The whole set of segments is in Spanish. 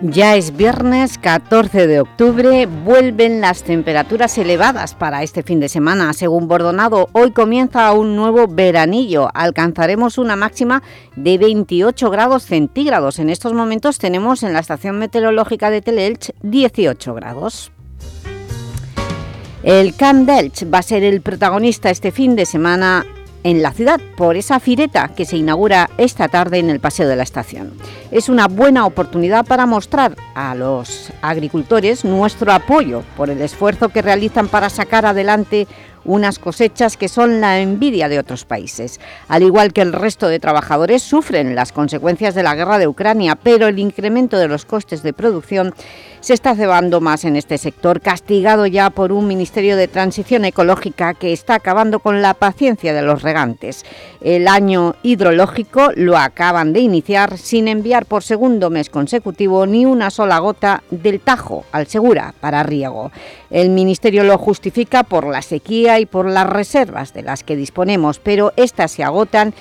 Ya es viernes 14 de octubre, vuelven las temperaturas elevadas para este fin de semana. Según Bordonado, hoy comienza un nuevo veranillo. Alcanzaremos una máxima de 28 grados centígrados. En estos momentos tenemos en la estación meteorológica de Teleelch 18 grados. El Camp Delch va a ser el protagonista este fin de semana en la ciudad por esa fireta que se inaugura esta tarde en el Paseo de la Estación. Es una buena oportunidad para mostrar a los agricultores nuestro apoyo por el esfuerzo que realizan para sacar adelante unas cosechas que son la envidia de otros países. Al igual que el resto de trabajadores sufren las consecuencias de la guerra de Ucrania, pero el incremento de los costes de producción se está cebando más en este sector, castigado ya por un Ministerio de Transición Ecológica que está acabando con la paciencia de los regantes. El año hidrológico lo acaban de iniciar sin enviar por segundo mes consecutivo ni una sola gota del Tajo al Segura para riego. El Ministerio lo justifica por la sequía y por las reservas de las que disponemos, pero estas se agotan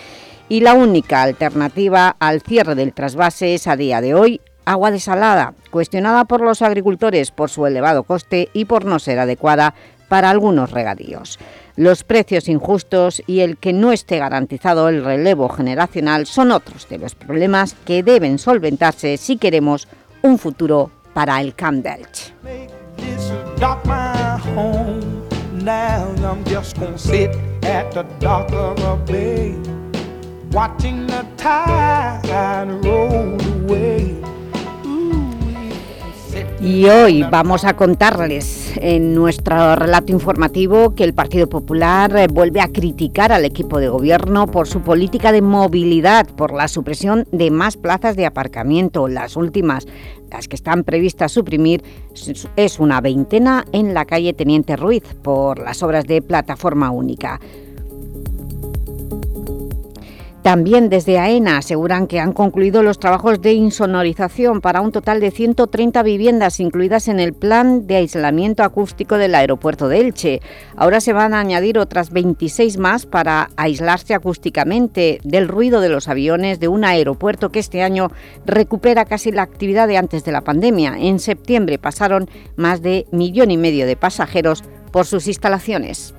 y la única alternativa al cierre del trasvase es a día de hoy agua desalada, cuestionada por los agricultores por su elevado coste y por no ser adecuada para algunos regadíos. Los precios injustos y el que no esté garantizado el relevo generacional son otros de los problemas que deben solventarse si queremos un futuro para el Camp now I'm just gonna sit at the dock of a bay, watching the tide roll away. Y hoy vamos a contarles en nuestro relato informativo que el Partido Popular eh, vuelve a criticar al equipo de gobierno por su política de movilidad, por la supresión de más plazas de aparcamiento. Las últimas, las que están previstas suprimir, es una veintena en la calle Teniente Ruiz por las obras de plataforma única. También desde AENA aseguran que han concluido los trabajos de insonorización para un total de 130 viviendas incluidas en el plan de aislamiento acústico del aeropuerto de Elche. Ahora se van a añadir otras 26 más para aislarse acústicamente del ruido de los aviones de un aeropuerto que este año recupera casi la actividad de antes de la pandemia. En septiembre pasaron más de millón y medio de pasajeros por sus instalaciones.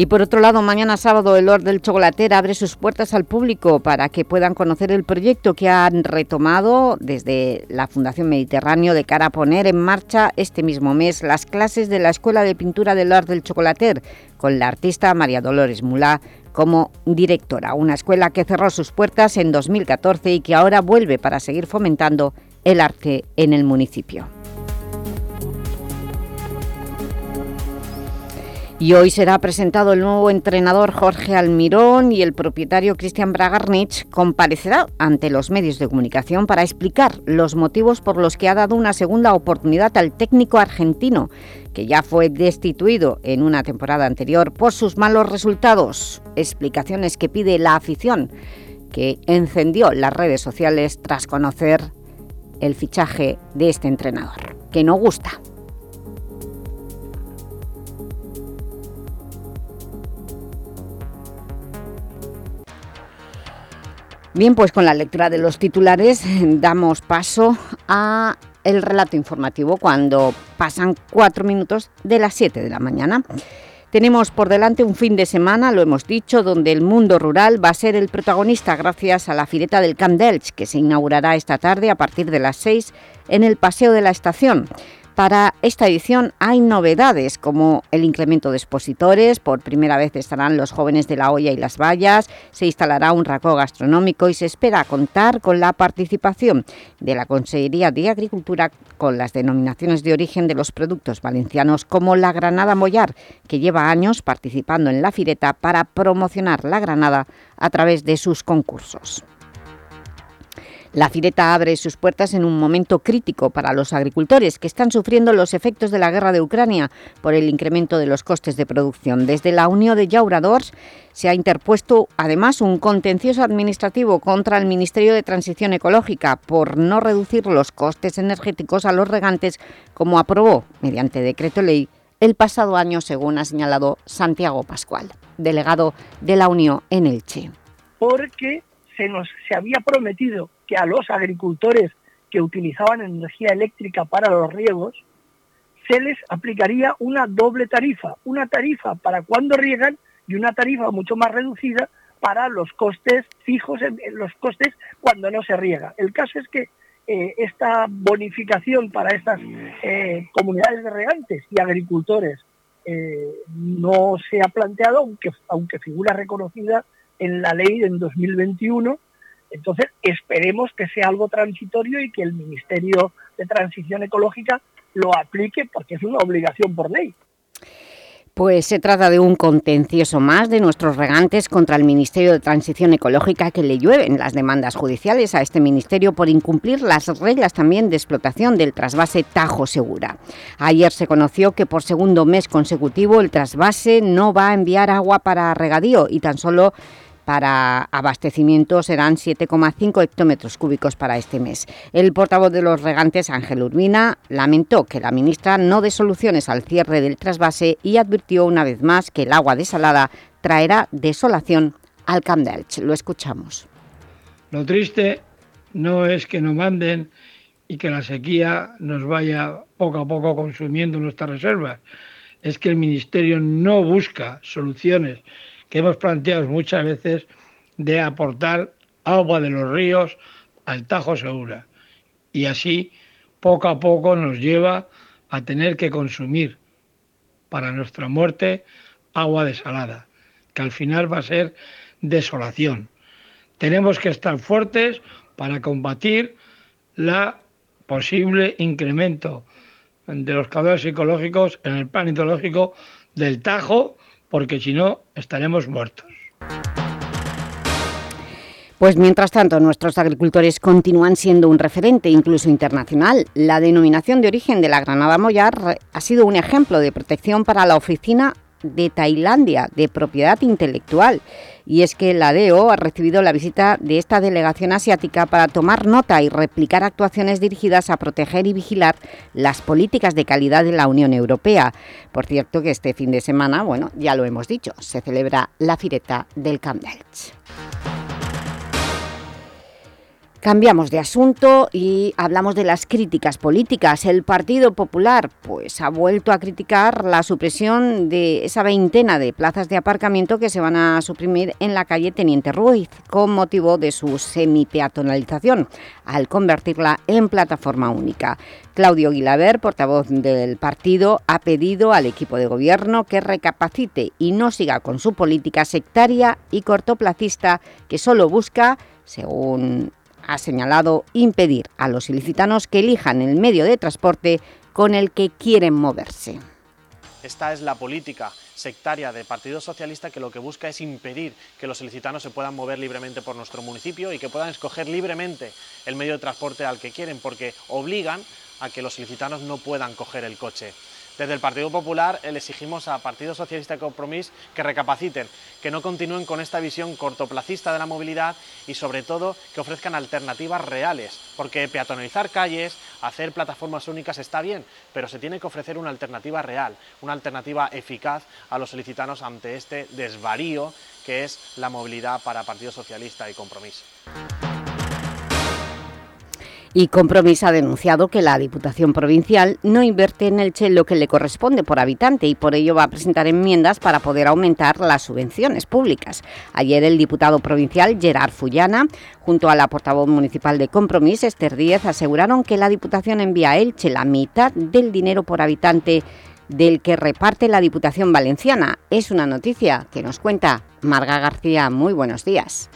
Y por otro lado, mañana sábado el Lord del Chocolater abre sus puertas al público para que puedan conocer el proyecto que han retomado desde la Fundación Mediterráneo de cara a poner en marcha este mismo mes las clases de la Escuela de Pintura del Lord del Chocolater con la artista María Dolores Mulá como directora, una escuela que cerró sus puertas en 2014 y que ahora vuelve para seguir fomentando el arte en el municipio. Y hoy será presentado el nuevo entrenador Jorge Almirón y el propietario Cristian Bragarnich comparecerá ante los medios de comunicación para explicar los motivos por los que ha dado una segunda oportunidad al técnico argentino, que ya fue destituido en una temporada anterior por sus malos resultados. Explicaciones que pide la afición, que encendió las redes sociales tras conocer el fichaje de este entrenador, que no gusta. Bien, pues con la lectura de los titulares damos paso a el relato informativo cuando pasan cuatro minutos de las siete de la mañana. Tenemos por delante un fin de semana, lo hemos dicho, donde el mundo rural va a ser el protagonista gracias a la Fireta del Camp Delch, que se inaugurará esta tarde a partir de las seis en el Paseo de la Estación. Para esta edición hay novedades como el incremento de expositores, por primera vez estarán los jóvenes de La Hoya y Las Vallas, se instalará un racó gastronómico y se espera contar con la participación de la Consejería de Agricultura con las denominaciones de origen de los productos valencianos como la Granada Mollar, que lleva años participando en la Fireta para promocionar la Granada a través de sus concursos. La Fireta abre sus puertas en un momento crítico para los agricultores que están sufriendo los efectos de la guerra de Ucrania por el incremento de los costes de producción. Desde la Unión de Llauradors se ha interpuesto además un contencioso administrativo contra el Ministerio de Transición Ecológica por no reducir los costes energéticos a los regantes como aprobó mediante decreto ley el pasado año, según ha señalado Santiago Pascual, delegado de la Unión en Elche. Porque se nos se había prometido que a los agricultores que utilizaban energía eléctrica para los riegos se les aplicaría una doble tarifa, una tarifa para cuando riegan y una tarifa mucho más reducida para los costes fijos, los costes cuando no se riega. El caso es que eh, esta bonificación para estas eh, comunidades de regantes y agricultores eh, no se ha planteado, aunque, aunque figura reconocida en la ley en 2021. Entonces, esperemos que sea algo transitorio y que el Ministerio de Transición Ecológica lo aplique porque es una obligación por ley. Pues se trata de un contencioso más de nuestros regantes contra el Ministerio de Transición Ecológica que le llueven las demandas judiciales a este ministerio por incumplir las reglas también de explotación del trasvase Tajo Segura. Ayer se conoció que por segundo mes consecutivo el trasvase no va a enviar agua para regadío y tan solo para abastecimiento serán 7,5 hectómetros cúbicos para este mes. El portavoz de los regantes, Ángel Urbina, lamentó que la ministra no dé soluciones al cierre del trasvase y advirtió una vez más que el agua desalada traerá desolación al Camp de Lo escuchamos. Lo triste no es que nos manden y que la sequía nos vaya poco a poco consumiendo nuestras reservas, es que el Ministerio no busca soluciones que hemos planteado muchas veces de aportar agua de los ríos al Tajo Segura. Y así, poco a poco, nos lleva a tener que consumir para nuestra muerte agua desalada, que al final va a ser desolación. Tenemos que estar fuertes para combatir la posible incremento de los caudales ecológicos en el plan hidrológico del Tajo porque si no estaremos muertos. Pues mientras tanto, nuestros agricultores continúan siendo un referente, incluso internacional. La denominación de origen de la Granada Mollar ha sido un ejemplo de protección para la oficina de Tailandia de propiedad intelectual y es que la DEO ha recibido la visita de esta delegación asiática para tomar nota y replicar actuaciones dirigidas a proteger y vigilar las políticas de calidad de la Unión Europea. Por cierto que este fin de semana, bueno, ya lo hemos dicho, se celebra la Fireta del Camp Cambiamos de asunto y hablamos de las críticas políticas. El Partido Popular pues, ha vuelto a criticar la supresión de esa veintena de plazas de aparcamiento que se van a suprimir en la calle Teniente Ruiz con motivo de su semipeatonalización, al convertirla en plataforma única. Claudio Guilaber, portavoz del partido, ha pedido al equipo de gobierno que recapacite y no siga con su política sectaria y cortoplacista que solo busca, según ha señalado impedir a los ilicitanos que elijan el medio de transporte con el que quieren moverse. Esta es la política sectaria del Partido Socialista que lo que busca es impedir que los ilicitanos se puedan mover libremente por nuestro municipio y que puedan escoger libremente el medio de transporte al que quieren, porque obligan a que los ilicitanos no puedan coger el coche. Desde el Partido Popular le exigimos a Partido Socialista y Compromís que recapaciten, que no continúen con esta visión cortoplacista de la movilidad y sobre todo que ofrezcan alternativas reales, porque peatonalizar calles, hacer plataformas únicas está bien, pero se tiene que ofrecer una alternativa real, una alternativa eficaz a los solicitanos ante este desvarío que es la movilidad para Partido Socialista y Compromís. Y Compromís ha denunciado que la Diputación Provincial no invierte en Elche lo que le corresponde por habitante y por ello va a presentar enmiendas para poder aumentar las subvenciones públicas. Ayer el diputado provincial Gerard Fullana, junto a la portavoz municipal de Compromís, Esther Díez, aseguraron que la Diputación envía a Elche la mitad del dinero por habitante del que reparte la Diputación Valenciana. Es una noticia que nos cuenta Marga García. Muy buenos días.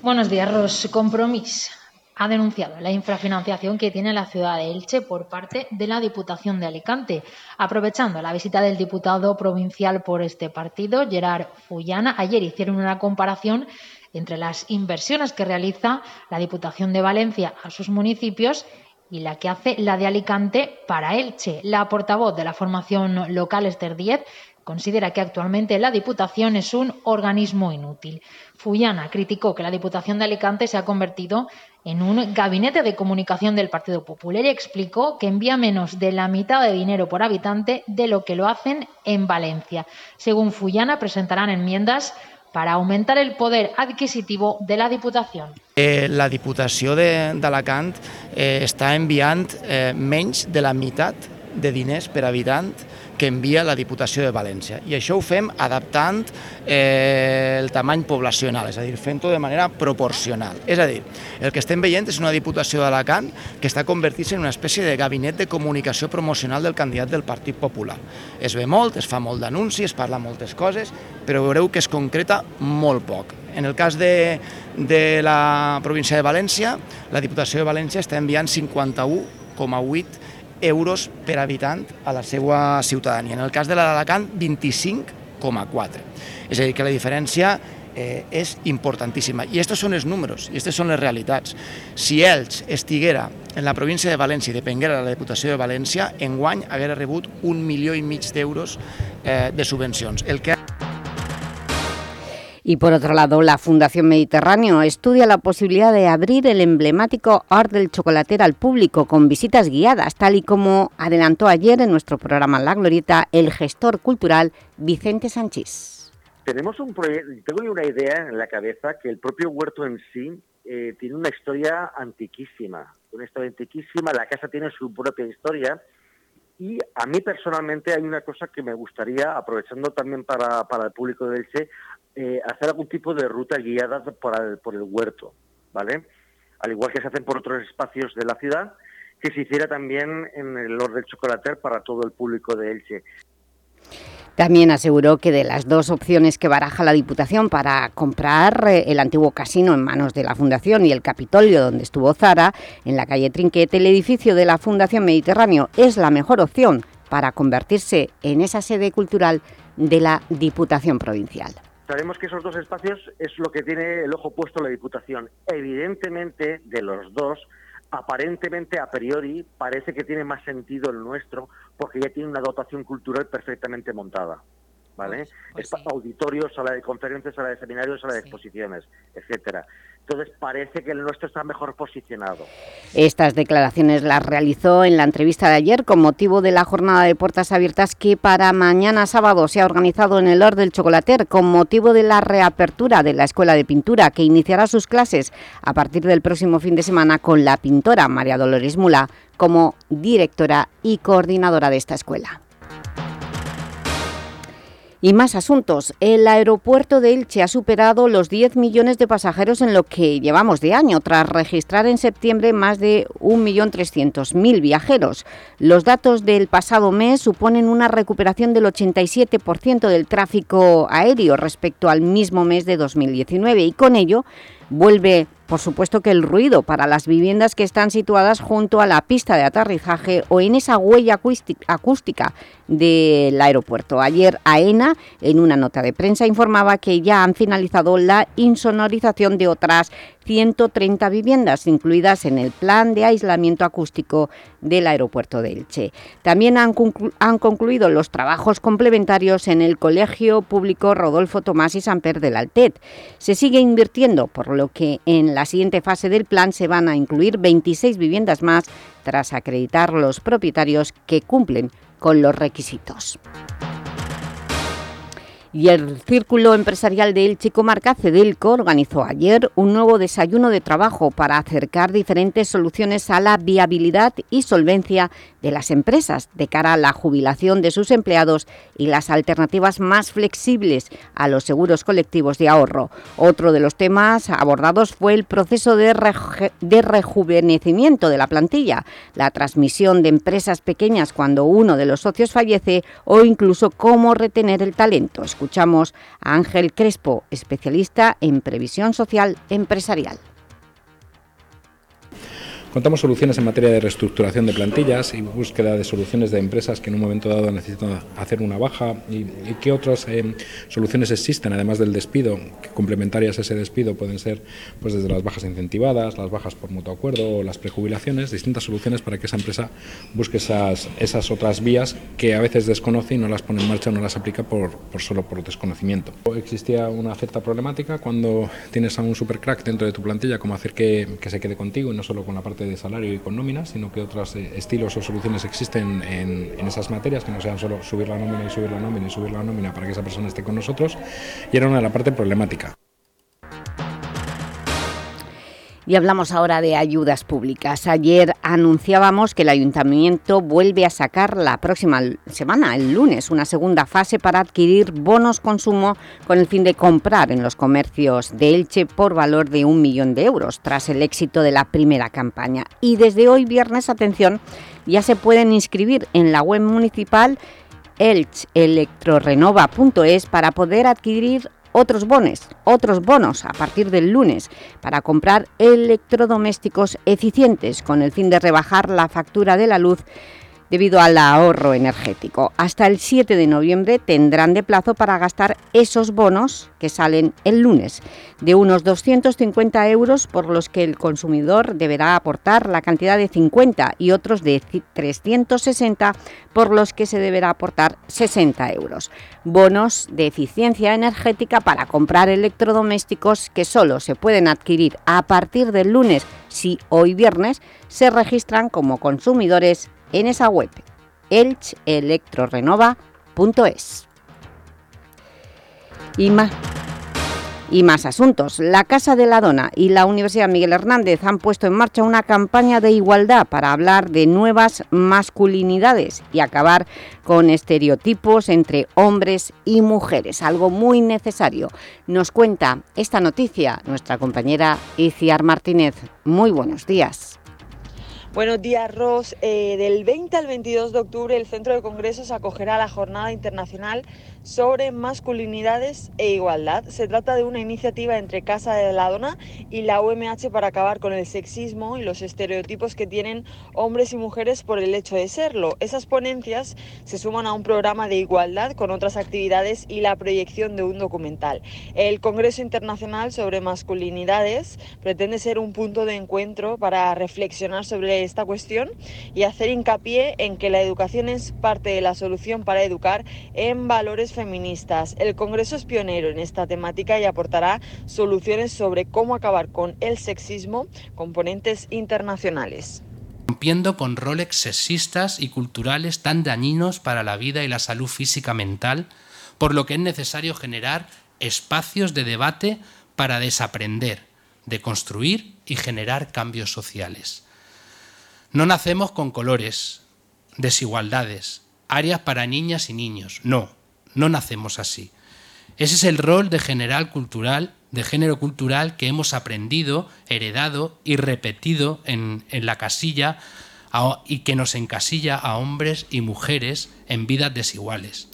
Buenos días, Ros. Compromís ha denunciado la infrafinanciación que tiene la ciudad de Elche por parte de la Diputación de Alicante. Aprovechando la visita del diputado provincial por este partido, Gerard Fullana, ayer hicieron una comparación entre las inversiones que realiza la Diputación de Valencia a sus municipios y la que hace la de Alicante para Elche. La portavoz de la formación local Esther Díez considera que actualmente la Diputación es un organismo inútil. Fullana criticó que la Diputación de Alicante se ha convertido en un gabinete de comunicación del Partido Popular y explicó que envía menos de la mitad de dinero por habitante de lo que lo hacen en Valencia. Según Fullana, presentarán enmiendas para aumentar el poder adquisitivo de la Diputació. Eh, la Diputació d'Alacant eh, està enviant eh, de la meitat de diners per habitant que envia la Diputació de València. I això ho fem adaptant eh, el tamany poblacional, és a dir, fent-ho de manera proporcional. És a dir, el que estem veient és una Diputació d'Alacant que està convertint-se en una espècie de gabinet de comunicació promocional del candidat del Partit Popular. Es ve molt, es fa molt d'anunci, es parla moltes coses, però veureu que es concreta molt poc. En el cas de, de la província de València, la Diputació de València està enviant 51,8 euros per habitant a la seva ciutadania. En el cas de la d'Alacant, 25,4. És a dir, que la diferència eh, és importantíssima. I aquests són els números, i aquestes són les realitats. Si Elx estiguera en la província de València i depenguera de la Diputació de València, enguany haguera rebut un milió i mig d'euros eh, de subvencions. El que Y por otro lado, la Fundación Mediterráneo estudia la posibilidad de abrir el emblemático Art del Chocolater al público con visitas guiadas, tal y como adelantó ayer en nuestro programa La Glorieta el gestor cultural Vicente Sánchez. Tenemos un tengo una idea en la cabeza que el propio huerto en sí eh, tiene una historia antiquísima, una historia antiquísima, la casa tiene su propia historia y a mí personalmente hay una cosa que me gustaría, aprovechando también para, para el público del Elche, eh, hacer algún tipo de ruta guiada por el, por el huerto, ¿vale? Al igual que se hacen por otros espacios de la ciudad, que se hiciera también en el Lord del Chocolater para todo el público de Elche. También aseguró que de las dos opciones que baraja la Diputación para comprar eh, el antiguo casino en manos de la Fundación y el Capitolio donde estuvo Zara, en la calle Trinquete, el edificio de la Fundación Mediterráneo es la mejor opción para convertirse en esa sede cultural de la Diputación Provincial. Sabemos que esos dos espacios es lo que tiene el ojo puesto la Diputación. Evidentemente, de los dos, aparentemente a priori parece que tiene más sentido el nuestro porque ya tiene una dotación cultural perfectamente montada. ¿Vale? Pues, pues auditorios, sala de conferencias, sala de seminarios, sala de exposiciones, etcétera. Entonces parece que el nuestro está mejor posicionado. Estas declaraciones las realizó en la entrevista de ayer con motivo de la jornada de puertas abiertas que para mañana sábado se ha organizado en el Or del Chocolater con motivo de la reapertura de la Escuela de Pintura que iniciará sus clases a partir del próximo fin de semana con la pintora María Dolores Mula como directora y coordinadora de esta escuela. Y más asuntos. El aeropuerto de Elche ha superado los 10 millones de pasajeros en lo que llevamos de año, tras registrar en septiembre más de 1.300.000 viajeros. Los datos del pasado mes suponen una recuperación del 87% del tráfico aéreo respecto al mismo mes de 2019 y con ello vuelve por supuesto que el ruido para las viviendas que están situadas junto a la pista de aterrizaje o en esa huella acústica del aeropuerto. Ayer AENA, en una nota de prensa, informaba que ya han finalizado la insonorización de otras 130 viviendas incluidas en el plan de aislamiento acústico del aeropuerto de Elche. También han, concluido los trabajos complementarios en el Colegio Público Rodolfo Tomás y Samper del Altet. Se sigue invirtiendo, por lo que en la siguiente fase del plan se van a incluir 26 viviendas más tras acreditar los propietarios que cumplen con los requisitos. Y el Círculo Empresarial de Elche Comarca, CEDELCO, organizó ayer un nuevo desayuno de trabajo para acercar diferentes soluciones a la viabilidad y solvencia de las empresas de cara a la jubilación de sus empleados y las alternativas más flexibles a los seguros colectivos de ahorro. Otro de los temas abordados fue el proceso de, de rejuvenecimiento de la plantilla, la transmisión de empresas pequeñas cuando uno de los socios fallece o incluso cómo retener el talento escuchamos a Ángel Crespo, especialista en previsión social empresarial. Contamos soluciones en materia de reestructuración de plantillas y búsqueda de soluciones de empresas que en un momento dado necesitan hacer una baja y, qué otras eh, soluciones existen, además del despido, que complementarias a ese despido pueden ser pues desde las bajas incentivadas, las bajas por mutuo acuerdo o las prejubilaciones, distintas soluciones para que esa empresa busque esas, esas otras vías que a veces desconoce y no las pone en marcha o no las aplica por, por solo por desconocimiento. Existía una cierta problemática cuando tienes a un supercrack dentro de tu plantilla, como hacer que, que se quede contigo y no solo con la parte de salario y con nóminas, sino que otros eh, estilos o soluciones existen en, en esas materias, que no sean solo subir la nómina y subir la nómina y subir la nómina para que esa persona esté con nosotros, y era una de la parte problemática. Y hablamos ahora de ayudas públicas. Ayer anunciábamos que el Ayuntamiento vuelve a sacar la próxima semana, el lunes, una segunda fase para adquirir bonos consumo con el fin de comprar en los comercios de Elche por valor de un millón de euros, tras el éxito de la primera campaña. Y desde hoy viernes, atención, ya se pueden inscribir en la web municipal elcheelectrorenova.es para poder adquirir otros bonos, otros bonos a partir del lunes para comprar electrodomésticos eficientes con el fin de rebajar la factura de la luz debido al ahorro energético. Hasta el 7 de noviembre tendrán de plazo para gastar esos bonos que salen el lunes, de unos 250 euros por los que el consumidor deberá aportar la cantidad de 50 y otros de 360 por los que se deberá aportar 60 euros. Bonos de eficiencia energética para comprar electrodomésticos que solo se pueden adquirir a partir del lunes si hoy viernes se registran como consumidores en esa web, elcheelectrorenova.es. Y más, y más asuntos. La Casa de la Dona y la Universidad Miguel Hernández han puesto en marcha una campaña de igualdad para hablar de nuevas masculinidades y acabar con estereotipos entre hombres y mujeres, algo muy necesario. Nos cuenta esta noticia nuestra compañera Iciar Martínez. Muy buenos días. Buenos días, Ros. Eh, del 20 al 22 de octubre el Centro de Congresos acogerá la Jornada Internacional sobre masculinidades e igualdad. Se trata de una iniciativa entre Casa de la Dona y la UMH para acabar con el sexismo y los estereotipos que tienen hombres y mujeres por el hecho de serlo. Esas ponencias se suman a un programa de igualdad con otras actividades y la proyección de un documental. El Congreso Internacional sobre Masculinidades pretende ser un punto de encuentro para reflexionar sobre esta cuestión y hacer hincapié en que la educación es parte de la solución para educar en valores feministas. El Congreso es pionero en esta temática y aportará soluciones sobre cómo acabar con el sexismo con ponentes internacionales rompiendo con roles sexistas y culturales tan dañinos para la vida y la salud física mental, por lo que es necesario generar espacios de debate para desaprender, de construir y generar cambios sociales. No nacemos con colores, desigualdades, áreas para niñas y niños, no no nacemos así. Ese es el rol de general cultural, de género cultural que hemos aprendido, heredado y repetido en, en la casilla y que nos encasilla a hombres y mujeres en vidas desiguales.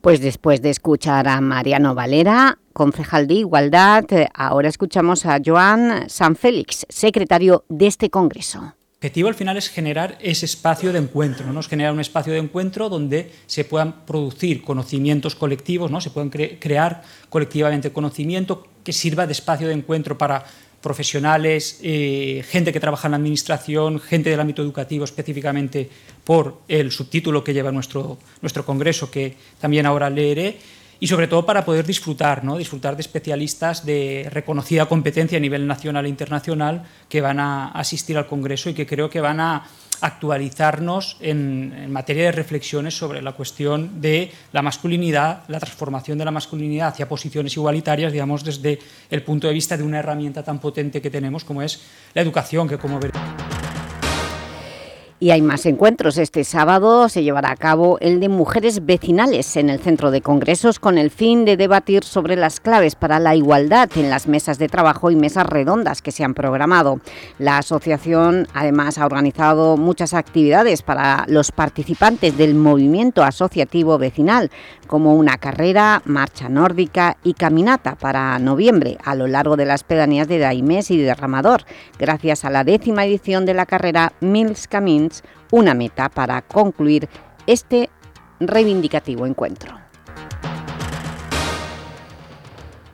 Pues después de escuchar a Mariano Valera, concejal de Igualdad, ahora escuchamos a Joan Sanfélix, secretario de este Congreso objetivo al final es generar ese espacio de encuentro, ¿no? es generar un espacio de encuentro donde se puedan producir conocimientos colectivos, ¿no? se puedan crear colectivamente conocimiento que sirva de espacio de encuentro para profesionales, eh, gente que trabaja en la administración, gente del ámbito educativo específicamente por el subtítulo que lleva nuestro, nuestro congreso, que también ahora leeré, y sobre todo para poder disfrutar, ¿no? disfrutar de especialistas de reconocida competencia a nivel nacional e internacional que van a asistir al Congreso y que creo que van a actualizarnos en, materia de reflexiones sobre la cuestión de la masculinidad, la transformación de la masculinidad hacia posiciones igualitarias, digamos, desde el punto de vista de una herramienta tan potente que tenemos como es la educación, que como veremos Y hay más encuentros. Este sábado se llevará a cabo el de Mujeres Vecinales en el Centro de Congresos con el fin de debatir sobre las claves para la igualdad en las mesas de trabajo y mesas redondas que se han programado. La asociación además ha organizado muchas actividades para los participantes del movimiento asociativo vecinal, como una carrera, marcha nórdica y caminata para noviembre a lo largo de las pedanías de Daimés y de Derramador, gracias a la décima edición de la carrera Mills Una meta para concluir este reivindicativo encuentro.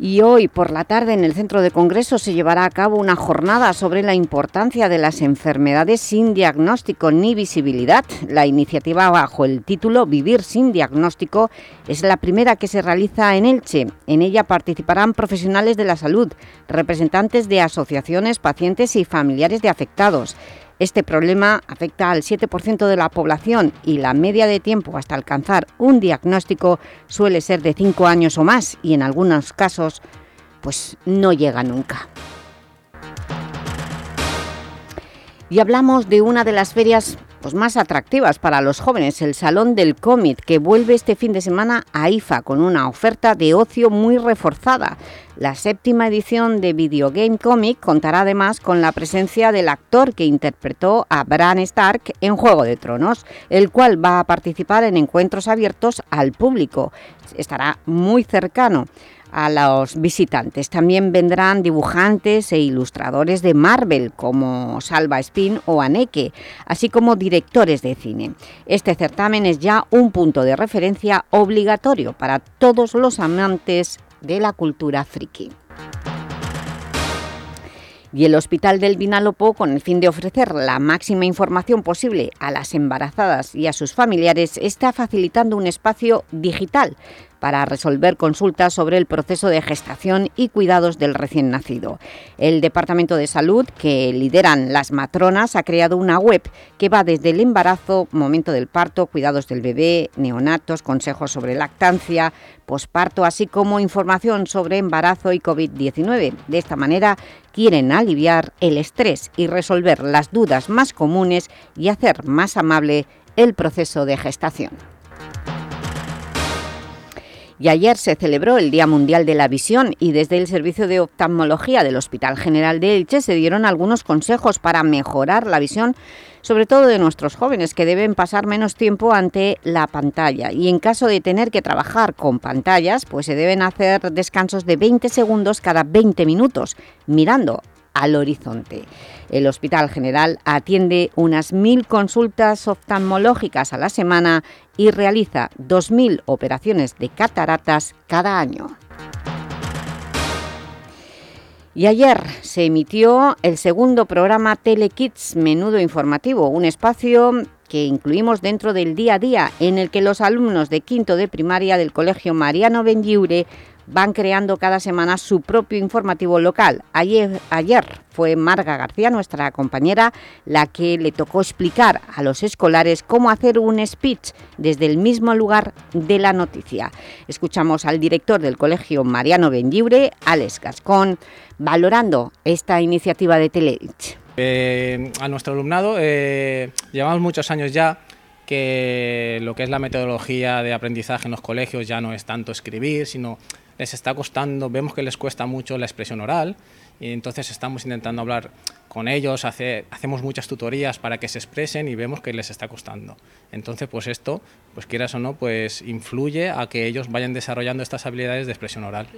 Y hoy por la tarde en el Centro de Congresos se llevará a cabo una jornada sobre la importancia de las enfermedades sin diagnóstico ni visibilidad. La iniciativa bajo el título Vivir sin diagnóstico es la primera que se realiza en Elche. En ella participarán profesionales de la salud, representantes de asociaciones, pacientes y familiares de afectados. Este problema afecta al 7% de la población y la media de tiempo hasta alcanzar un diagnóstico suele ser de 5 años o más y en algunos casos pues no llega nunca. Y hablamos de una de las ferias pues, más atractivas para los jóvenes, el Salón del Cómic, que vuelve este fin de semana a IFA con una oferta de ocio muy reforzada. La séptima edición de Video Game Comic contará además con la presencia del actor que interpretó a Bran Stark en Juego de Tronos, el cual va a participar en encuentros abiertos al público. Estará muy cercano a los visitantes. También vendrán dibujantes e ilustradores de Marvel como Salva Spin o Aneke, así como directores de cine. Este certamen es ya un punto de referencia obligatorio para todos los amantes de la cultura friki y el Hospital del Vinalopó, con el fin de ofrecer la máxima información posible a las embarazadas y a sus familiares, está facilitando un espacio digital para resolver consultas sobre el proceso de gestación y cuidados del recién nacido. El Departamento de Salud, que lideran las matronas, ha creado una web que va desde el embarazo, momento del parto, cuidados del bebé, neonatos, consejos sobre lactancia, posparto, así como información sobre embarazo y COVID-19. De esta manera quieren aliviar el estrés y resolver las dudas más comunes y hacer más amable el proceso de gestación. Y ayer se celebró el Día Mundial de la Visión y desde el Servicio de Oftalmología del Hospital General de Elche se dieron algunos consejos para mejorar la visión, sobre todo de nuestros jóvenes, que deben pasar menos tiempo ante la pantalla. Y en caso de tener que trabajar con pantallas, pues se deben hacer descansos de 20 segundos cada 20 minutos, mirando al horizonte. El Hospital General atiende unas mil consultas oftalmológicas a la semana y realiza 2.000 operaciones de cataratas cada año. Y ayer se emitió el segundo programa Telekids Menudo Informativo, un espacio que incluimos dentro del día a día en el que los alumnos de quinto de primaria del Colegio Mariano Benlliure van creando cada semana su propio informativo local. Ayer, fue Marga García, nuestra compañera, la que le tocó explicar a los escolares cómo hacer un speech desde el mismo lugar de la noticia. Escuchamos al director del Colegio Mariano Benlliure, Alex Gascón, valorando esta iniciativa de Teleich. Eh, a nuestro alumnado eh, llevamos muchos años ya que lo que es la metodología de aprendizaje en los colegios ya no es tanto escribir, sino les está costando, vemos que les cuesta mucho la expresión oral y entonces estamos intentando hablar con ellos, hacemos muchas tutorías para que se expresen y vemos que les está costando. Entonces, pues esto, pues quieras o no, pues influye a que ellos vayan desarrollando estas habilidades de expresión oral.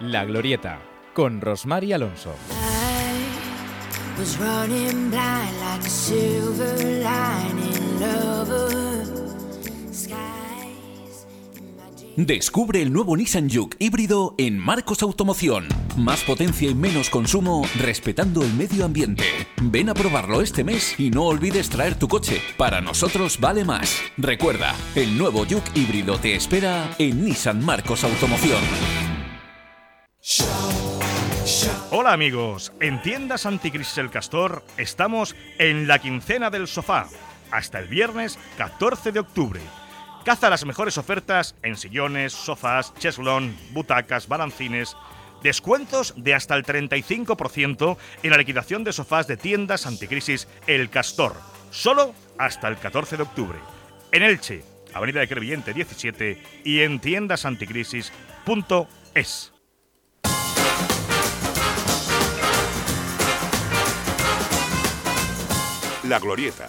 La Glorieta, con Rosmar Alonso. Descubre el nuevo Nissan Juke híbrido en Marcos Automoción. Más potencia y menos consumo respetando el medio ambiente. Ven a probarlo este mes y no olvides traer tu coche. Para nosotros vale más. Recuerda, el nuevo Juke híbrido te espera en Nissan Marcos Automoción. Hola amigos, en tiendas Anticrisis El Castor estamos en la quincena del sofá, hasta el viernes 14 de octubre. Caza las mejores ofertas en sillones, sofás, cheslón, butacas, balancines, Descuentos de hasta el 35% en la liquidación de sofás de tiendas anticrisis El Castor, solo hasta el 14 de octubre. En Elche, Avenida de Crevillente 17 y en tiendasanticrisis.es. La Glorieta,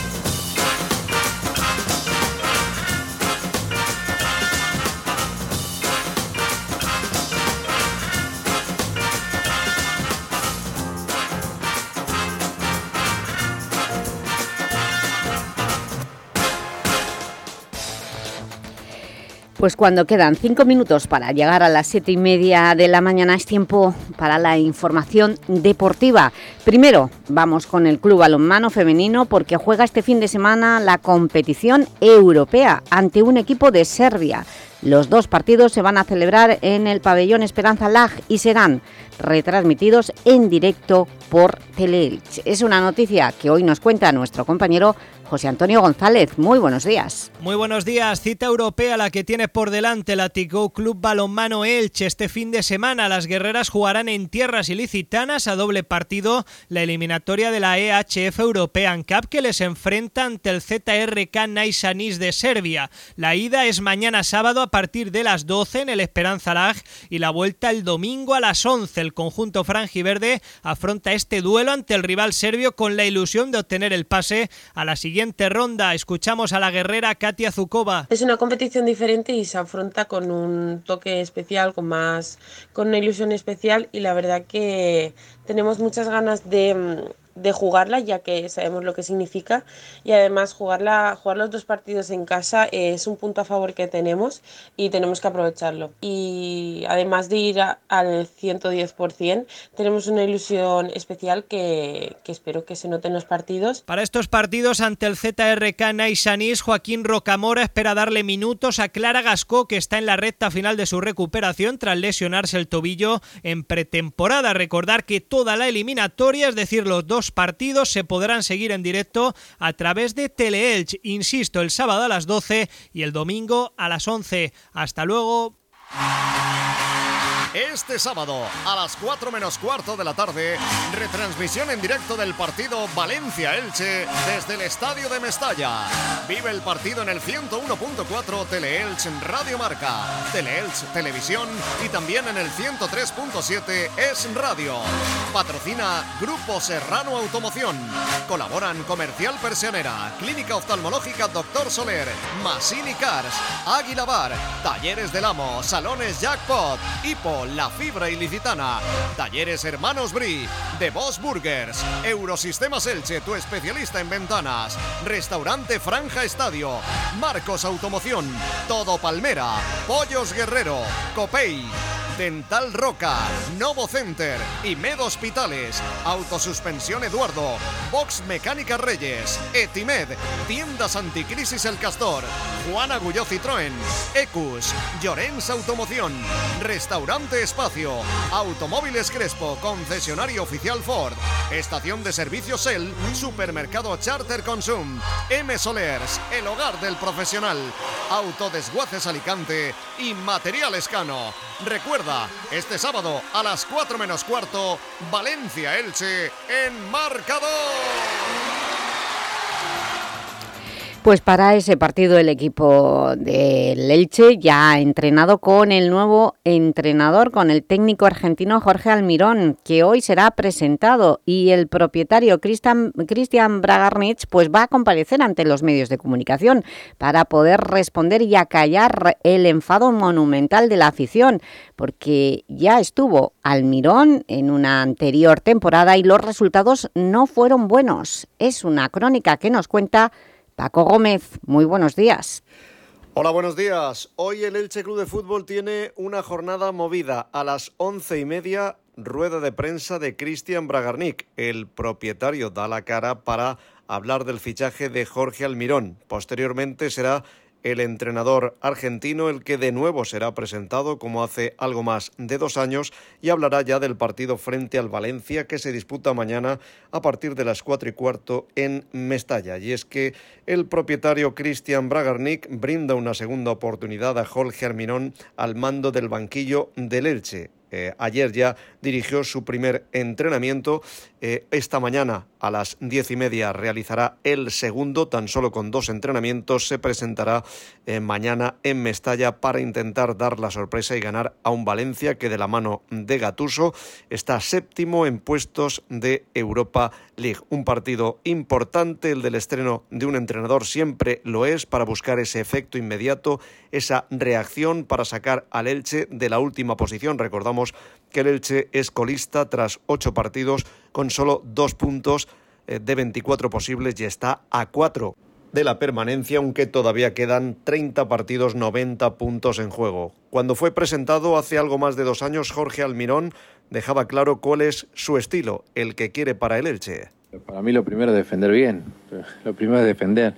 Pues cuando quedan cinco minutos para llegar a las siete y media de la mañana es tiempo para la información deportiva. Primero vamos con el Club Balonmano Femenino porque juega este fin de semana la competición europea ante un equipo de Serbia. Los dos partidos se van a celebrar en el pabellón Esperanza Lag y serán retransmitidos en directo por Teleelch. Es una noticia que hoy nos cuenta nuestro compañero José Antonio González. Muy buenos días. Muy buenos días. Cita europea la que tiene por delante la Tico Club Balonmano Elche. Este fin de semana las guerreras jugarán en tierras ilicitanas a doble partido la eliminatoria de la EHF European Cup que les enfrenta ante el ZRK Naisanis de Serbia. La ida es mañana sábado a partir de las 12 en el Esperanza Lag y la vuelta el domingo a las 11. El conjunto franjiverde afronta este duelo ante el rival serbio con la ilusión de obtener el pase a la siguiente ronda. Escuchamos a la guerrera Katia Zukova. Es una competición diferente y se afronta con un toque especial, con más, con una ilusión especial y la verdad que tenemos muchas ganas de de jugarla, ya que sabemos lo que significa. Y además jugarla, jugar los dos partidos en casa es un punto a favor que tenemos y tenemos que aprovecharlo. Y además de ir al 110%, tenemos una ilusión especial que, que, espero que se note en los partidos. Para estos partidos ante el ZRK Naisanis, Joaquín Rocamora espera darle minutos a Clara Gascó, que está en la recta final de su recuperación tras lesionarse el tobillo en pretemporada. Recordar que toda la eliminatoria, es decir, los dos partidos se podrán seguir en directo a través de Teleelch, insisto, el sábado a las 12 y el domingo a las 11. Hasta luego. Este sábado, a las 4 menos cuarto de la tarde, retransmisión en directo del partido Valencia-Elche desde el Estadio de Mestalla. Vive el partido en el 101.4 Teleelch en Radio Marca, Teleelch Televisión y también en el 103.7 Es Radio. Patrocina Grupo Serrano Automoción. Colaboran Comercial Persionera, Clínica Oftalmológica Doctor Soler, Masini Cars, Águila Bar, Talleres del Amo, Salones Jackpot, Hipo, la Fibra Ilicitana, Talleres Hermanos Bri, The Boss Burgers, Eurosistemas Elche, tu especialista en ventanas, Restaurante Franja Estadio, Marcos Automoción, Todo Palmera, Pollos Guerrero, Copey, Dental Roca, Novo Center, Med Hospitales, Autosuspensión Eduardo, Box Mecánica Reyes, Etimed, Tiendas Anticrisis El Castor, Juan Agulló Citroën, Ecus, Llorens Automoción, Restaurante Espacio, Automóviles Crespo, concesionario oficial Ford, Estación de Servicios El, Supermercado Charter Consum, M. Solers, el hogar del profesional, Autodesguaces Alicante y Material Escano. Recuerda, este sábado a las 4 menos cuarto, Valencia-Elche en marcador. Pues para ese partido el equipo del Elche ya ha entrenado con el nuevo entrenador, con el técnico argentino Jorge Almirón, que hoy será presentado y el propietario Cristian, Cristian Bragarnich pues va a comparecer ante los medios de comunicación para poder responder y acallar el enfado monumental de la afición, porque ya estuvo Almirón en una anterior temporada y los resultados no fueron buenos. Es una crónica que nos cuenta Paco Gómez, muy buenos días. Hola, buenos días. Hoy el Elche Club de Fútbol tiene una jornada movida. A las once y media, rueda de prensa de Cristian Bragarnik. El propietario da la cara para hablar del fichaje de Jorge Almirón. Posteriormente será el entrenador argentino, el que de nuevo será presentado como hace algo más de dos años y hablará ya del partido frente al Valencia que se disputa mañana a partir de las cuatro y cuarto en Mestalla. Y es que el propietario Cristian Bragarnik brinda una segunda oportunidad a Jorge Arminón al mando del banquillo del Elche. Eh, ayer ya dirigió su primer entrenamiento. Eh, esta mañana a las diez y media realizará el segundo, tan solo con dos entrenamientos. Se presentará eh, mañana en Mestalla para intentar dar la sorpresa y ganar a un Valencia que de la mano de Gatuso está séptimo en puestos de Europa League. Un partido importante, el del estreno de un entrenador siempre lo es para buscar ese efecto inmediato, esa reacción para sacar al Elche de la última posición. Recordamos que el Elche es colista tras ocho partidos con solo dos puntos eh, de 24 posibles y está a cuatro de la permanencia, aunque todavía quedan 30 partidos, 90 puntos en juego. Cuando fue presentado hace algo más de dos años, Jorge Almirón dejaba claro cuál es su estilo, el que quiere para el Elche. Para mí lo primero es defender bien, lo primero es defender.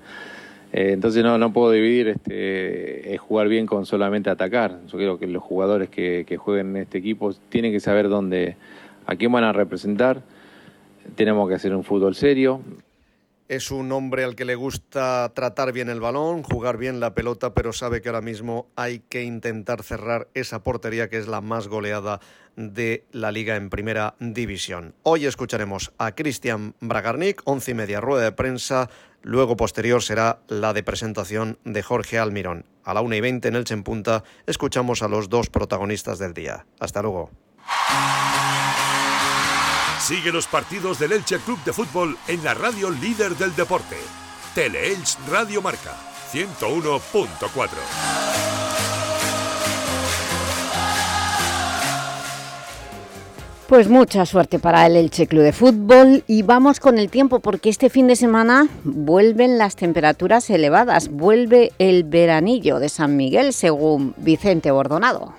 Eh, entonces no, no puedo dividir este, jugar bien con solamente atacar. Yo creo que los jugadores que, que jueguen en este equipo tienen que saber dónde, a quién van a representar tenemos que hacer un fútbol serio. Es un hombre al que le gusta tratar bien el balón, jugar bien la pelota, pero sabe que ahora mismo hay que intentar cerrar esa portería que es la más goleada de la liga en primera división. Hoy escucharemos a Cristian Bragarnik, once y media rueda de prensa, luego posterior será la de presentación de Jorge Almirón. A la una y veinte en Elche en Punta escuchamos a los dos protagonistas del día. Hasta luego. Sigue los partidos del Elche Club de Fútbol en la radio líder del deporte. Teleelch Radio Marca 101.4. Pues mucha suerte para el Elche Club de Fútbol y vamos con el tiempo porque este fin de semana vuelven las temperaturas elevadas, vuelve el veranillo de San Miguel según Vicente Bordonado.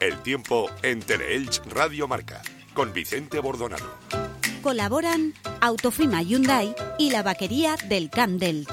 El tiempo en Teleelch Radio Marca, con Vicente Bordonado. Colaboran Autofima Hyundai y la vaquería del Camp d'Elch.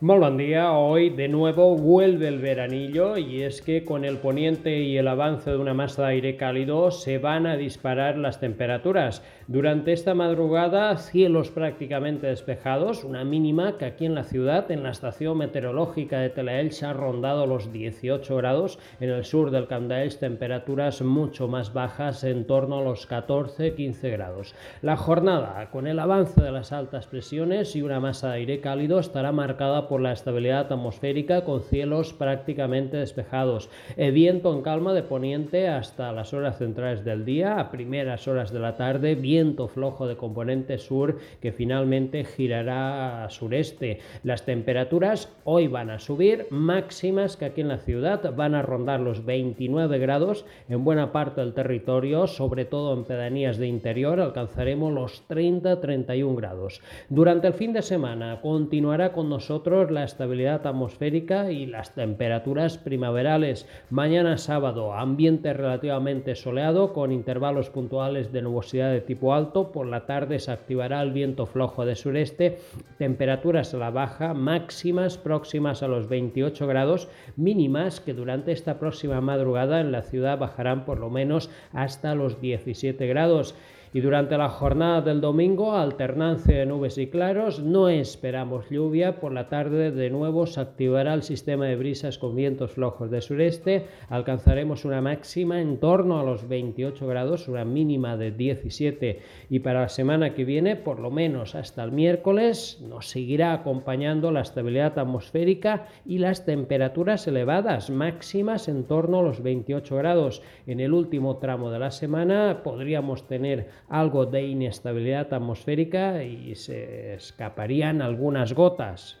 Muy buen día, hoy de nuevo vuelve el veranillo y es que con el poniente y el avance de una masa de aire cálido se van a disparar las temperaturas. Durante esta madrugada cielos prácticamente despejados, una mínima que aquí en la ciudad, en la estación meteorológica de Telaelch ha rondado los 18 grados, en el sur del Camp temperaturas mucho más bajas en torno a los 14-15 grados. La jornada con el avance de las altas presiones y una masa de aire cálido estará marcada por la estabilidad atmosférica con cielos prácticamente despejados. El viento en calma de poniente hasta las horas centrales del día, a primeras horas de la tarde, viento flojo de componente sur que finalmente girará a sureste. Las temperaturas hoy van a subir, máximas que aquí en la ciudad van a rondar los 29 grados en buena parte del territorio, sobre todo en pedanías de interior, alcanzaremos los 30-31 grados. Durante el fin de semana continuará con nosotros la estabilidad atmosférica y las temperaturas primaverales. Mañana sábado, ambiente relativamente soleado con intervalos puntuales de nubosidad de tipo alto. Por la tarde se activará el viento flojo de sureste. Temperaturas a la baja, máximas próximas a los 28 grados, mínimas que durante esta próxima madrugada en la ciudad bajarán por lo menos hasta los 17 grados y durante la jornada del domingo alternancia de nubes y claros, no esperamos lluvia, por la tarde de nuevo se activará el sistema de brisas con vientos flojos de sureste, alcanzaremos una máxima en torno a los 28 grados, una mínima de 17 y para la semana que viene, por lo menos hasta el miércoles, nos seguirá acompañando la estabilidad atmosférica y las temperaturas elevadas, máximas en torno a los 28 grados. En el último tramo de la semana podríamos tener algo de inestabilidad atmosférica y se escaparían algunas gotas.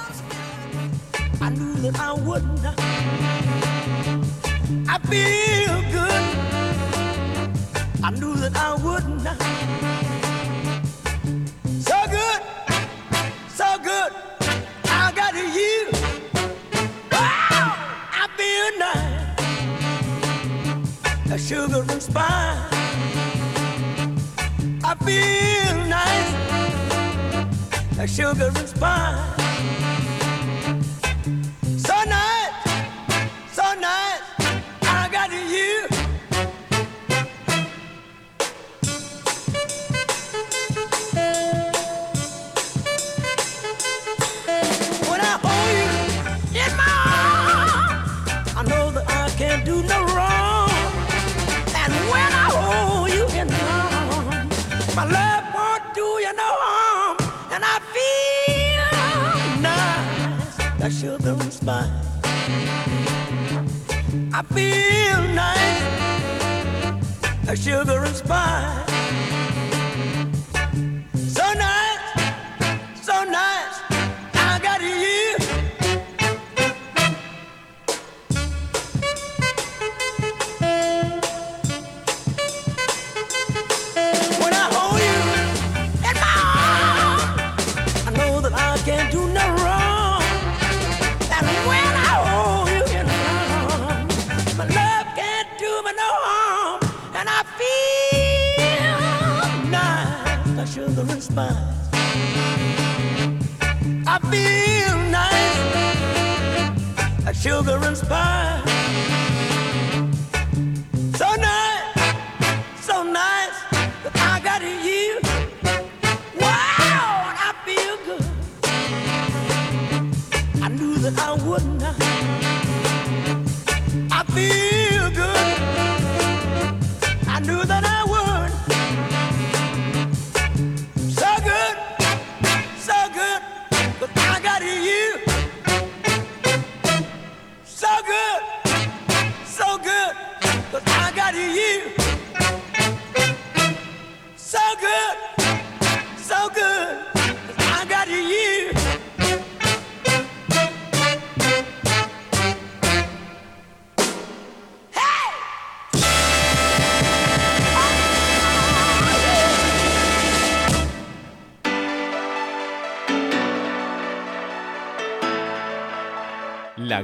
I knew that I wouldn't. I feel good. I knew that I wouldn't. So good, so good. I got you. I feel nice. A sugar and spice. I feel nice. A sugar and spice. Nice like sugar and spice. I feel nice like sugar and spice. Spice. I feel nice like sugar and spice.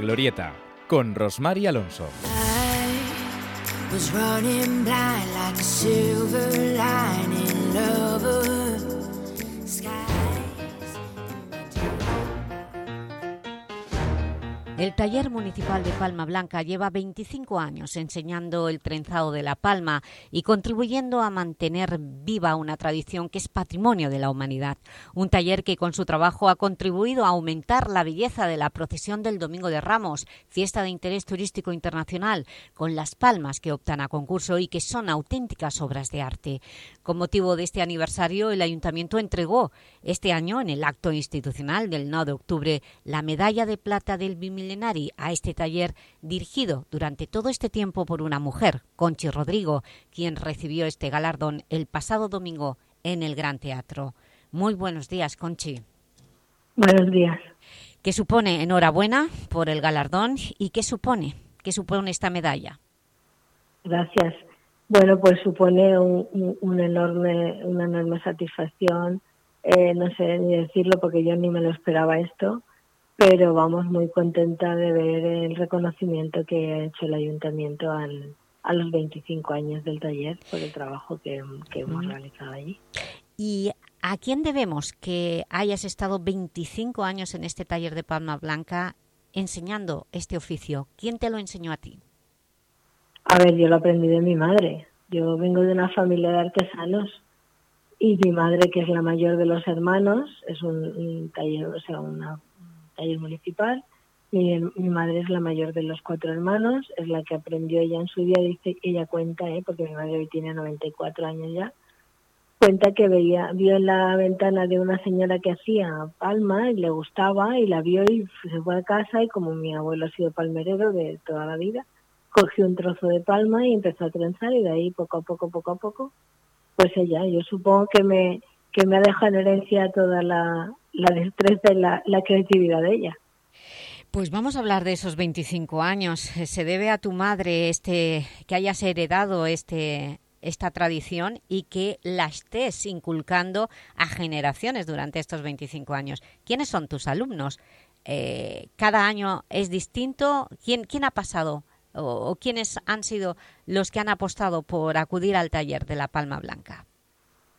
Glorieta, con Rosmar Alonso. El taller municipal de Palma Blanca lleva 25 años enseñando el trenzado de la palma y contribuyendo a mantener viva una tradición que es patrimonio de la humanidad. Un taller que con su trabajo ha contribuido a aumentar la belleza de la procesión del Domingo de Ramos, fiesta de interés turístico internacional, con las palmas que optan a concurso y que son auténticas obras de arte. Con motivo de este aniversario, el Ayuntamiento entregó este año, en el acto institucional del 9 de octubre, la medalla de plata del Bimilenari a este taller dirigido durante todo este tiempo por una mujer, Conchi Rodrigo, quien recibió este galardón el pasado domingo en el Gran Teatro. Muy buenos días, Conchi. Buenos días. ¿Qué supone enhorabuena por el galardón y qué supone? ¿Qué supone esta medalla? Gracias. Bueno, pues supone un, un- un enorme, una enorme satisfacción. Eh, no sé ni decirlo porque yo ni me lo esperaba esto. pero vamos muy contenta de ver el reconocimiento que ha hecho el ayuntamiento al, a los 25 años del taller por el trabajo que, que hemos Mm. realizado allí. ¿Y a quién debemos que hayas estado 25 años en este taller de Palma Blanca enseñando este oficio? ¿Quién te lo enseñó a ti? A ver, yo lo aprendí de mi madre. Yo vengo de una familia de artesanos y mi madre, que es la mayor de los hermanos, es un, taller, o sea, una- un taller municipal. Mi, mi madre es la mayor de los cuatro hermanos, es la que aprendió ella en su día, dice, ella cuenta, ¿eh? porque mi madre hoy tiene 94 años ya, cuenta que veía, vio en la ventana de una señora que hacía palma y le gustaba y la vio y se fue a casa y como mi abuelo ha sido palmerero de toda la vida, cogió un trozo de palma y empezó a trenzar y de ahí poco a poco, poco a poco, pues ella, yo supongo que me, que me ha dejado en herencia toda la, la destreza y la, creatividad de ella. Pues vamos a hablar de esos 25 años. ¿Se debe a tu madre este que hayas heredado este, esta tradición y que la estés inculcando a generaciones durante estos 25 años? ¿Quiénes son tus alumnos? Eh, ¿Cada año es distinto? ¿Quién, quién ha pasado o, quiénes han sido los que han apostado por acudir al taller de la Palma Blanca?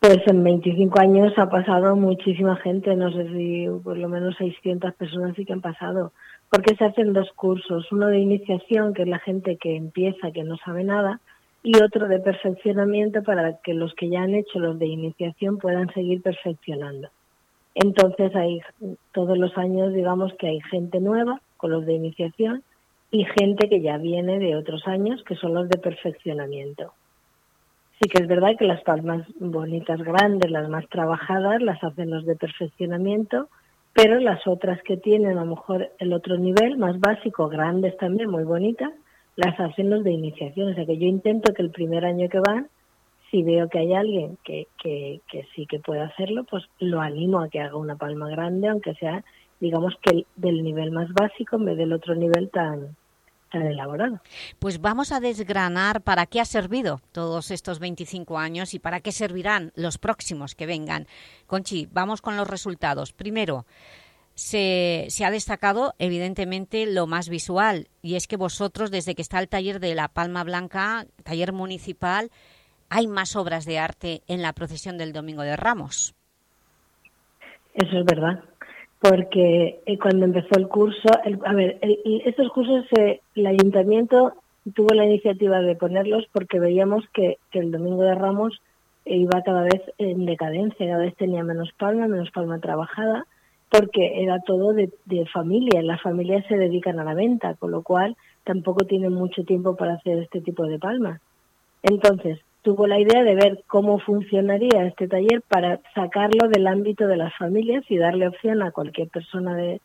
Pues en 25 años ha pasado muchísima gente, no sé si por lo menos 600 personas sí que han pasado, porque se hacen dos cursos, uno de iniciación, que es la gente que empieza, que no sabe nada, y otro de perfeccionamiento para que los que ya han hecho los de iniciación puedan seguir perfeccionando. Entonces hay todos los años, digamos que hay gente nueva con los de iniciación y gente que ya viene de otros años, que son los de perfeccionamiento. Sí que es verdad que las palmas bonitas, grandes, las más trabajadas, las hacen los de perfeccionamiento, pero las otras que tienen a lo mejor el otro nivel, más básico, grandes también, muy bonitas, las hacen los de iniciación. O sea que yo intento que el primer año que van, si veo que hay alguien que, que, que sí que puede hacerlo, pues lo animo a que haga una palma grande, aunque sea, digamos que el- del nivel más básico en vez del otro nivel tan, tan elaborado. Pues vamos a desgranar para qué ha servido todos estos 25 años y para qué servirán los próximos que vengan. Conchi, vamos con los resultados. Primero, se, se ha destacado evidentemente lo más visual y es que vosotros desde que está el taller de la Palma Blanca, taller municipal, hay más obras de arte en la procesión del Domingo de Ramos. Eso es verdad, porque eh, cuando empezó el curso, el- a ver, el- estos cursos eh, el ayuntamiento tuvo la iniciativa de ponerlos porque veíamos que, que el Domingo de Ramos iba cada vez en decadencia, cada vez tenía menos palma, menos palma trabajada, porque era todo de, de familia, las familias se dedican a la venta, con lo cual tampoco tienen mucho tiempo para hacer este tipo de palmas. Entonces, tuvo la idea de ver cómo funcionaría este taller para sacarlo del ámbito de las familias y darle opción a cualquier persona de,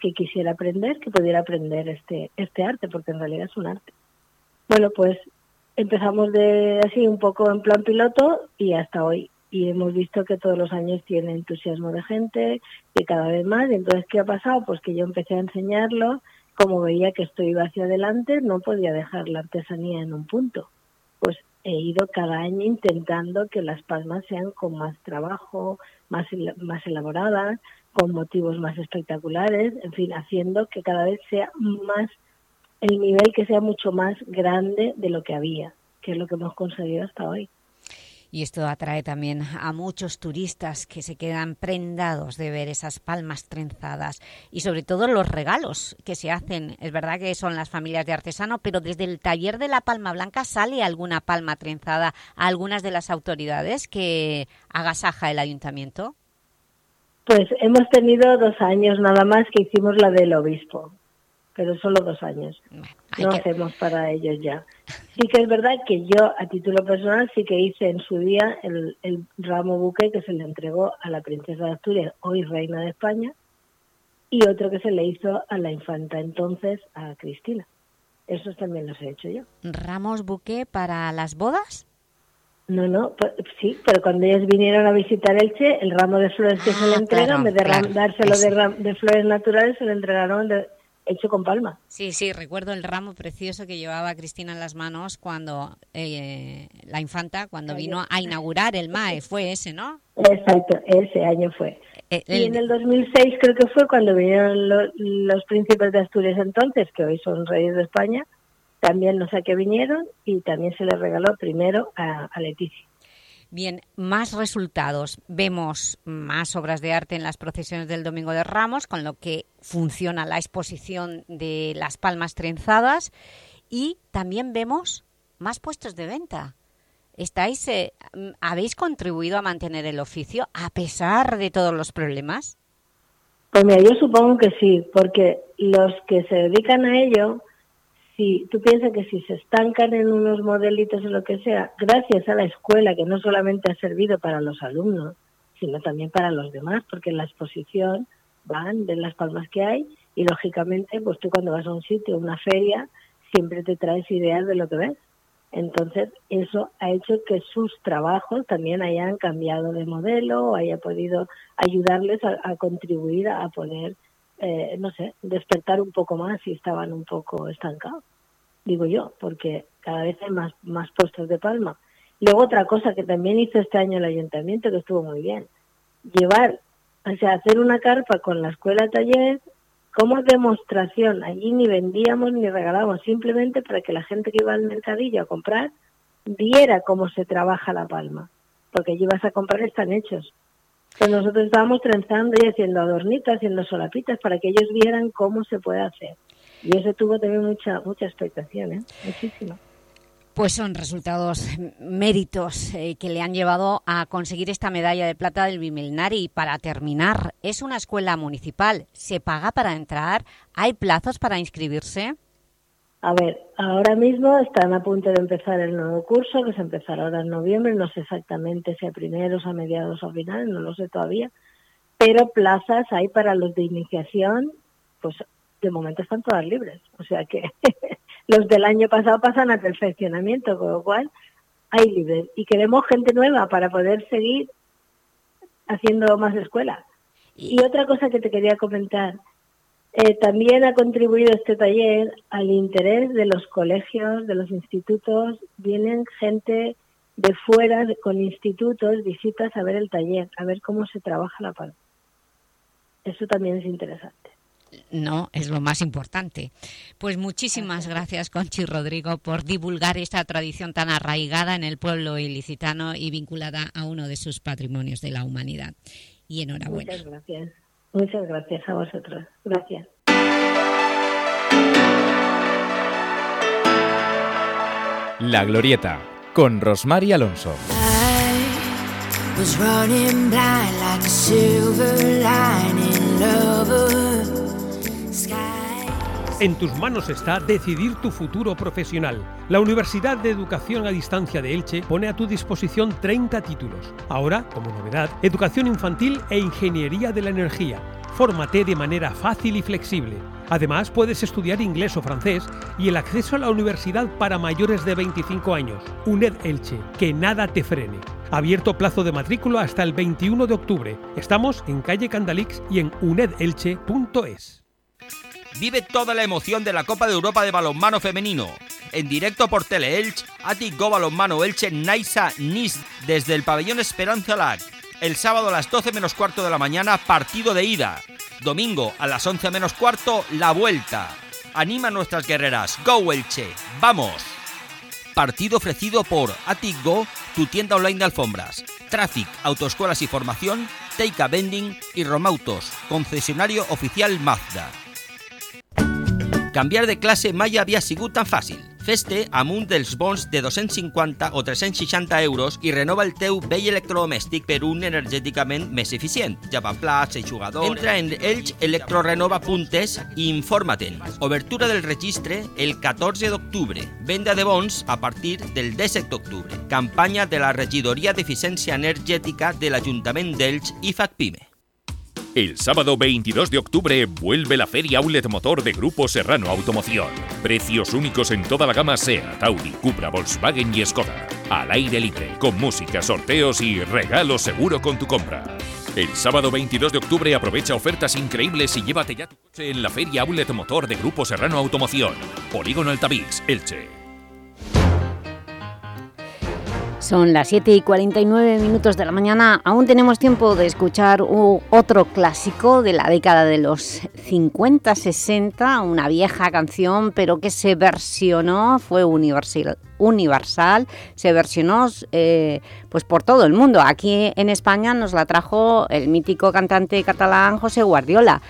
que quisiera aprender, que pudiera aprender este, este arte, porque en realidad es un arte. Bueno, pues empezamos de así un poco en plan piloto y hasta hoy. Y hemos visto que todos los años tiene entusiasmo de gente, que cada vez más. Entonces, ¿qué ha pasado? Pues que yo empecé a enseñarlo, como veía que esto iba hacia adelante, no podía dejar la artesanía en un punto. Pues he ido cada año intentando que las palmas sean con más trabajo, más, más elaboradas, con motivos más espectaculares, en fin, haciendo que cada vez sea más el nivel que sea mucho más grande de lo que había, que es lo que hemos conseguido hasta hoy. Y esto atrae también a muchos turistas que se quedan prendados de ver esas palmas trenzadas y sobre todo los regalos que se hacen. Es verdad que son las familias de artesano, pero desde el taller de la Palma Blanca sale alguna palma trenzada a algunas de las autoridades que agasaja el ayuntamiento. Pues hemos tenido dos años nada más que hicimos la del obispo, pero solo dos años. No hacemos para ellos ya. Sí que es verdad que yo, a título personal, sí que hice en su día el, el ramo buque que se le entregó a la princesa de Asturias, hoy reina de España, y otro que se le hizo a la infanta entonces, a Cristina. Esos también los he hecho yo. ¿Ramos buque para las bodas? No, no, pues, sí, pero cuando ellos vinieron a visitar Elche, el ramo de flores que se le entrega, claro, en vez de claro, dárselo de, de flores naturales, se le entregaron de- hecho con palma. Sí, sí, recuerdo el ramo precioso que llevaba Cristina en las manos cuando eh, la infanta, cuando vino a inaugurar el MAE, fue ese, ¿no? Exacto, ese año fue. Eh, Y en el 2006 creo que fue cuando vinieron lo- los príncipes de Asturias entonces, que hoy son reyes de España, también no sé qué vinieron y también se les regaló primero a, a Leticia. Bien, más resultados. Vemos más obras de arte en las procesiones del Domingo de Ramos, con lo que funciona la exposición de las palmas trenzadas y también vemos más puestos de venta. ¿Estáis, eh, ¿Habéis contribuido a mantener el oficio a pesar de todos los problemas? Pues mira, yo supongo que sí, porque los que se dedican a ello, si tú piensas que si se estancan en unos modelitos o lo que sea, gracias a la escuela, que no solamente ha servido para los alumnos, sino también para los demás, porque en la exposición van, ven las palmas que hay y lógicamente, pues tú cuando vas a un sitio, a una feria, siempre te traes ideas de lo que ves. Entonces, eso ha hecho que sus trabajos también hayan cambiado de modelo, o haya podido ayudarles a, contribuir a poder, eh, no sé, despertar un poco más si estaban un poco estancados, digo yo, porque cada vez hay más, más puestos de palma. Luego otra cosa que también hizo este año el ayuntamiento, que estuvo muy bien, llevar, o sea, hacer una carpa con la escuela taller como demostración. Allí ni vendíamos ni regalábamos, simplemente para que la gente que iba al mercadillo a comprar viera cómo se trabaja la palma. Porque allí vas a comprar, están hechos. Pues nosotros estábamos trenzando y haciendo adornitos, haciendo solapitas, para que ellos vieran cómo se puede hacer. Y eso tuvo también mucha mucha expectación, ¿eh? muchísima. Pues son resultados, méritos eh, que le han llevado a conseguir esta medalla de plata del Bimilenari. Y para terminar, es una escuela municipal. ¿Se paga para entrar? ¿Hay plazos para inscribirse? A ver, ahora mismo están a punto de empezar el nuevo curso, que se empezará ahora en noviembre, no sé exactamente si a primeros, a mediados o a finales, no lo sé todavía, pero plazas hay para los de iniciación, pues de momento están todas libres, o sea que los del año pasado pasan a perfeccionamiento, con lo cual hay libres y queremos gente nueva para poder seguir haciendo más escuela. Y otra cosa que te quería comentar, eh, también ha contribuido este taller al interés de los colegios, de los institutos. Vienen gente de fuera con institutos, visitas a ver el taller, a ver cómo se trabaja la palma. Eso también es interesante. No, es lo más importante. Pues muchísimas gracias, Conchi Rodrigo, por divulgar esta tradición tan arraigada en el pueblo ilicitano y vinculada a uno de sus patrimonios de la humanidad. Y enhorabuena. Muchas gracias. Muchas gracias a vosotros. Gracias. La Glorieta, con Rosmar y Alonso. En tus manos está decidir tu futuro profesional. La Universidad de Educación a Distancia de Elche pone a tu disposición 30 títulos. Ahora, como novedad, Educación Infantil e Ingeniería de la Energía. Fórmate de manera fácil y flexible. Además, puedes estudiar inglés o francés y el acceso a la universidad para mayores de 25 años. UNED Elche, que nada te frene. Abierto plazo de matrícula hasta el 21 de octubre. Estamos en calle Candalix y en unedelche.es. Vive toda la emoción de la Copa de Europa de balonmano femenino. En directo por Teleelch, Atic Go Balonmano Elche Naisa Nis desde el pabellón Esperanza Lag. El sábado a las 12 menos cuarto de la mañana, partido de ida. Domingo a las 11 menos cuarto, la vuelta. Anima a nuestras guerreras. Go Elche. ¡Vamos! Partido ofrecido por Atic Go, tu tienda online de alfombras. Traffic, autoescuelas y formación, Teika Vending y Romautos, concesionario oficial Mazda. Canviar de classe mai havia sigut tan fàcil. Fes-te amb un dels bons de 250 o 360 euros i renova el teu vell electrodomèstic per un energèticament més eficient. Lavaplats, eixugador... Entra en elxelectrorenova.es i informa-te'n. Obertura del registre el 14 d'octubre. Venda de bons a partir del 17 d'octubre. Campanya de la Regidoria d'Eficiència Energètica de l'Ajuntament d'Elx i FACPIME. El sábado 22 de octubre vuelve la Feria Outlet Motor de Grupo Serrano Automoción. Precios únicos en toda la gama SEAT, Audi, Cupra, Volkswagen y Skoda. Al aire libre, con música, sorteos y regalo seguro con tu compra. El sábado 22 de octubre aprovecha ofertas increíbles y llévate ya tu coche en la Feria Outlet Motor de Grupo Serrano Automoción. Polígono Altavix, Elche. Son las 7 y 49 minutos de la mañana. Aún tenemos tiempo de escuchar otro clásico de la década de los 50-60, una vieja canción, pero que se versionó, fue universal, universal se versionó eh, pues por todo el mundo. Aquí en España nos la trajo el mítico cantante catalán José Guardiola,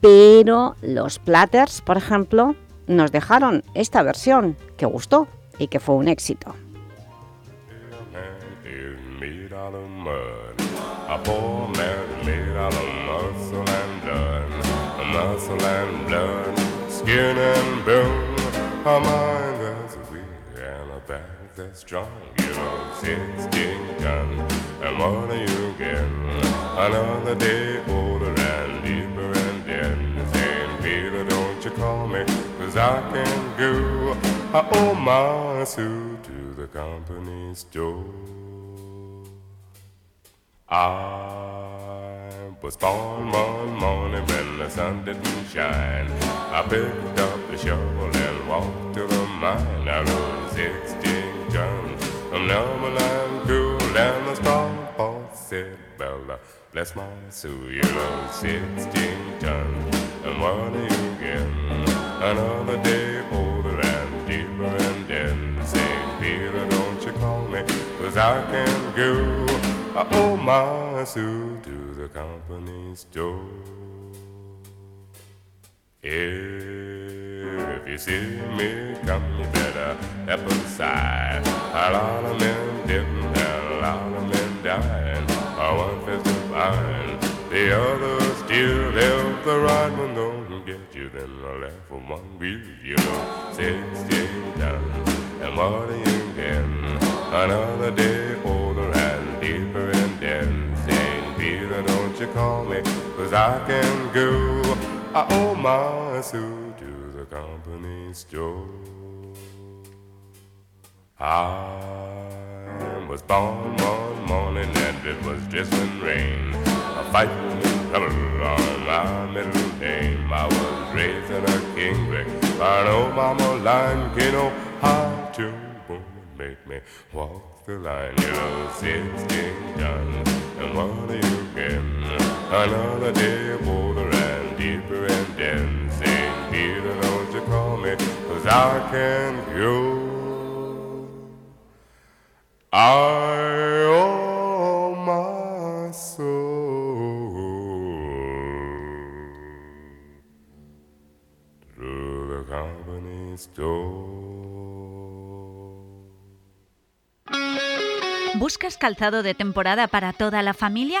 pero los Platters, por ejemplo, nos dejaron esta versión que gustó y que fue un éxito. Out of mud. A poor man made out of muscle and blood. A muscle and blood, skin and bone. A mind that's weak and a back that's strong. You know, 16 guns. And what do you get? Another day older and deeper and dead. Saying, Peter, don't you call me, cause I can go. I owe my suit to the company store. I was born one morning when the sun didn't shine. I picked up the shovel and walked to the mine. I rode 16 tons from Numberland cool, and the strong boss said, Bella, bless my soul, you know 16 tons. And you get? Another day older and deeper and then St. Peter, don't you call me, cause I can't go. I owe my suit to the company store. If you see me come, you better step aside. A lot of men didn't, a lot of men died. One fist of iron, the other still left. The right one don't get you, then the left one will. You know, sixteen done, and what get? Another day call me, cause I can go. I owe my suit to the company store. I was born one morning and it was drizzling rain. A fighting color on my middle name. I was raised in a kingdom. I know mama line, you know how to make me walk the line. You know, 16 guns, and what are you getting? Another day older and deeper and dancing. Peter, don't you call me, cause I can go. I owe my soul to the company store. ¿Buscas calzado de temporada para toda la familia?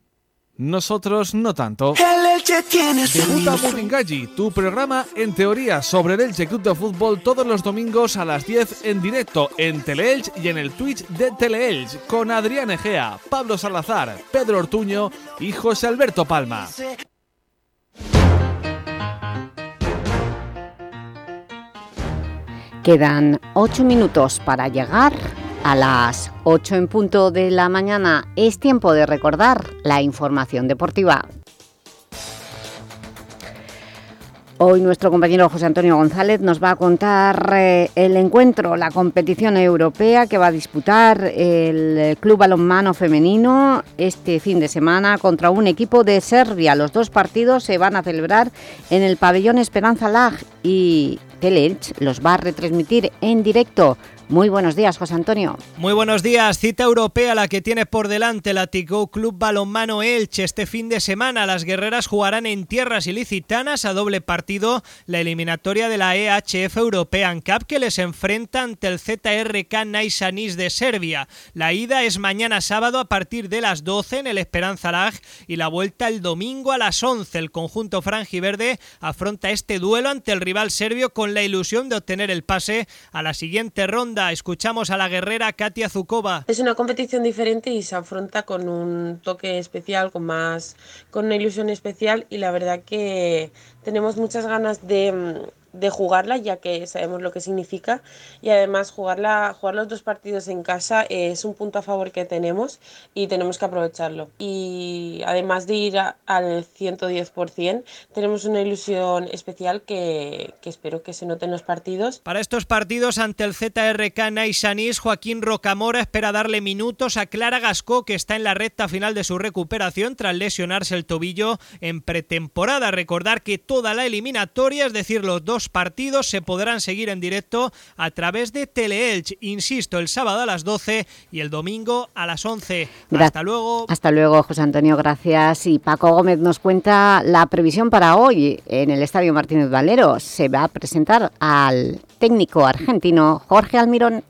Nosotros no tanto. El Elche tiene Debuta sonido. Buringalli, tu programa en teoría sobre el Elche Club de Fútbol todos los domingos a las 10 en directo en Teleelch y en el Twitch de Teleelch con Adrián Egea, Pablo Salazar, Pedro Ortuño y José Alberto Palma. Quedan 8 minutos para llegar a las 8 en punto de la mañana. Es tiempo de recordar la información deportiva. Hoy nuestro compañero José Antonio González nos va a contar eh, el encuentro, la competición europea que va a disputar el Club Balonmano Femenino este fin de semana contra un equipo de Serbia. Los dos partidos se van a celebrar en el pabellón Esperanza Lag y Teleelch los va a retransmitir en directo. Muy buenos días, José Antonio. Muy buenos días. Cita europea la que tiene por delante la Tigo Club Balonmano Elche. Este fin de semana las guerreras jugarán en tierras ilicitanas a doble partido la eliminatoria de la EHF European Cup que les enfrenta ante el ZRK Naisanis de Serbia. La ida es mañana sábado a partir de las 12 en el Esperanza Lag y la vuelta el domingo a las 11. El conjunto franjiverde afronta este duelo ante el rival serbio con la ilusión de obtener el pase a la siguiente ronda Escuchamos a la guerrera Katia Zukova. Es una competición diferente y se afronta con un toque especial, con más, con una ilusión especial y la verdad que tenemos muchas ganas de de jugarla, ya que sabemos lo que significa. Y además jugarla, jugar los dos partidos en casa es un punto a favor que tenemos y tenemos que aprovecharlo. Y además de ir al 110%, tenemos una ilusión especial que, que, espero que se note en los partidos. Para estos partidos ante el ZRK Naisanis, Joaquín Rocamora espera darle minutos a Clara Gascó, que está en la recta final de su recuperación tras lesionarse el tobillo en pretemporada. Recordar que toda la eliminatoria, es decir, los dos partidos se podrán seguir en directo a través de Teleelch, insisto, el sábado a las 12 y el domingo a las 11. Hasta luego. Hasta luego, José Antonio, gracias. Y Paco Gómez nos cuenta la previsión para hoy en el Estadio Martínez Valero. Se va a presentar al técnico argentino Jorge Almirón.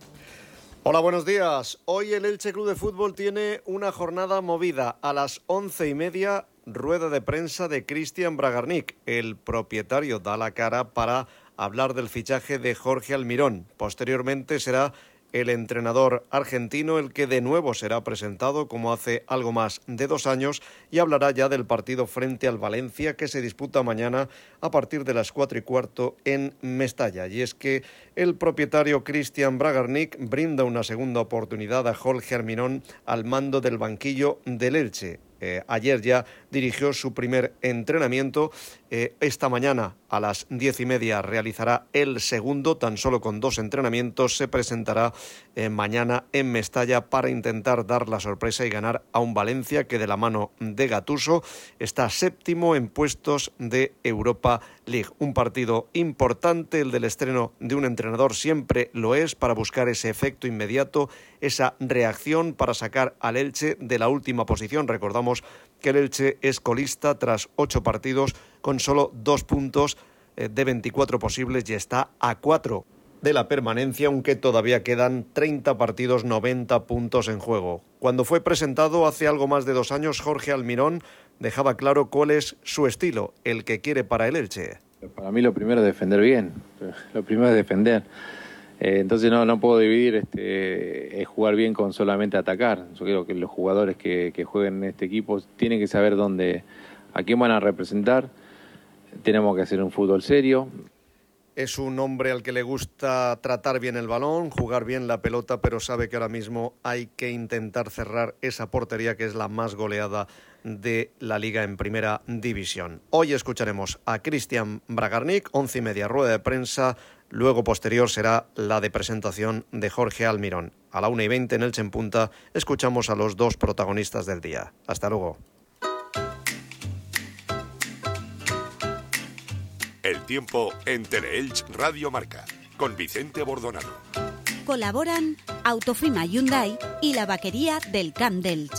Hola, buenos días. Hoy el Elche Club de Fútbol tiene una jornada movida a las once y media rueda de prensa de Cristian Bragarnik. El propietario da la cara para hablar del fichaje de Jorge Almirón. Posteriormente será el entrenador argentino el que de nuevo será presentado como hace algo más de dos años y hablará ya del partido frente al Valencia que se disputa mañana a partir de las cuatro y cuarto en Mestalla. Y es que el propietario Cristian Bragarnik brinda una segunda oportunidad a Jorge Almirón al mando del banquillo del Elche. Eh, ayer ya dirigió su primer entrenamiento. Eh, esta mañana a las diez y media realizará el segundo, tan solo con dos entrenamientos. Se presentará eh, mañana en Mestalla para intentar dar la sorpresa y ganar a un Valencia que de la mano de Gatuso está séptimo en puestos de Europa League. Un partido importante, el del estreno de un entrenador siempre lo es para buscar ese efecto inmediato, esa reacción para sacar al Elche de la última posición. Recordamos que el Elche es colista tras ocho partidos con solo dos puntos eh, de 24 posibles y está a cuatro de la permanencia, aunque todavía quedan 30 partidos, 90 puntos en juego. Cuando fue presentado hace algo más de dos años, Jorge Almirón dejaba claro cuál es su estilo, el que quiere para el Elche. Para mí lo primero es defender bien, lo primero es defender. Eh, entonces no, no puedo dividir este, jugar bien con solamente atacar. Yo creo que los jugadores que, jueguen en este equipo tienen que saber dónde, a quién van a representar. Tenemos que hacer un fútbol serio. Es un hombre al que le gusta tratar bien el balón, jugar bien la pelota, pero sabe que ahora mismo hay que intentar cerrar esa portería que es la más goleada de la liga en primera división. Hoy escucharemos a Cristian Bragarnik, once y media rueda de prensa Luego, posterior, será la de presentación de Jorge Almirón. A la una y veinte en Elche en Punta, escuchamos a los dos protagonistas del día. Hasta luego. El tiempo en Teleelch Radio Marca, con Vicente Bordonado. Colaboran Autofima Hyundai y la vaquería del Camp d'Elch.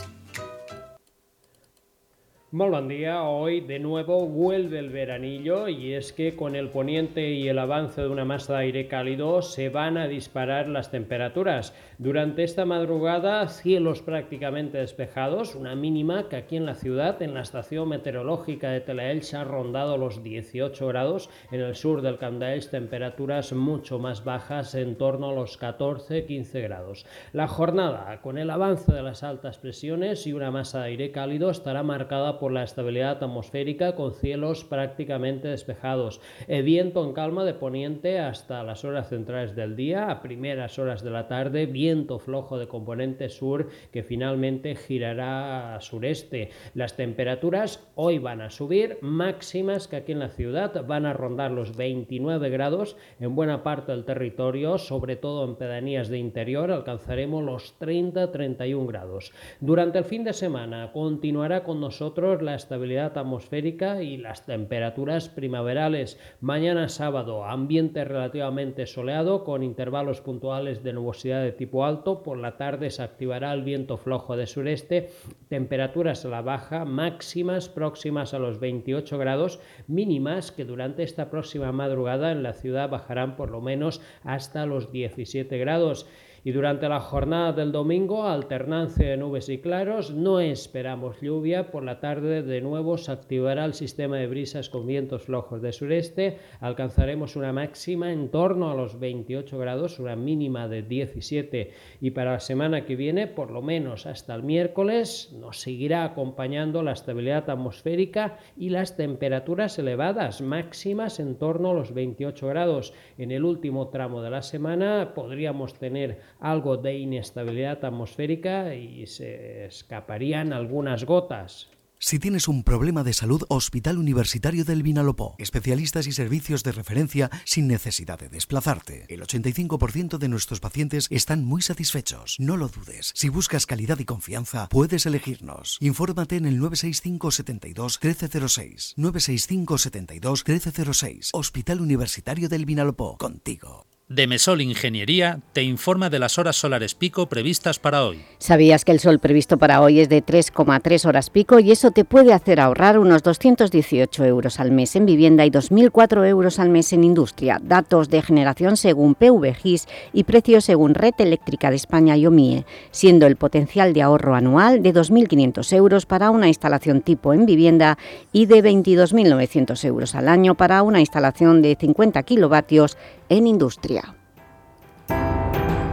Muy buen día, hoy de nuevo vuelve el veranillo y es que con el poniente y el avance de una masa de aire cálido se van a disparar las temperaturas. Durante esta madrugada cielos prácticamente despejados, una mínima que aquí en la ciudad, en la estación meteorológica de Telaelch ha rondado los 18 grados, en el sur del Candaelch temperaturas mucho más bajas en torno a los 14-15 grados. La jornada con el avance de las altas presiones y una masa de aire cálido estará marcada por la estabilidad atmosférica con cielos prácticamente despejados. El viento en calma de poniente hasta las horas centrales del día, a primeras horas de la tarde, viento flojo de componente sur que finalmente girará a sureste. Las temperaturas hoy van a subir, máximas que aquí en la ciudad van a rondar los 29 grados en buena parte del territorio, sobre todo en pedanías de interior, alcanzaremos los 30-31 grados. Durante el fin de semana continuará con nosotros la estabilidad atmosférica y las temperaturas primaverales. Mañana sábado, ambiente relativamente soleado con intervalos puntuales de nubosidad de tipo alto. Por la tarde se activará el viento flojo de sureste. Temperaturas a la baja, máximas próximas a los 28 grados, mínimas que durante esta próxima madrugada en la ciudad bajarán por lo menos hasta los 17 grados. Y durante la jornada del domingo, alternancia de nubes y claros, no esperamos lluvia. Por la tarde, de nuevo, se activará el sistema de brisas con vientos flojos de sureste. Alcanzaremos una máxima en torno a los 28 grados, una mínima de 17. Y para la semana que viene, por lo menos hasta el miércoles, nos seguirá acompañando la estabilidad atmosférica y las temperaturas elevadas, máximas en torno a los 28 grados. En el último tramo de la semana podríamos tener algo de inestabilidad atmosférica y se escaparían algunas gotas. Si tienes un problema de salud, Hospital Universitario del Vinalopó. Especialistas y servicios de referencia sin necesidad de desplazarte. El 85% de nuestros pacientes están muy satisfechos. No lo dudes. Si buscas calidad y confianza, puedes elegirnos. Infórmate en el 965 72 1306. 965 72 1306. Hospital Universitario del Vinalopó. Contigo. Demesol Ingeniería te informa de las horas solares pico previstas para hoy. ¿Sabías que el sol previsto para hoy es de 3,3 horas pico y eso te puede hacer ahorrar unos 218 euros al mes en vivienda y 2.004 euros al mes en industria? Datos de generación según PVGIS y precios según Red Eléctrica de España y OMIE, siendo el potencial de ahorro anual de 2.500 euros para una instalación tipo en vivienda y de 22.900 euros al año para una instalación de 50 kilovatios en industria.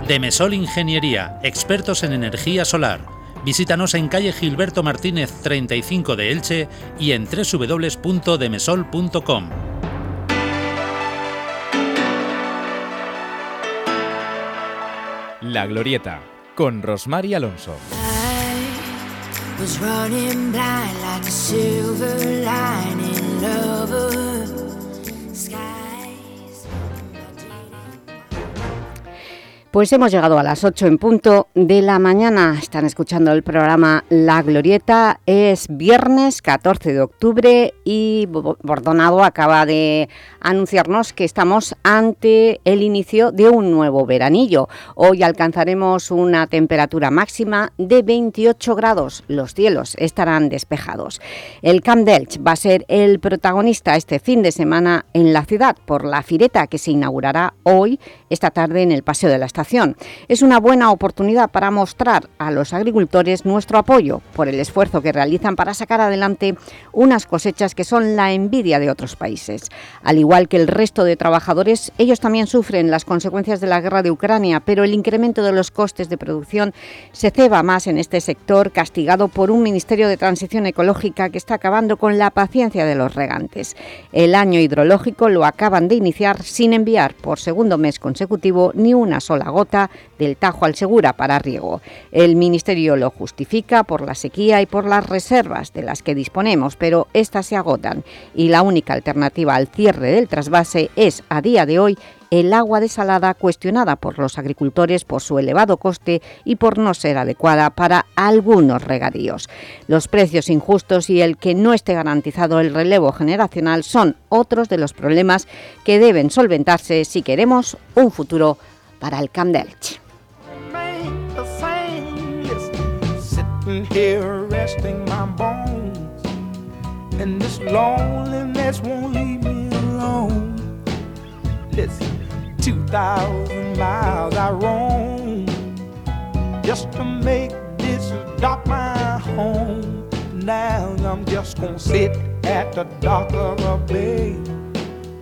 Demesol Ingeniería, expertos en energía solar. Visítanos en calle Gilberto Martínez 35 de Elche y en www.demesol.com. La Glorieta, con Rosmar y Alonso. was running blind like a silver lining lover. Pues hemos llegado a las 8 en punto de la mañana. Están escuchando el programa La Glorieta. Es viernes 14 de octubre y Bordonado acaba de anunciarnos que estamos ante el inicio de un nuevo veranillo. Hoy alcanzaremos una temperatura máxima de 28 grados. Los cielos estarán despejados. El Camp Delch va a ser el protagonista este fin de semana en la ciudad por la fireta que se inaugurará hoy, esta tarde, en el Paseo de la Estación es una buena oportunidad para mostrar a los agricultores nuestro apoyo por el esfuerzo que realizan para sacar adelante unas cosechas que son la envidia de otros países. Al igual que el resto de trabajadores, ellos también sufren las consecuencias de la guerra de Ucrania, pero el incremento de los costes de producción se ceba más en este sector, castigado por un Ministerio de Transición Ecológica que está acabando con la paciencia de los regantes. El año hidrológico lo acaban de iniciar sin enviar por segundo mes consecutivo ni una sola gota del Tajo al Segura para riego. El Ministerio lo justifica por la sequía y por las reservas de las que disponemos, pero estas se agotan y la única alternativa al cierre del trasvase es, a día de hoy, el agua desalada cuestionada por los agricultores por su elevado coste y por no ser adecuada para algunos regadíos. Los precios injustos y el que no esté garantizado el relevo generacional son otros de los problemas que deben solventarse si queremos un futuro para el Camp Delch. Sitting here resting my bones, and this loneliness won't leave me alone. Listen, 2,000 miles I roam just to make this dock my home. Now I'm just gonna sit at the dock of the bay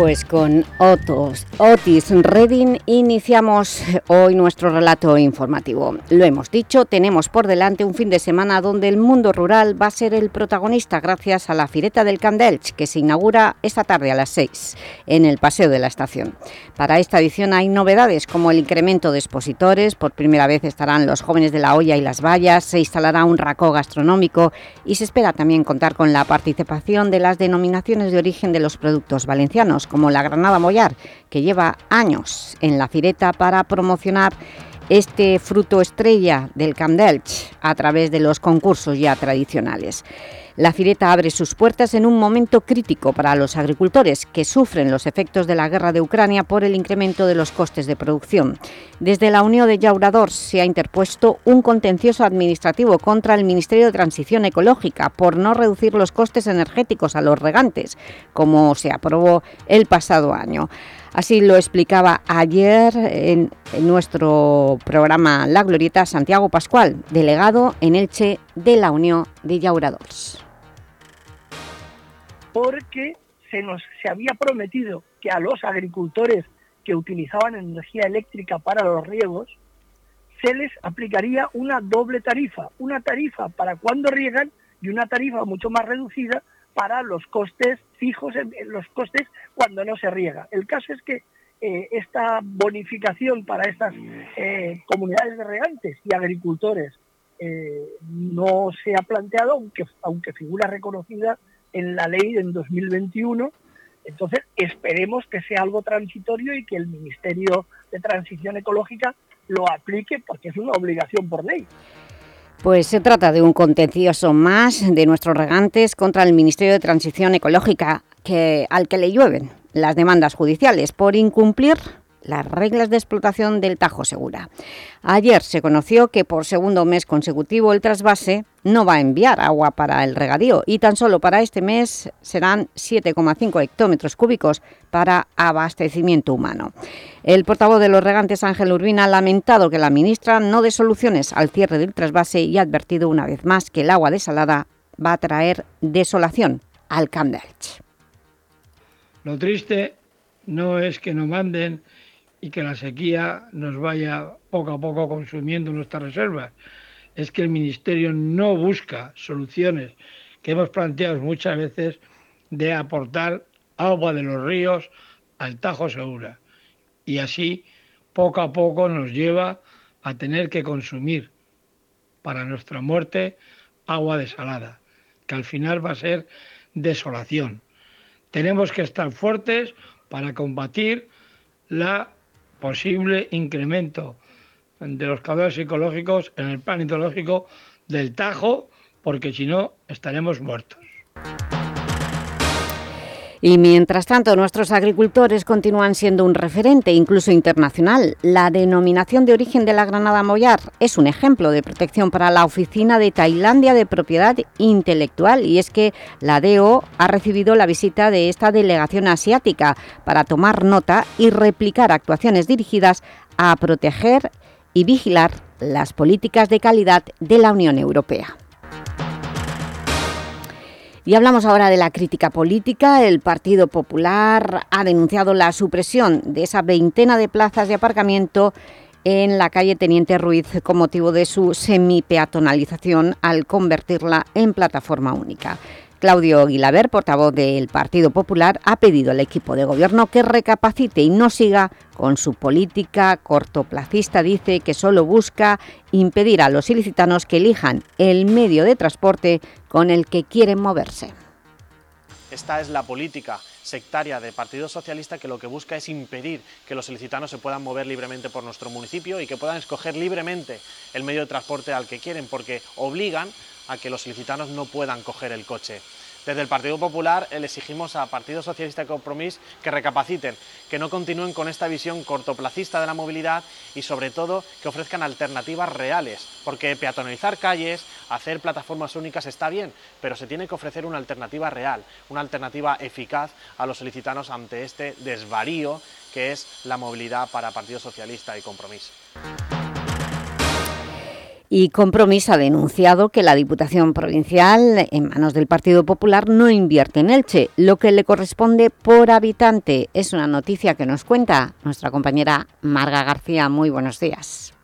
Pues con Otis Redding iniciamos hoy nuestro relato informativo. Lo hemos dicho, tenemos por delante un fin de semana donde el mundo rural va a ser el protagonista gracias a la Fireta del Candelch, que se inaugura esta tarde a las 6 en el Paseo de la Estación. Para esta edición hay novedades como el incremento de expositores, por primera vez estarán los jóvenes de la olla y las vallas, se instalará un racó gastronómico y se espera también contar con la participación de las denominaciones de origen de los productos valencianos como la Granada Mollar, que lleva años en la Fireta para promocionar este fruto estrella del Camp a través de los concursos ya tradicionales. La Fireta abre sus puertas en un momento crítico para los agricultores que sufren los efectos de la guerra de Ucrania por el incremento de los costes de producción. Desde la Unión de Llauradors se ha interpuesto un contencioso administrativo contra el Ministerio de Transición Ecológica por no reducir los costes energéticos a los regantes, como se aprobó el pasado año. Así lo explicaba ayer en, nuestro programa La Glorieta Santiago Pascual, delegado en Elche de la Unión de Llauradors porque se nos se había prometido que a los agricultores que utilizaban energía eléctrica para los riegos se les aplicaría una doble tarifa, una tarifa para cuando riegan y una tarifa mucho más reducida para los costes fijos, los costes cuando no se riega. El caso es que eh, esta bonificación para estas eh, comunidades de regantes y agricultores eh, no se ha planteado, aunque, aunque figura reconocida en la ley en 2021. Entonces, esperemos que sea algo transitorio y que el Ministerio de Transición Ecológica lo aplique porque es una obligación por ley. Pues se trata de un contencioso más de nuestros regantes contra el Ministerio de Transición Ecológica que, al que le llueven las demandas judiciales por incumplir las reglas de explotación del Tajo Segura. Ayer se conoció que por segundo mes consecutivo el trasvase no va a enviar agua para el regadío y tan solo para este mes serán 7,5 hectómetros cúbicos para abastecimiento humano. El portavoz de los regantes Ángel Urbina ha lamentado que la ministra no dé soluciones al cierre del trasvase y ha advertido una vez más que el agua desalada va a traer desolación al Camp Lo triste no es que nos manden y que la sequía nos vaya poco a poco consumiendo nuestras reservas. Es que el Ministerio no busca soluciones que hemos planteado muchas veces de aportar agua de los ríos al Tajo Segura. Y así, poco a poco, nos lleva a tener que consumir para nuestra muerte agua desalada, que al final va a ser desolación. Tenemos que estar fuertes para combatir la posible incremento de los caudales psicológicos en el plan hidrológico del Tajo, porque si no estaremos muertos. Y mientras tanto, nuestros agricultores continúan siendo un referente, incluso internacional. La denominación de origen de la Granada Mollar es un ejemplo de protección para la Oficina de Tailandia de Propiedad Intelectual y es que la DEO ha recibido la visita de esta delegación asiática para tomar nota y replicar actuaciones dirigidas a proteger y vigilar las políticas de calidad de la Unión Europea. Y hablamos ahora de la crítica política. El Partido Popular ha denunciado la supresión de esa veintena de plazas de aparcamiento en la calle Teniente Ruiz con motivo de su semi-peatonalización al convertirla en plataforma única. Claudio Aguilaber, portavoz del Partido Popular, ha pedido al equipo de gobierno que recapacite y no siga con su política cortoplacista. Dice que solo busca impedir a los ilicitanos que elijan el medio de transporte con el que quieren moverse. Esta es la política sectaria del Partido Socialista que lo que busca es impedir que los ilicitanos se puedan mover libremente por nuestro municipio y que puedan escoger libremente el medio de transporte al que quieren, porque obligan a que los ilicitanos no puedan coger el coche. Desde el Partido Popular le exigimos a Partido Socialista y Compromís que recapaciten, que no continúen con esta visión cortoplacista de la movilidad y sobre todo que ofrezcan alternativas reales, porque peatonalizar calles, hacer plataformas únicas está bien, pero se tiene que ofrecer una alternativa real, una alternativa eficaz a los solicitanos ante este desvarío que es la movilidad para Partido Socialista y Compromís. Y Compromís ha denunciado que la Diputación Provincial, en manos del Partido Popular, no invierte en Elche, lo que le corresponde por habitante. Es una noticia que nos cuenta nuestra compañera Marga García. Muy buenos días.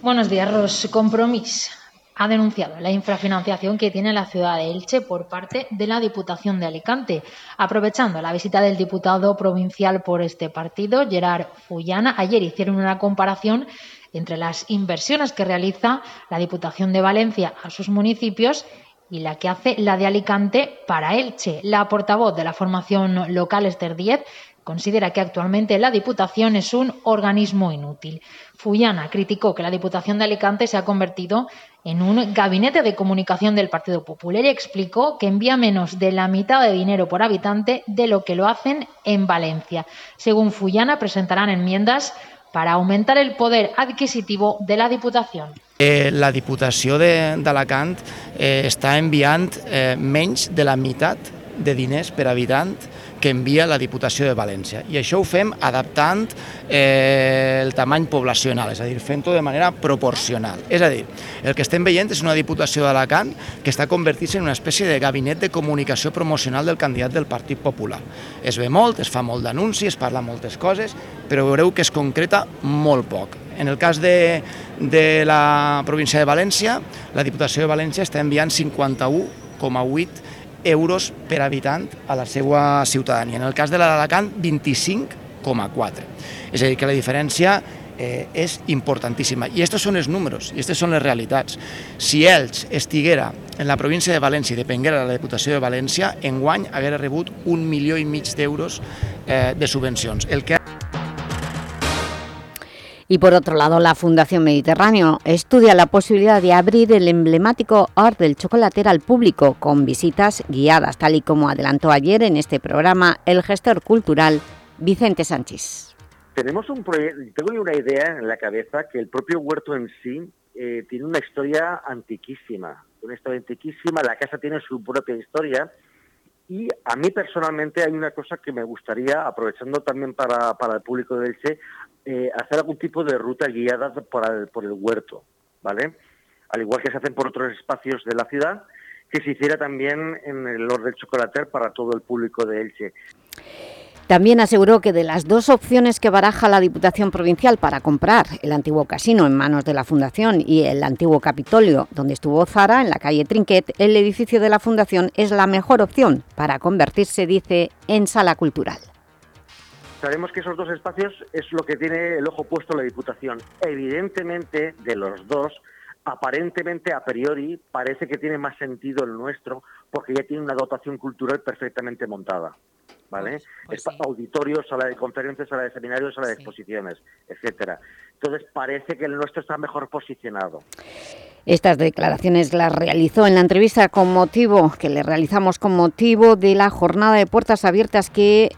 Buenos días, Ros. Compromís ha denunciado la infrafinanciación que tiene la ciudad de Elche por parte de la Diputación de Alicante. Aprovechando la visita del diputado provincial por este partido, Gerard Fullana, ayer hicieron una comparación entre las inversiones que realiza la Diputación de Valencia a sus municipios y la que hace la de Alicante para Elche. La portavoz de la formación local, Esther Díez, considera que actualmente la Diputación es un organismo inútil. Fullana criticó que la Diputación de Alicante se ha convertido en un gabinete de comunicación del Partido Popular y explicó que envía menos de la mitad de dinero por habitante de lo que lo hacen en Valencia. Según Fullana, presentarán enmiendas para aumentar el poder adquisitivo de la Diputación. Eh, la Diputació d'Alacant eh, està enviant eh, menys de la meitat de diners per habitant que envia la Diputació de València. I això ho fem adaptant eh, el tamany poblacional, és a dir, fent-ho de manera proporcional. És a dir, el que estem veient és una Diputació d'Alacant que està convertint-se en una espècie de gabinet de comunicació promocional del candidat del Partit Popular. Es ve molt, es fa molt d'anunci, es parla moltes coses, però veureu que es concreta molt poc. En el cas de, de la província de València, la Diputació de València està enviant 51,8 euros per habitant a la seva ciutadania. En el cas de la d'Alacant, 25,4. És a dir, que la diferència eh, és importantíssima. I aquests són els números, i aquestes són les realitats. Si Elx estiguera en la província de València i depenguera de la Diputació de València, enguany haguera rebut un milió i mig d'euros eh, de subvencions. El que Y por otro lado, la Fundación Mediterráneo estudia la posibilidad de abrir el emblemático Art del Chocolater al público con visitas guiadas, tal y como adelantó ayer en este programa el gestor cultural Vicente Sánchez. Tenemos un tengo una idea en la cabeza que el propio huerto en sí eh, tiene una historia antiquísima, una historia antiquísima, la casa tiene su propia historia y a mí personalmente hay una cosa que me gustaría, aprovechando también para, para el público del Elche, eh, hacer algún tipo de ruta guiada por el, por el huerto, ¿vale? Al igual que se hacen por otros espacios de la ciudad, que se hiciera también en el Lord del Chocolater para todo el público de Elche. También aseguró que de las dos opciones que baraja la Diputación Provincial para comprar el antiguo casino en manos de la Fundación y el antiguo Capitolio, donde estuvo Zara, en la calle Trinquet, el edificio de la Fundación es la mejor opción para convertirse, dice, en sala cultural. Sabemos que esos dos espacios es lo que tiene el ojo puesto la Diputación. Evidentemente, de los dos, aparentemente, a priori, parece que tiene más sentido el nuestro porque ya tiene una dotación cultural perfectamente montada. ¿Vale? es pa- auditorio, sala de conferencias, sala de seminarios, sala de exposiciones, etcétera. Entonces parece que el nuestro está mejor posicionado. Estas declaraciones las realizó en la entrevista con motivo, que le realizamos con motivo de la jornada de puertas abiertas que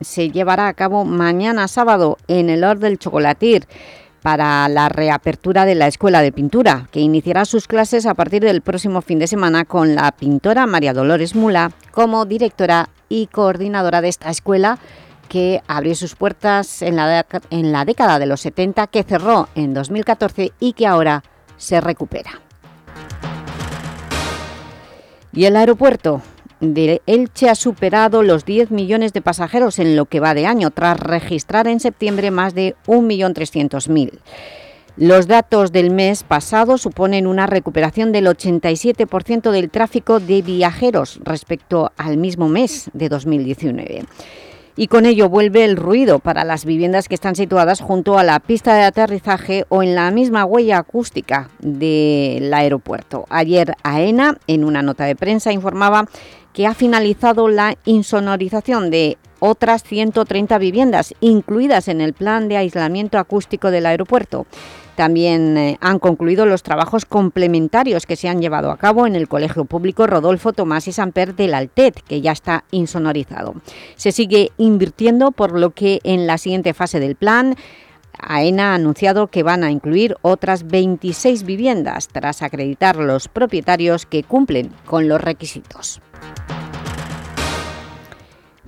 se llevará a cabo mañana sábado en el Or del Chocolatir para la reapertura de la Escuela de Pintura, que iniciará sus clases a partir del próximo fin de semana con la pintora María Dolores Mula como directora y coordinadora de esta escuela que abrió sus puertas en la, en la década de los 70, que cerró en 2014 y que ahora se recupera. Y el aeropuerto de Elche ha superado los 10 millones de pasajeros en lo que va de año, tras registrar en septiembre más de 1.300.000. Los datos del mes pasado suponen una recuperación del 87% del tráfico de viajeros respecto al mismo mes de 2019 y con ello vuelve el ruido para las viviendas que están situadas junto a la pista de aterrizaje o en la misma huella acústica del aeropuerto. Ayer AENA, en una nota de prensa, informaba que ha finalizado la insonorización de otras 130 viviendas incluidas en el plan de aislamiento acústico del aeropuerto. También eh, han concluido los trabajos complementarios que se han llevado a cabo en el Colegio Público Rodolfo Tomás y Samper del Altet, que ya está insonorizado. Se sigue invirtiendo, por lo que en la siguiente fase del plan AENA ha anunciado que van a incluir otras 26 viviendas tras acreditar los propietarios que cumplen con los requisitos.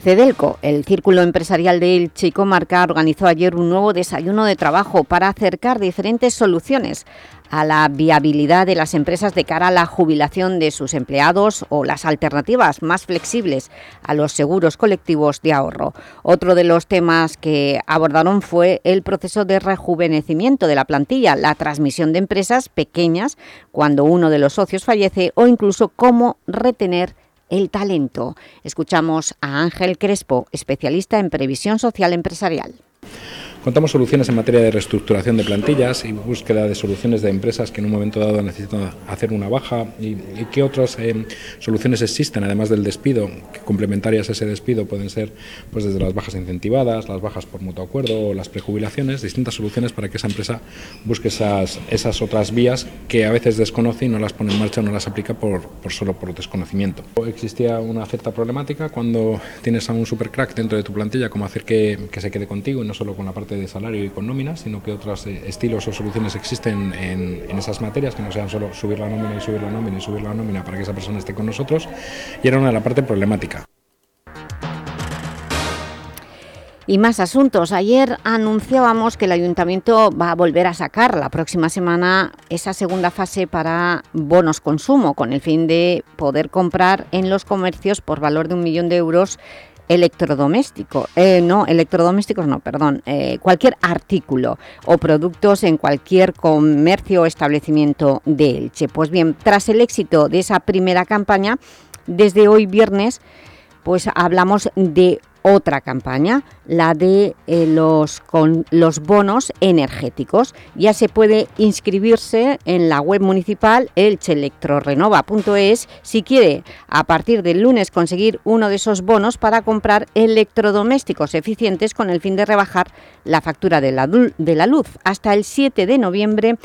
Cedelco, el Círculo Empresarial de Elche y Comarca, organizó ayer un nuevo desayuno de trabajo para acercar diferentes soluciones a la viabilidad de las empresas de cara a la jubilación de sus empleados o las alternativas más flexibles a los seguros colectivos de ahorro. Otro de los temas que abordaron fue el proceso de rejuvenecimiento de la plantilla, la transmisión de empresas pequeñas cuando uno de los socios fallece o incluso cómo retener el talento. Escuchamos a Ángel Crespo, especialista en previsión social empresarial. Contamos soluciones en materia de reestructuración de plantillas y búsqueda de soluciones de empresas que en un momento dado necesitan hacer una baja y, y qué otras eh, soluciones existen, además del despido, que complementarias a ese despido pueden ser pues desde las bajas incentivadas, las bajas por mutuo acuerdo o las prejubilaciones, distintas soluciones para que esa empresa busque esas, esas otras vías que a veces desconoce y no las pone en marcha o no las aplica por, por solo por desconocimiento. Existía una cierta problemática cuando tienes a un supercrack dentro de tu plantilla, como hacer que, que se quede contigo y no solo con la parte de salario y con nómina, sino que otros eh, estilos o soluciones existen en, en, esas materias, que no sean solo subir la nómina y subir la nómina y subir la nómina para que esa persona esté con nosotros, y era una de la parte problemática. Y más asuntos. Ayer anunciábamos que el Ayuntamiento va a volver a sacar la próxima semana esa segunda fase para bonos consumo, con el fin de poder comprar en los comercios por valor de un millón de euros electrodoméstico, eh, no, electrodomésticos no, perdón, eh, cualquier artículo o productos en cualquier comercio o establecimiento de Elche. Pues bien, tras el éxito de esa primera campaña, desde hoy viernes, pues hablamos de otra campaña, la de eh, los, con los bonos energéticos. Ya se puede inscribirse en la web municipal elcheelectrorenova.es si quiere a partir del lunes conseguir uno de esos bonos para comprar electrodomésticos eficientes con el fin de rebajar la factura de la, de la luz. Hasta el 7 de noviembre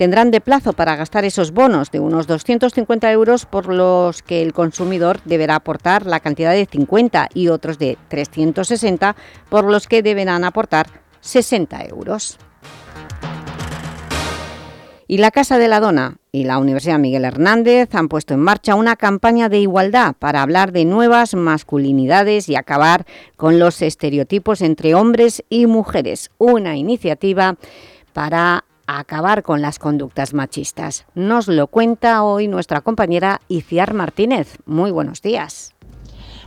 tendrán de plazo para gastar esos bonos de unos 250 euros por los que el consumidor deberá aportar la cantidad de 50 y otros de 360 por los que deberán aportar 60 euros. Y la Casa de la Dona y la Universidad Miguel Hernández han puesto en marcha una campaña de igualdad para hablar de nuevas masculinidades y acabar con los estereotipos entre hombres y mujeres. Una iniciativa para acabar con las conductas machistas. Nos lo cuenta hoy nuestra compañera Iciar Martínez. Muy buenos días.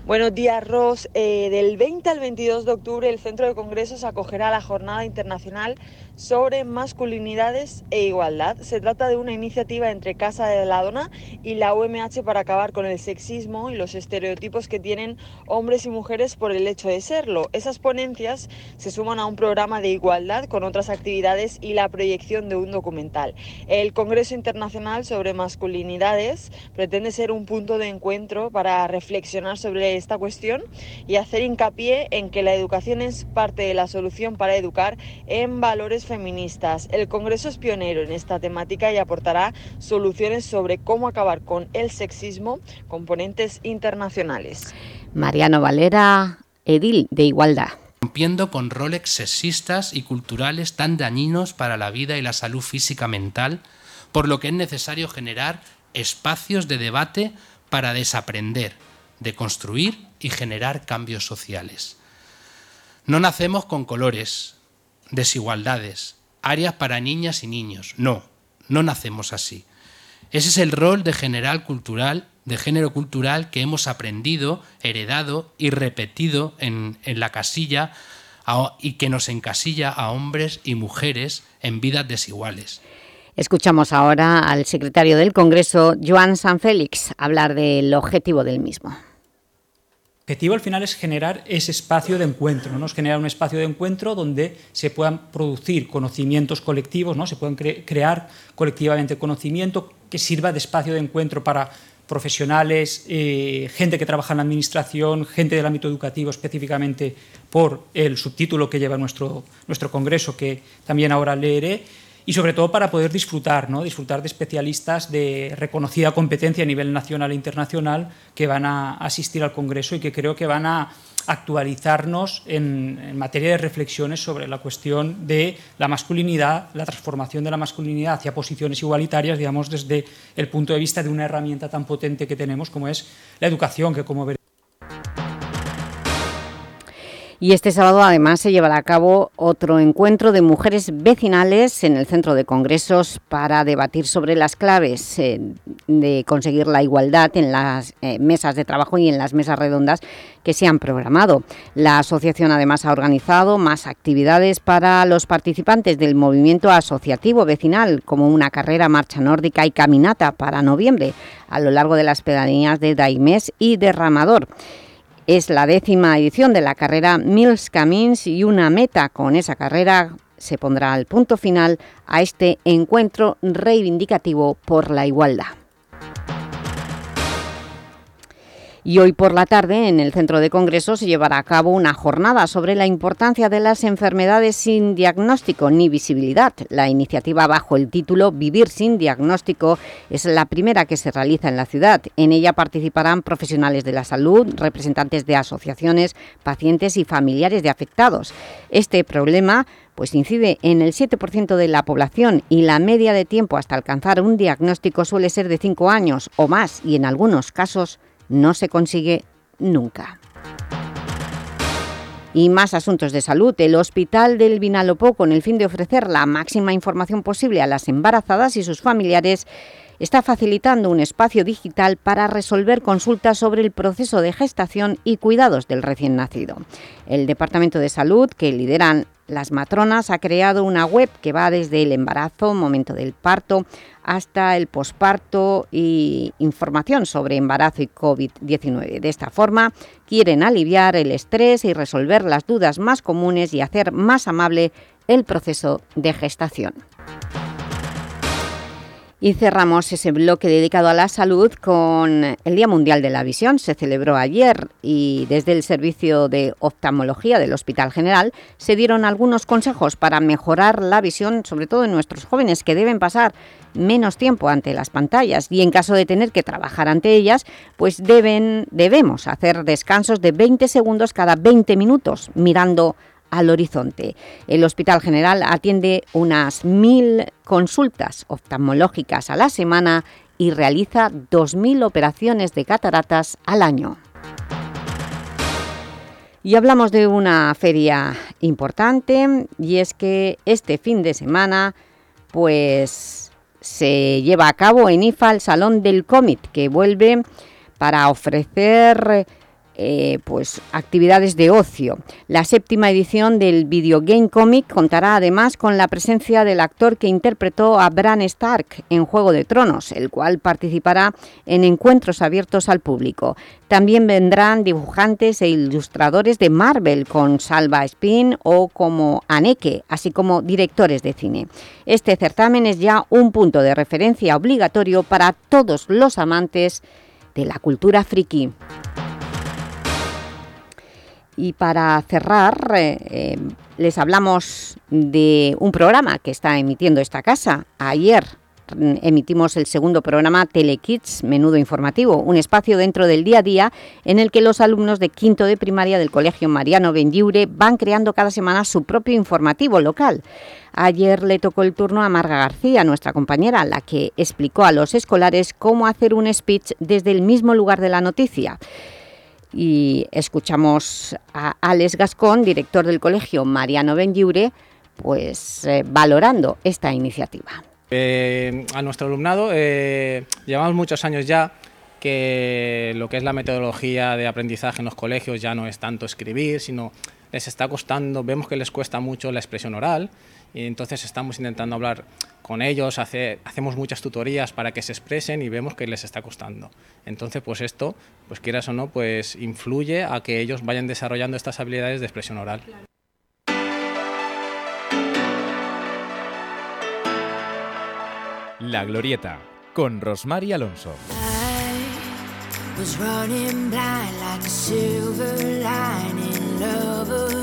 Buenos días, Ros. Eh, del 20 al 22 de octubre el Centro de Congresos acogerá la Jornada Internacional sobre masculinidades e igualdad. Se trata de una iniciativa entre Casa de la Dona y la UMH para acabar con el sexismo y los estereotipos que tienen hombres y mujeres por el hecho de serlo. Esas ponencias se suman a un programa de igualdad con otras actividades y la proyección de un documental. El Congreso Internacional sobre Masculinidades pretende ser un punto de encuentro para reflexionar sobre esta cuestión y hacer hincapié en que la educación es parte de la solución para educar en valores feministas. El Congreso es pionero en esta temática y aportará soluciones sobre cómo acabar con el sexismo con ponentes internacionales. Mariano Valera, edil de Igualdad rompiendo con roles sexistas y culturales tan dañinos para la vida y la salud física mental, por lo que es necesario generar espacios de debate para desaprender, de construir y generar cambios sociales. No nacemos con colores, desigualdades, áreas para niñas y niños. No, no nacemos así. Ese es el rol de general cultural, de género cultural que hemos aprendido, heredado y repetido en, en la casilla y que nos encasilla a hombres y mujeres en vidas desiguales. Escuchamos ahora al secretario del Congreso, Joan Sanfélix, hablar del objetivo del mismo objetivo al final es generar ese espacio de encuentro, ¿no? es generar un espacio de encuentro donde se puedan producir conocimientos colectivos, ¿no? se puedan cre crear colectivamente conocimiento que sirva de espacio de encuentro para profesionales, eh, gente que trabaja en la administración, gente del ámbito educativo específicamente por el subtítulo que lleva nuestro, nuestro congreso, que también ahora leeré, y sobre todo para poder disfrutar, ¿no? disfrutar de especialistas de reconocida competencia a nivel nacional e internacional que van a asistir al Congreso y que creo que van a actualizarnos en, en, materia de reflexiones sobre la cuestión de la masculinidad, la transformación de la masculinidad hacia posiciones igualitarias, digamos, desde el punto de vista de una herramienta tan potente que tenemos como es la educación, que como veremos Y este sábado además se llevará a cabo otro encuentro de mujeres vecinales en el Centro de Congresos para debatir sobre las claves eh, de conseguir la igualdad en las eh, mesas de trabajo y en las mesas redondas que se han programado. La asociación además ha organizado más actividades para los participantes del movimiento asociativo vecinal, como una carrera marcha nórdica y caminata para noviembre, a lo largo de las pedanías de Daimés y Derramador. Es la décima edición de la carrera Mills Camins y una meta con esa carrera se pondrá el punto final a este encuentro reivindicativo por la igualdad. Y hoy por la tarde, en el Centro de Congresos, se llevará a cabo una jornada sobre la importancia de las enfermedades sin diagnóstico ni visibilidad. La iniciativa bajo el título Vivir sin diagnóstico es la primera que se realiza en la ciudad. En ella participarán profesionales de la salud, representantes de asociaciones, pacientes y familiares de afectados. Este problema pues incide en el 7% de la población y la media de tiempo hasta alcanzar un diagnóstico suele ser de 5 años o más y en algunos casos no se consigue nunca. Y más asuntos de salud. El Hospital del Vinalopó, con el fin de ofrecer la máxima información posible a las embarazadas y sus familiares, está facilitando un espacio digital para resolver consultas sobre el proceso de gestación y cuidados del recién nacido. El Departamento de Salud, que lideran las matronas, ha creado una web que va desde el embarazo, momento del parto, hasta el posparto y información sobre embarazo y COVID-19. De esta forma, quieren aliviar el estrés y resolver las dudas más comunes y hacer más amable el proceso de gestación. Y cerramos ese bloque dedicado a la salud con el Día Mundial de la Visión. Se celebró ayer y desde el Servicio de Oftalmología del Hospital General se dieron algunos consejos para mejorar la visión, sobre todo en nuestros jóvenes que deben pasar menos tiempo ante las pantallas y en caso de tener que trabajar ante ellas, pues deben, debemos hacer descansos de 20 segundos cada 20 minutos mirando al horizonte. El Hospital General atiende unas mil consultas oftalmológicas a la semana y realiza 2.000 operaciones de cataratas al año. Y hablamos de una feria importante y es que este fin de semana pues se lleva a cabo en IFA el Salón del Cómic que vuelve para ofrecer eh, pues, actividades de ocio. La séptima edición del Video Game Comic contará además con la presencia del actor que interpretó a Bran Stark en Juego de Tronos, el cual participará en encuentros abiertos al público. También vendrán dibujantes e ilustradores de Marvel con Salva Spin o como Aneke, así como directores de cine. Este certamen es ya un punto de referencia obligatorio para todos los amantes de la cultura friki. Y para cerrar, eh, eh, les hablamos de un programa que está emitiendo esta casa. Ayer mm, emitimos el segundo programa Telekids, Menudo Informativo, un espacio dentro del día a día en el que los alumnos de quinto de primaria del Colegio Mariano Benlliure van creando cada semana su propio informativo local. Ayer le tocó el turno a Marga García, nuestra compañera, la que explicó a los escolares cómo hacer un speech desde el mismo lugar de la noticia y escuchamos a Alex Gascón, director del colegio Mariano Benlliure, pues eh, valorando esta iniciativa. Eh, a nuestro alumnado eh, llevamos muchos años ya que lo que es la metodología de aprendizaje en los colegios ya no es tanto escribir, sino les está costando, vemos que les cuesta mucho la expresión oral y entonces estamos intentando hablar con ellos, hacemos muchas tutorías para que se expresen y vemos que les está costando. Entonces, pues esto, pues quieras o no, pues influye a que ellos vayan desarrollando estas habilidades de expresión oral. La Glorieta, con Rosmar Alonso. lover.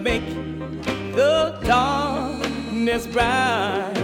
Make the darkness bright.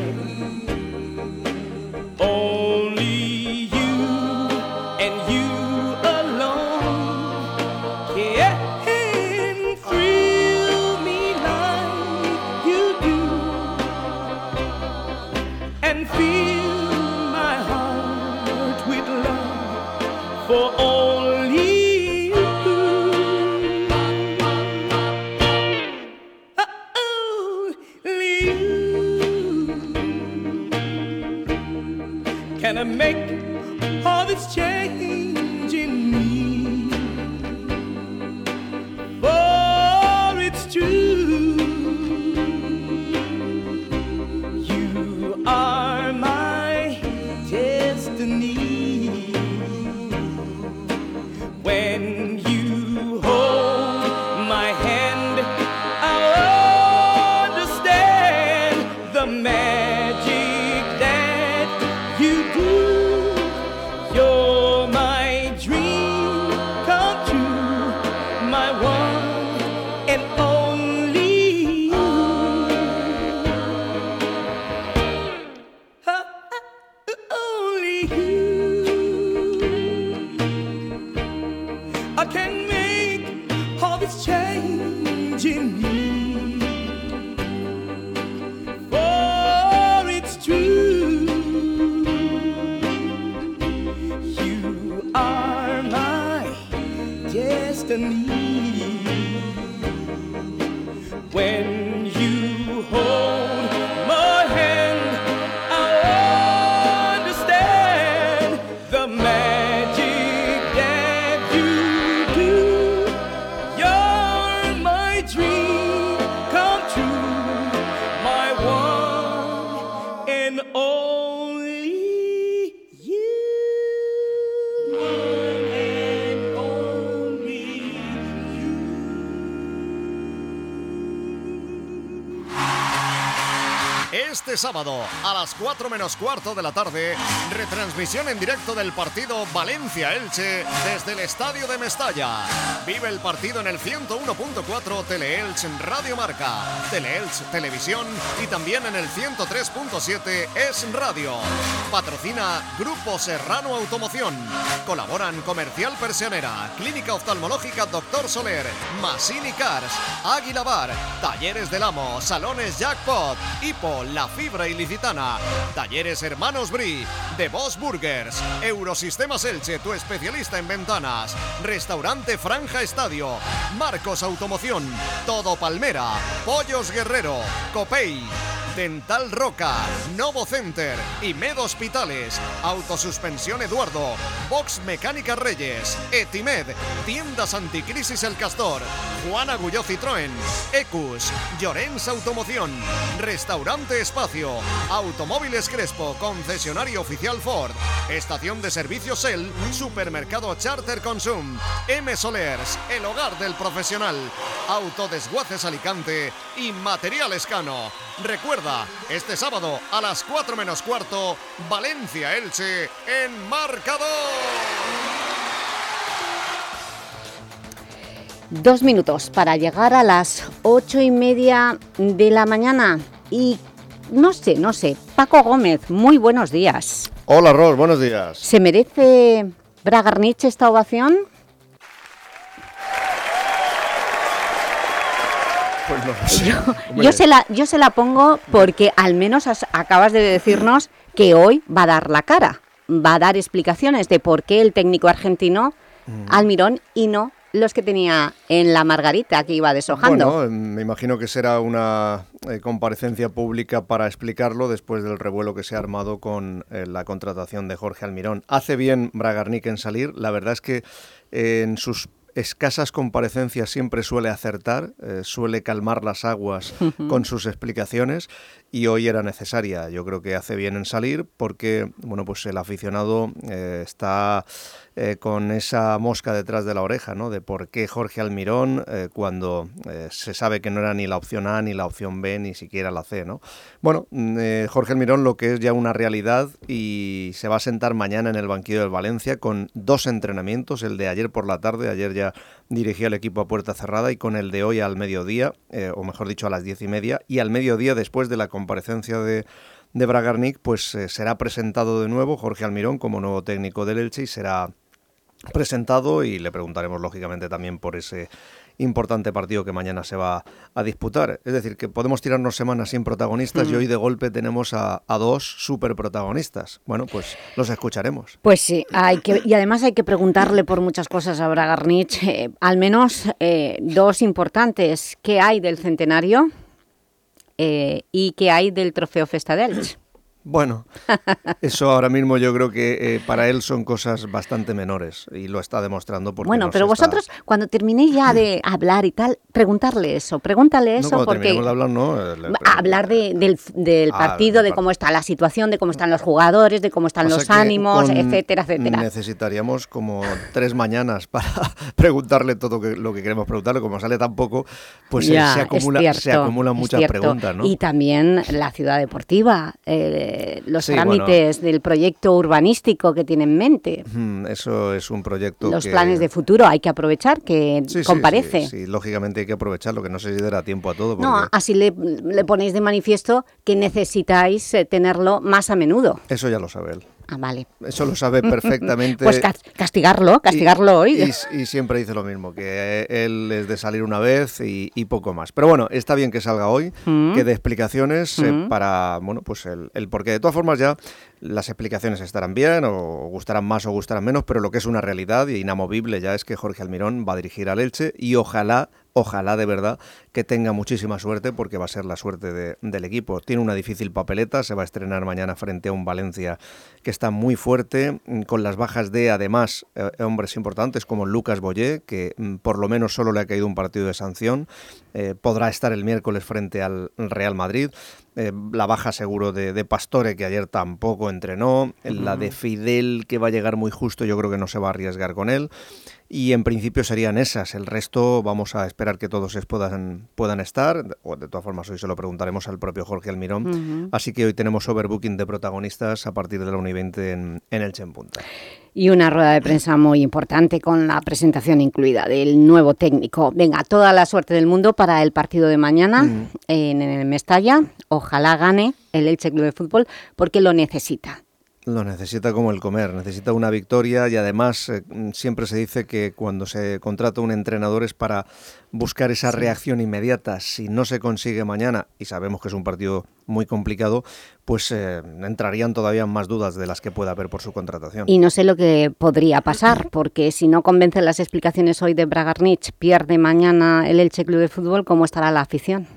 4 menos cuarto de la tarde, retransmisión en directo del partido Valencia-Elche desde el Estadio de Mestalla. Vive el partido en el 101.4 Teleelch en Radio Marca, Teleelch Televisión y también en el 103.7 Es Radio. Patrocina Grupo Serrano Automoción. Colaboran Comercial Persianera, Clínica Oftalmológica Doctor Soler, Masini Cars, Águila Bar, Talleres del Amo, Salones Jackpot, Hipo, La Fibra Ilicitana, Talleres Hermanos Bri, The Boss Burgers, Eurosistemas Elche, tu especialista en ventanas, Restaurante Franja Estadio, Marcos Automoción, Todo Palmera, Pollos Guerrero, Copey, Dental Roca, Novo Center, Imed Hospitales, Autosuspensión Eduardo, Box Mecánica Reyes, Etimed, Tiendas Anticrisis El Castor, Juan Agulló Citroën, Ecus, Llorens Automoción, Restaurante Espacio, Automóviles Crespo, concesionario oficial Ford, Estación de Servicios El, Supermercado Charter Consum, M Solers, el hogar del profesional, Autodesguaces Alicante y Material Escano. Recuerda, este sábado a las 4 menos cuarto, Valencia-Elche en marcador. Dos minutos para llegar a las ocho y media de la mañana. Y no sé, no sé, Paco Gómez, muy buenos días. Hola, Ros, buenos días. ¿Se merece Bragarnich esta ovación? Pues no sé. Yo, yo se la, yo se la pongo porque al menos as- acabas de decirnos que hoy va a dar la cara, va a dar explicaciones de por qué el técnico argentino Mm. Almirón y no los que tenía en la Margarita que iba deshojando. Bueno, eh, me imagino que será una eh, comparecencia pública para explicarlo después del revuelo que se ha armado con eh, la contratación de Jorge Almirón. Hace bien Bragarnik en salir, la verdad es que eh, en sus escasas comparecencias siempre suele acertar, eh, suele calmar las aguas con sus explicaciones y hoy era necesaria. Yo creo que hace bien en salir porque, bueno, pues el aficionado eh, está eh, con esa mosca detrás de la oreja, ¿no? De por qué Jorge Almirón eh, cuando eh, se sabe que no era ni la opción A, ni la opción B, ni siquiera la C, ¿no? Bueno, mm, Jorge Almirón lo que es ya una realidad y se va a sentar mañana en el banquillo del Valencia con dos entrenamientos, el de ayer por la tarde, ayer ya dirigía el equipo a puerta cerrada y con el de hoy al mediodía, o mejor dicho a las diez y media, y al mediodía después de la comparecencia de de Bragarnik, pues será presentado de nuevo Jorge Almirón como nuevo técnico del Elche y será presentado y le preguntaremos lógicamente también por ese importante partido que mañana se va a disputar. Es decir, que podemos tirarnos semanas sin protagonistas y Mm. hoy de golpe tenemos a, a dos super protagonistas. Bueno, pues los escucharemos. Pues sí, hay que, y además hay que preguntarle por muchas cosas a Bragarnich, eh, al menos eh, dos importantes. ¿Qué hay del centenario eh, y qué hay del trofeo Festa Elche? Bueno, eso ahora mismo yo creo que eh, para él son cosas bastante menores y lo está demostrando porque Bueno, pero está- vosotros cuando terminéis ya de hablar y tal, preguntarle eso, pregúntale No, eso cuando porque... de hablar, no. eh, le- Hablar de- del, del Ah, partido, de cómo está la situación, de cómo están los jugadores, de cómo están los ánimos, etcétera, etcétera. Necesitaríamos como tres mañanas para preguntarle todo que- lo que queremos preguntarle. Como sale tan poco, pues se- Ya, se, acumulan muchas preguntas, ¿no? Y también la ciudad deportiva, eh, los Sí, trámites del proyecto urbanístico que tiene en mente, Mm, Eso es un proyecto los que- planes de futuro, hay que aprovechar que Sí, comparece. Sí, sí, lógicamente hay que aprovecharlo, que no se dará tiempo a todo. No, así le, le ponéis de manifiesto que necesitáis eh, tenerlo más a menudo. Eso ya lo sabe él. Ah, vale. Eso lo sabe perfectamente. Pues cas- castigarlo, castigarlo hoy. Y, y siempre dice lo mismo, que él es de salir una vez y, y poco más. Pero bueno, está bien que salga hoy, Mm. que dé explicaciones eh, Mm. para, bueno, pues el, el porqué. De todas formas ya las explicaciones estarán bien o gustarán más o gustarán menos, pero lo que es una realidad y inamovible ya es que Jorge Almirón va a dirigir al Elche y ojalá Ojalá de verdad que tenga muchísima suerte porque va a ser la suerte de- del equipo. Tiene una difícil papeleta, se va a estrenar mañana frente a un Valencia que está muy fuerte, mm, con las bajas de además eh, hombres importantes como Lucas Boyé, que mm, por lo menos solo le ha caído un partido de sanción, eh, podrá estar el miércoles frente al Real Madrid. eh, la baja seguro de, de, Pastore, que ayer tampoco entrenó, la de Fidel, que va a llegar muy justo, yo creo que no se va a arriesgar con él y en principio serían esas. El resto vamos a esperar que todos puedan, puedan estar, o de todas formas hoy se lo preguntaremos al propio Jorge Almirón. Así que hoy tenemos overbooking de protagonistas a partir de la 1 y 20 en, en el Punta. Y una rueda de prensa muy importante con la presentación incluida del nuevo técnico. Venga, toda la suerte del mundo para el partido de mañana en, en Mestalla. Ojalá gane el Elche Club de Fútbol porque lo necesita. Lo necesita como el comer, necesita una victoria y además eh, siempre se dice que cuando se contrata un entrenador es para buscar esa reacción inmediata. Si no se consigue mañana, y sabemos que es un partido muy complicado, pues eh, entrarían todavía más dudas de las que pueda haber por su contratación. Y no sé lo que podría pasar, porque si no convencen las explicaciones hoy de Bragarnich, pierde mañana el Elche Club de Fútbol, ¿cómo estará la afición?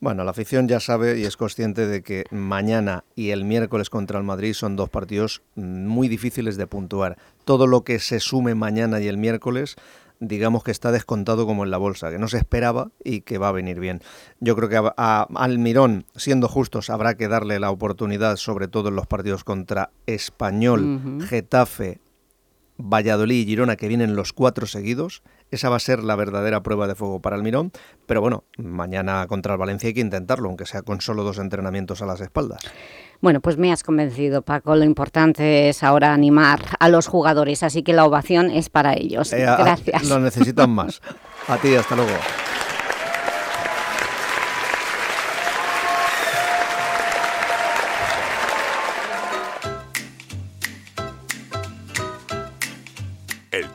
Bueno, la afición ya sabe y es consciente de que mañana y el miércoles contra el Madrid son dos partidos muy difíciles de puntuar. Todo lo que se sume mañana y el miércoles digamos que está descontado como en la bolsa, que no se esperaba y que va a venir bien. Yo creo que a, a, Almirón, siendo justos, habrá que darle la oportunidad, sobre todo en los partidos contra Español, uh -huh. Getafe, Valladolid y Girona, que vienen los cuatro seguidos. Esa va a ser la verdadera prueba de fuego para Almirón. Pero bueno, mañana contra el Valencia hay que intentarlo, aunque sea con solo dos entrenamientos a las espaldas. Bueno, pues me has convencido, Paco. Lo importante es ahora animar a los jugadores, así que la ovación es para ellos. Eh, Gracias. Lo necesitan más. A ti, hasta luego.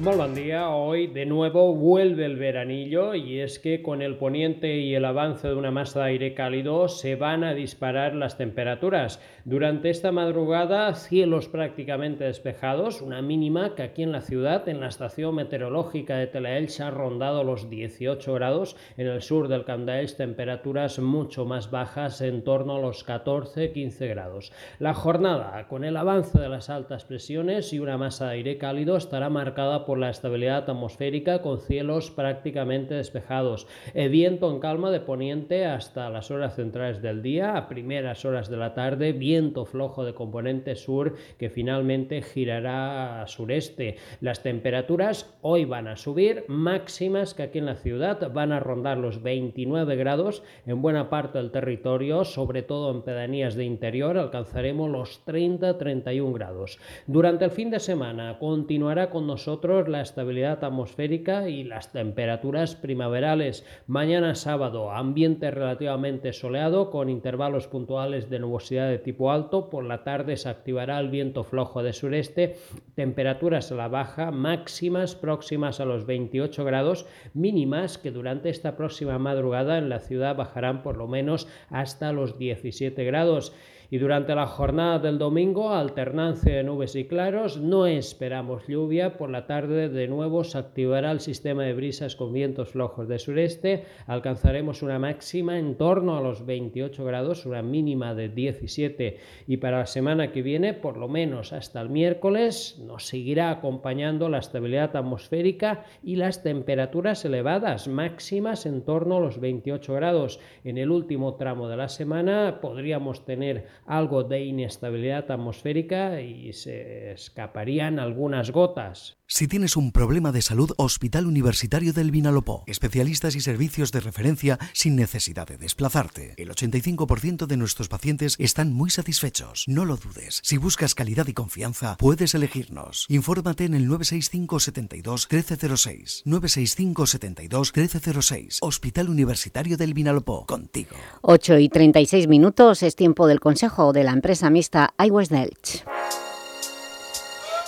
Muy buen día, hoy de nuevo vuelve el veranillo y es que con el poniente y el avance de una masa de aire cálido se van a disparar las temperaturas. Durante esta madrugada cielos prácticamente despejados, una mínima que aquí en la ciudad, en la estación meteorológica de Telaelch ha rondado los 18 grados, en el sur del Camp d'Elch temperaturas mucho más bajas en torno a los 14-15 grados. La jornada con el avance de las altas presiones y una masa de aire cálido estará marcada por la estabilidad atmosférica con cielos prácticamente despejados. El viento en calma de poniente hasta las horas centrales del día, a primeras horas de la tarde, viento flojo de componente sur que finalmente girará a sureste. Las temperaturas hoy van a subir, máximas que aquí en la ciudad van a rondar los 29 grados en buena parte del territorio, sobre todo en pedanías de interior, alcanzaremos los 30-31 grados. Durante el fin de semana continuará con nosotros la estabilidad atmosférica y las temperaturas primaverales. Mañana sábado, ambiente relativamente soleado con intervalos puntuales de nubosidad de tipo alto. Por la tarde se activará el viento flojo de sureste. Temperaturas a la baja, máximas próximas a los 28 grados, mínimas que durante esta próxima madrugada en la ciudad bajarán por lo menos hasta los 17 grados. Y durante la jornada del domingo, alternancia de nubes y claros, no esperamos lluvia. Por la tarde, de nuevo, se activará el sistema de brisas con vientos flojos de sureste. Alcanzaremos una máxima en torno a los 28 grados, una mínima de 17. Y para la semana que viene, por lo menos hasta el miércoles, nos seguirá acompañando la estabilidad atmosférica y las temperaturas elevadas, máximas en torno a los 28 grados. En el último tramo de la semana podríamos tener algo de inestabilidad atmosférica y se escaparían algunas gotas. Si tienes un problema de salud, Hospital Universitario del Vinalopó. Especialistas y servicios de referencia sin necesidad de desplazarte. El 85% de nuestros pacientes están muy satisfechos. No lo dudes. Si buscas calidad y confianza, puedes elegirnos. Infórmate en el 965 72 1306. 965 72 1306. Hospital Universitario del Vinalopó. Contigo. 8 y 36 minutos es tiempo del consejo de la empresa mixta iWest Delch.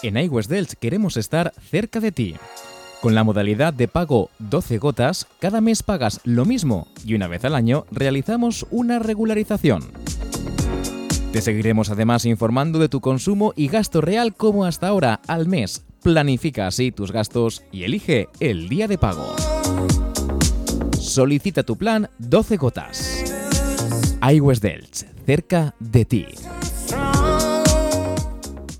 En iWest Delch queremos estar cerca de ti. Con la modalidad de pago 12 gotas, cada mes pagas lo mismo y una vez al año realizamos una regularización. Te seguiremos además informando de tu consumo y gasto real como hasta ahora al mes. Planifica así tus gastos y elige el día de pago. Solicita tu plan 12 gotas. iWest Delch, cerca de ti.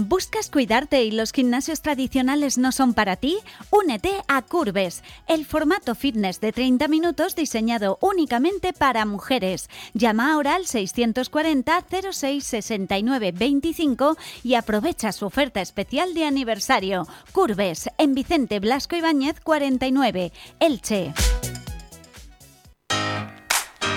¿Buscas cuidarte y los gimnasios tradicionales no son para ti? Únete a Curves, el formato fitness de 30 minutos diseñado únicamente para mujeres. Llama ahora al 640 06 69 25 y aprovecha su oferta especial de aniversario. Curves, en Vicente Blasco Ibáñez 49, Elche.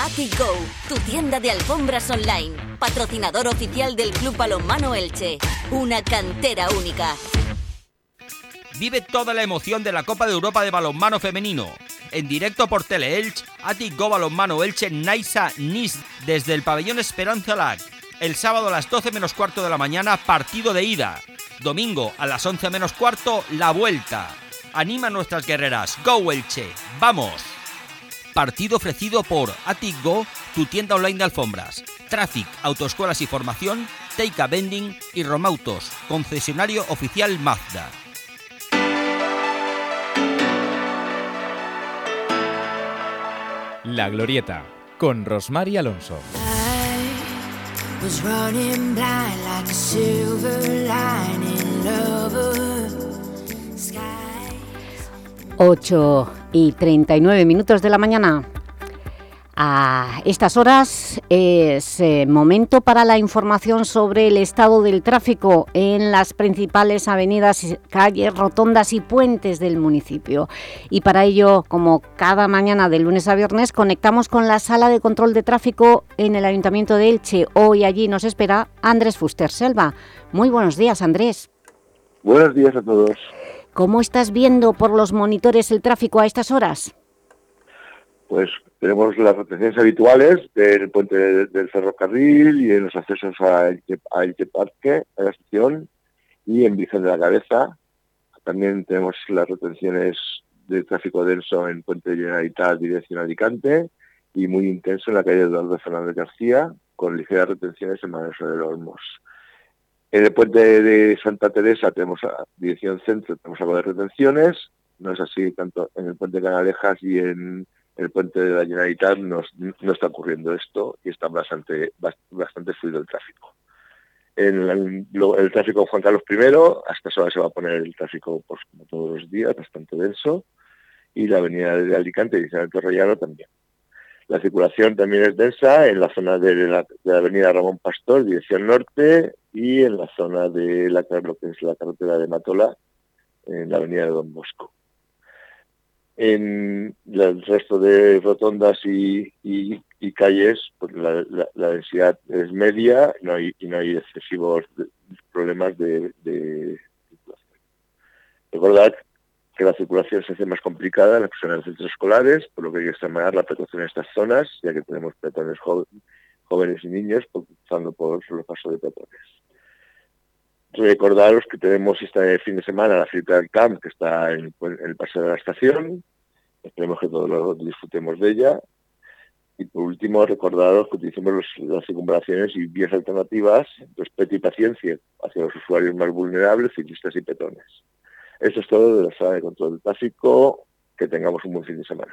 Attic Go, tu tienda de alfombras online, patrocinador oficial del Club Balonmano Elche, una cantera única. Vive toda la emoción de la Copa de Europa de balonmano femenino. En directo por Teleelch, Attic Go Balonmano Elche Naisa Nis desde el pabellón Esperanza Lac. El sábado a las 12 menos cuarto de la mañana, partido de ida. Domingo a las 11 menos cuarto, la vuelta. Anima a nuestras guerreras. Go Elche. ¡Vamos! Partido ofrecido por Attic Go, tu tienda online de alfombras. Traffic, autoescuelas y formación, Teika Vending y Romautos, concesionario oficial Mazda. La Glorieta, con Rosmar Alonso. 8 y 39 minutos de la mañana. A estas horas es eh, momento para la información sobre el estado del tráfico en las principales avenidas, calles, rotondas y puentes del municipio. Y para ello, como cada mañana de lunes a viernes, conectamos con la sala de control de tráfico en el Ayuntamiento de Elche. Hoy allí nos espera Andrés Fuster Selva. Muy buenos días, Andrés. Buenos días a todos. ¿Cómo estás viendo por los monitores el tráfico a estas horas? Pues tenemos las retenciones habituales del puente del, ferrocarril y en los accesos a a Elche Parque, a la estación, y en Virgen de la Cabeza. También tenemos las retenciones de tráfico denso en Puente Generalitat, dirección Alicante, y muy intenso en la calle Eduardo Fernández García, con ligeras retenciones en Maneso de los Olmos. En el puente de Santa Teresa tenemos a dirección centro, tenemos algo de retenciones, no es así tanto en el puente de Canalejas y en el puente de la Generalitat no, no está ocurriendo esto y está bastante, fluido el tráfico. El, lo- el tráfico Juan Carlos I, hasta esa hora se va a poner el tráfico pues, como todos los días, bastante denso, y la avenida de Alicante y San Torrellano también. La circulación también es densa en la zona de la avenida Ramón Pastor, dirección norte, y en la zona de la, lo carretera de Matola, en la avenida de Don Bosco. En el resto de rotondas y, calles, pues la, la- densidad es media no hay, y no hay excesivos problemas de, de circulación. Recordad que la circulación se hace más complicada en las zonas de centros escolares, por lo que hay que extremar la precaución en estas zonas, ya que tenemos peatones jóvenes y niños pasando por los pasos de peatones. Recordaros que tenemos este fin de semana la fiesta del camp, que está en, en el paseo de la estación. Esperemos que todos lo disfrutemos de ella. Y por último, recordaros que utilicemos los- las circunvalaciones y vías alternativas, respeto y paciencia hacia los usuarios más vulnerables, ciclistas y peatones. Eso es todo de la sala de control básico. Que tengamos un buen fin de semana.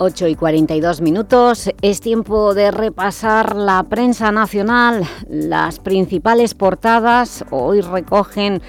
Ocho y 42 minutos, es tiempo de repasar la prensa nacional, las principales portadas, hoy recogen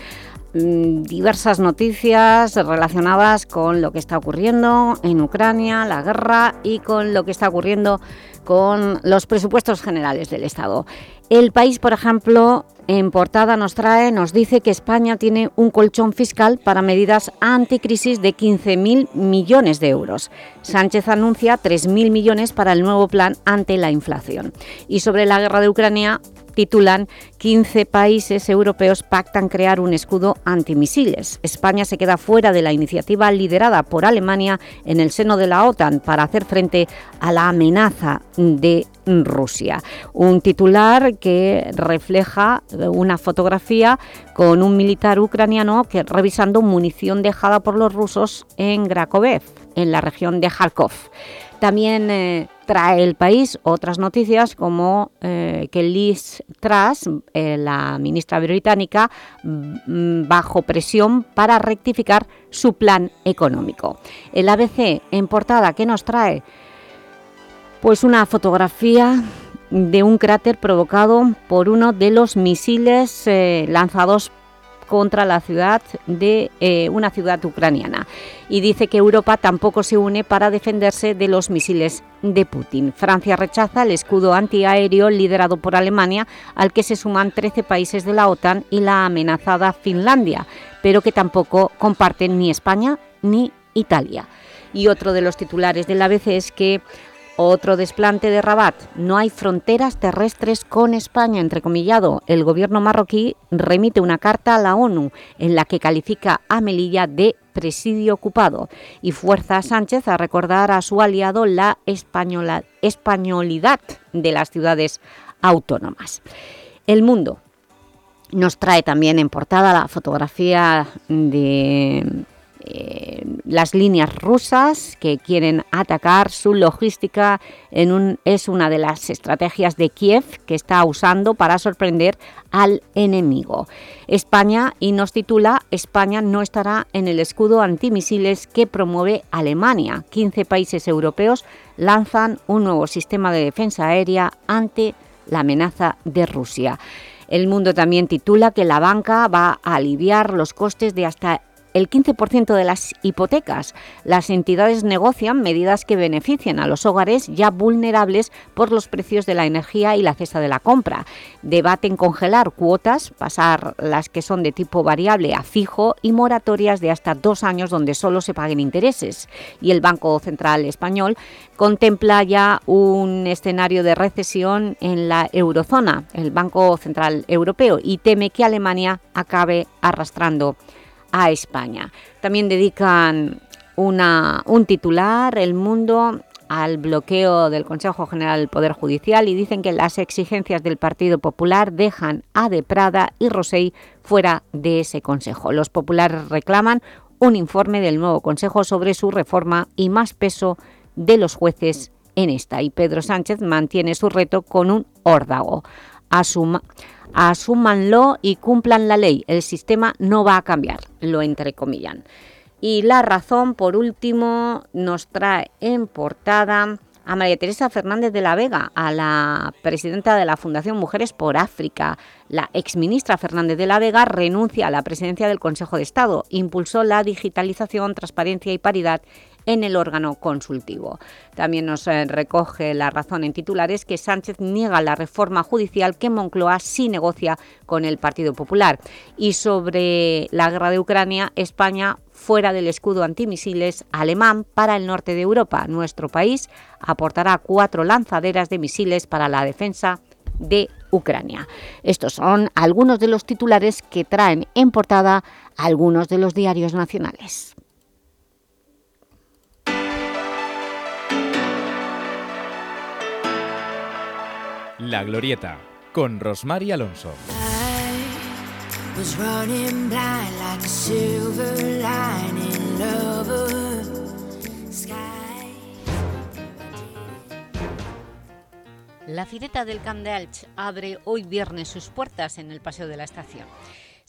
mm, diversas noticias relacionadas con lo que está ocurriendo en Ucrania, la guerra y con lo que está ocurriendo con los presupuestos generales del Estado. El país, por ejemplo, en portada nos trae, nos dice que España tiene un colchón fiscal para medidas anticrisis de 15.000 millones de euros. Sánchez anuncia 3.000 millones para el nuevo plan ante la inflación. Y sobre la guerra de Ucrania, titulan 15 países europeos pactan crear un escudo antimisiles. España se queda fuera de la iniciativa liderada por Alemania en el seno de la OTAN para hacer frente a la amenaza de Rusia. Un titular que refleja una fotografía con un militar ucraniano que revisando munición dejada por los rusos en Grakovev, en la región de Kharkov. También eh, trae el país otras noticias como eh, que Liz Truss, eh, la ministra británica, mm, bajo presión para rectificar su plan económico. El ABC en portada que nos trae pues una fotografía de un cráter provocado por uno de los misiles lanzados contra la ciudad de eh, una ciudad ucraniana y dice que Europa tampoco se une para defenderse de los misiles de Putin. Francia rechaza el escudo antiaéreo liderado por Alemania al que se suman 13 países de la OTAN y la amenazada Finlandia, pero que tampoco comparten ni España ni Italia. Y otro de los titulares del ABC es que otro desplante de Rabat. No hay fronteras terrestres con España, entrecomillado. El gobierno marroquí remite una carta a la ONU en la que califica a Melilla de presidio ocupado y fuerza a Sánchez a recordar a su aliado la españolidad de las ciudades autónomas. El Mundo nos trae también en portada la fotografía de eh, las líneas rusas que quieren atacar su logística es una de las estrategias de Kiev que está usando para sorprender al enemigo. España, y nos titula, España no estará en el escudo antimisiles que promueve Alemania. 15 países europeos lanzan un nuevo sistema de defensa aérea ante la amenaza de Rusia. El Mundo también titula que la banca va a aliviar los costes de hasta el 15% de las hipotecas. Las entidades negocian medidas que beneficien a los hogares ya vulnerables por los precios de la energía y la cesta de la compra. Debaten congelar cuotas, pasar las que son de tipo variable a fijo y moratorias de hasta dos años donde solo se paguen intereses. Y el Banco Central Español contempla ya un escenario de recesión en la eurozona, el Banco Central Europeo, y teme que Alemania acabe arrastrando a España. También dedican una, un titular, El Mundo, al bloqueo del Consejo General del Poder Judicial y dicen que las exigencias del Partido Popular dejan a De Prada y Rosell fuera de ese Consejo. Los populares reclaman un informe del nuevo Consejo sobre su reforma y más peso de los jueces en esta. Y Pedro Sánchez mantiene su reto con un órdago. Asuma asúmanlo y cumplan la ley. El sistema no va a cambiar, lo entrecomillan. Y la razón, por último, nos trae en portada a María Teresa Fernández de la Vega, a la presidenta de la Fundación Mujeres por África. La exministra Fernández de la Vega renuncia a la presidencia del Consejo de Estado. Impulsó la digitalización, transparencia y paridad en el órgano consultivo. También nos eh, recoge la razón en titulares que Sánchez niega la reforma judicial que Moncloa sí negocia con el Partido Popular. Y sobre la guerra de Ucrania, España fuera del escudo antimisiles alemán para el norte de Europa. Nuestro país aportará cuatro lanzaderas de misiles para la defensa de Ucrania. Estos son algunos de los titulares que traen en portada algunos de los diarios nacionales. La Glorieta, con Rosmar Alonso. was running blind like a silver lining lover. Sky. La Fireta del Camp de Alch abre hoy viernes sus puertas en el Paseo de la Estación.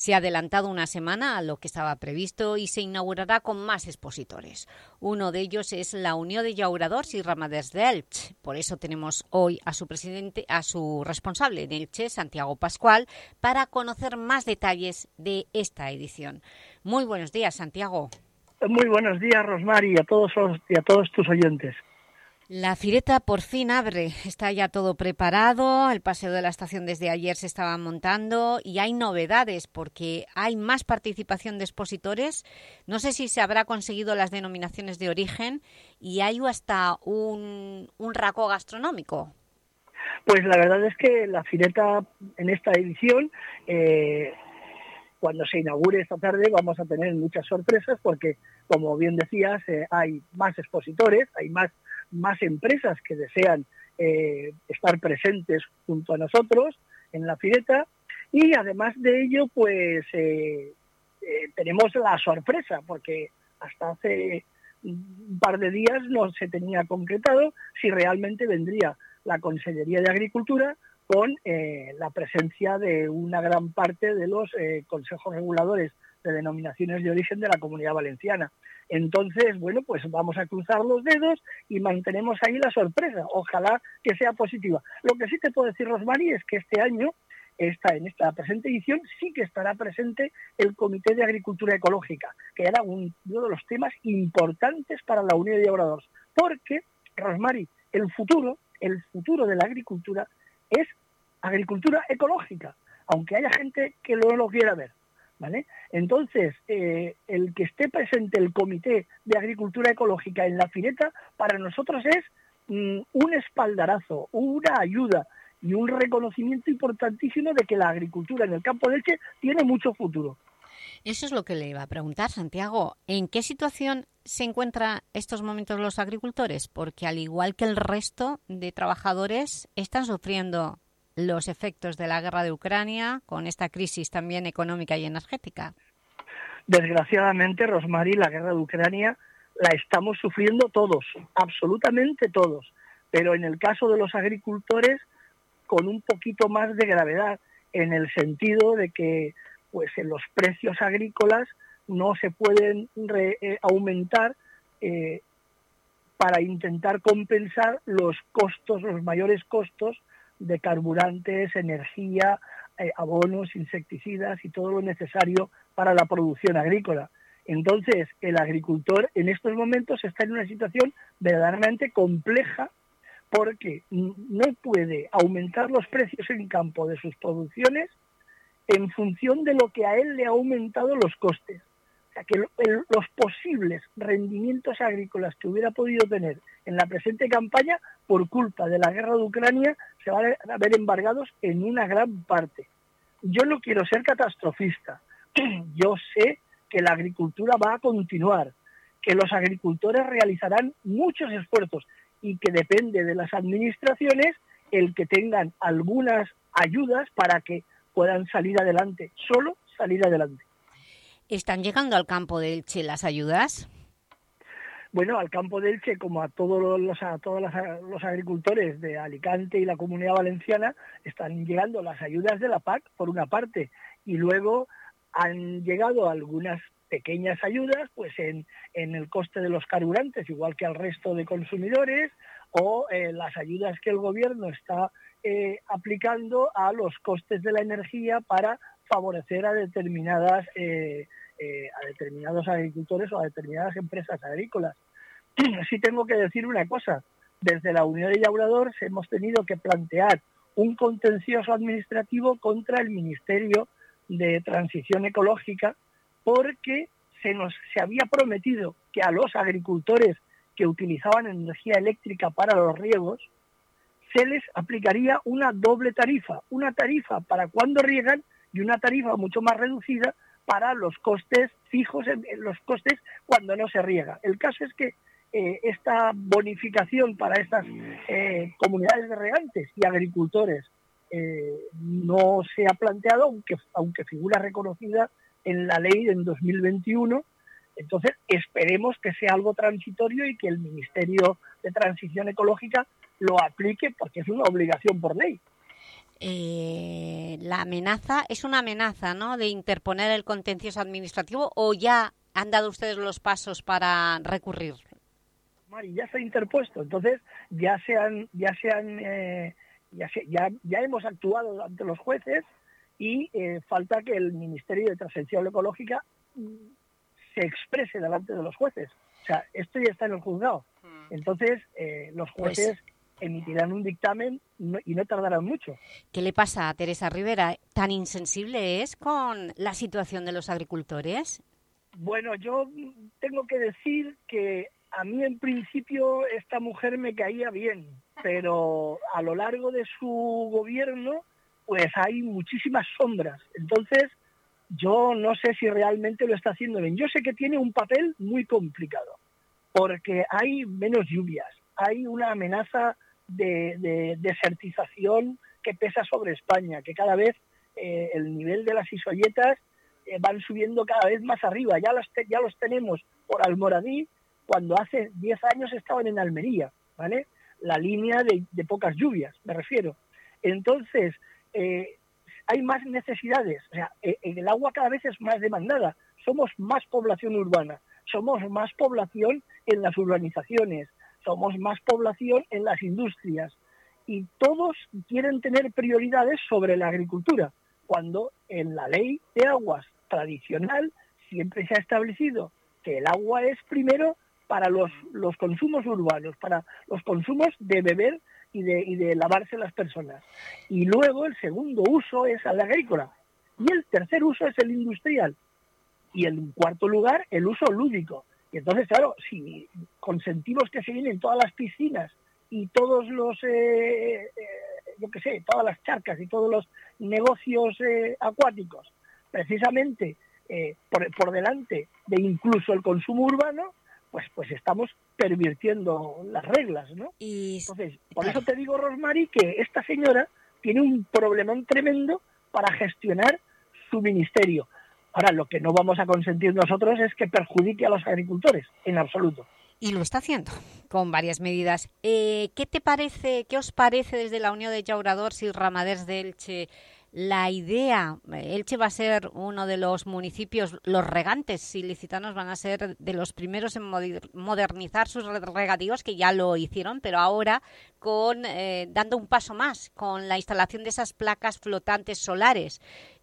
Se ha adelantado una semana a lo que estaba previsto y se inaugurará con más expositores. Uno de ellos es la Unión de Llauradors y Ramaders de Elche. Por eso tenemos hoy a su presidente, a su responsable de Elche, Santiago Pascual, para conocer más detalles de esta edición. Muy buenos días, Santiago. Muy buenos días, Rosmar, y a todos, y a todos tus oyentes. La Fireta por fin abre, está ya todo preparado, el paseo de la estación desde ayer se estaba montando y hay novedades porque hay más participación de expositores, no sé si se habrá conseguido las denominaciones de origen y hay hasta un, un racó gastronómico. Pues la verdad es que la Fireta en esta edición, eh, cuando se inaugure esta tarde, vamos a tener muchas sorpresas porque, como bien decías, eh, hay más expositores, hay más, más empresas que desean eh, estar presentes junto a nosotros en la Fireta y además de ello, pues eh, eh, tenemos la sorpresa porque hasta hace un par de días no se tenía concretado si realmente vendría la Consellería de Agricultura con la presencia de una gran parte de los consejos reguladores de denominaciones de origen de la Comunidad Valenciana. Entonces, bueno, pues vamos a cruzar los dedos y mantenemos ahí la sorpresa. Ojalá que sea positiva. Lo que sí te puedo decir, Rosmary, es que este año, esta, en esta presente edición, sí que estará presente el Comité de Agricultura Ecológica, que era un- uno de los temas importantes para la Unión de Obradores. Porque, Rosmary, el futuro, el futuro de la agricultura es agricultura ecológica, aunque haya gente que no lo quiera ver. ¿Vale? Entonces, eh, el que esté presente el Comité de Agricultura Ecológica en la Fireta, para nosotros es mm, un espaldarazo, una ayuda y un reconocimiento importantísimo de que la agricultura en el campo de Elche tiene mucho futuro. Eso es lo que le iba a preguntar, Santiago. ¿En qué situación se encuentran estos momentos los agricultores? Porque al igual que el resto de trabajadores, están sufriendo los efectos de la guerra de Ucrania con esta crisis también económica y energética. Desgraciadamente, Rosmary, la guerra de Ucrania la estamos sufriendo todos, absolutamente todos. Pero en el caso de los agricultores, con un poquito más de gravedad, en el sentido de que pues en los precios agrícolas no se pueden re- eh, aumentar eh, para intentar compensar los costos, los mayores costos de carburantes, energía, eh, abonos, insecticidas y todo lo necesario para la producción agrícola. Entonces, el agricultor en estos momentos está en una situación verdaderamente compleja porque no puede aumentar los precios en campo de sus producciones en función de lo que a él le ha aumentado los costes. O sea, que los posibles rendimientos agrícolas que hubiera podido tener en la presente campaña, por culpa de la guerra de Ucrania, se van a ver embargados en una gran parte. Yo no quiero ser catastrofista. Yo sé que la agricultura va a continuar, que los agricultores realizarán muchos esfuerzos y que depende de las administraciones el que tengan algunas ayudas para que puedan salir adelante, solo salir adelante. ¿Están llegando al campo de Elche las ayudas? Bueno, al campo de Elche, como a todos los, todos los, agricultores de Alicante y la Comunidad Valenciana, están llegando las ayudas de la PAC, por una parte, y luego han llegado algunas pequeñas ayudas pues en, en el coste de los carburantes, igual que al resto de consumidores, o eh, las ayudas que el gobierno está eh, aplicando a los costes de la energía para favorecer a determinadas eh, eh, a determinados agricultores o a determinadas empresas agrícolas. Sí tengo que decir una cosa, desde la Unión de Llauradores hemos tenido que plantear un contencioso administrativo contra el Ministerio de Transición Ecológica porque se nos se había prometido que a los agricultores que utilizaban energía eléctrica para los riegos se les aplicaría una doble tarifa, una tarifa para cuando riegan y una tarifa mucho más reducida para los costes fijos, en, los costes cuando no se riega. El caso es que eh, esta bonificación para estas eh, comunidades de regantes y agricultores eh, no se ha planteado, aunque, aunque figura reconocida en la ley en 2021. Entonces, esperemos que sea algo transitorio y que el Ministerio de Transición Ecológica lo aplique porque es una obligación por ley. Eh, la amenaza es una amenaza, ¿no?, de interponer el contencioso administrativo o ya han dado ustedes los pasos para recurrir. Mari, ya se ha interpuesto, entonces ya se han, ya se han, eh, ya, se- ya, ya hemos actuado ante los jueces y eh, falta que el Ministerio de Transición Ecológica mm, se exprese delante de los jueces. O sea, esto ya está en el juzgado. Entonces, eh, los Pues- jueces emitirán un dictamen no- y no tardarán mucho. ¿Qué le pasa a Teresa Rivera? ¿Tan insensible es con la situación de los agricultores? Bueno, yo tengo que decir que a mí en principio esta mujer me caía bien, pero a lo largo de su gobierno pues hay muchísimas sombras. Entonces yo no sé si realmente lo está haciendo bien. Yo sé que tiene un papel muy complicado, porque hay menos lluvias, hay una amenaza de, de desertización que pesa sobre España, que cada vez eh, el nivel de las isolletas eh, van subiendo cada vez más arriba. Ya los, ya los tenemos por Almoradí, cuando hace 10 años estaban en Almería, ¿vale? La línea de, pocas lluvias, me refiero. Entonces, eh, hay más necesidades, o sea, el agua cada vez es más demandada, somos más población urbana, somos más población en las urbanizaciones, somos más población en las industrias y todos quieren tener prioridades sobre la agricultura, cuando en la ley de aguas tradicional siempre se ha establecido que el agua es primero para los, los consumos urbanos, para los consumos de beber y de, y de lavarse las personas. Y luego el segundo uso es al agrícola. Y el tercer uso es el industrial. Y en cuarto lugar, el uso lúdico. Y entonces, claro, si consentimos que se vienen todas las piscinas y todos los, eh, eh, yo qué sé, todas las charcas y todos los negocios eh, acuáticos, precisamente eh, por, por delante de incluso el consumo urbano, pues, pues estamos pervirtiendo las reglas, ¿no? Entonces, por eso te digo, Rosmary, que esta señora tiene un problemón tremendo para gestionar su ministerio. Ahora, lo que no vamos a consentir nosotros es que perjudique a los agricultores, en absoluto. Y lo está haciendo con varias medidas. Eh, ¿Qué te parece, qué os parece desde la Unión de Llauradors y Ramaders de Elche la idea? Elche va a ser uno de los municipios, los regantes ilicitanos van a ser de los primeros en moder- modernizar sus re- regadíos, que ya lo hicieron, pero ahora con eh, dando un paso más con la instalación de esas placas flotantes solares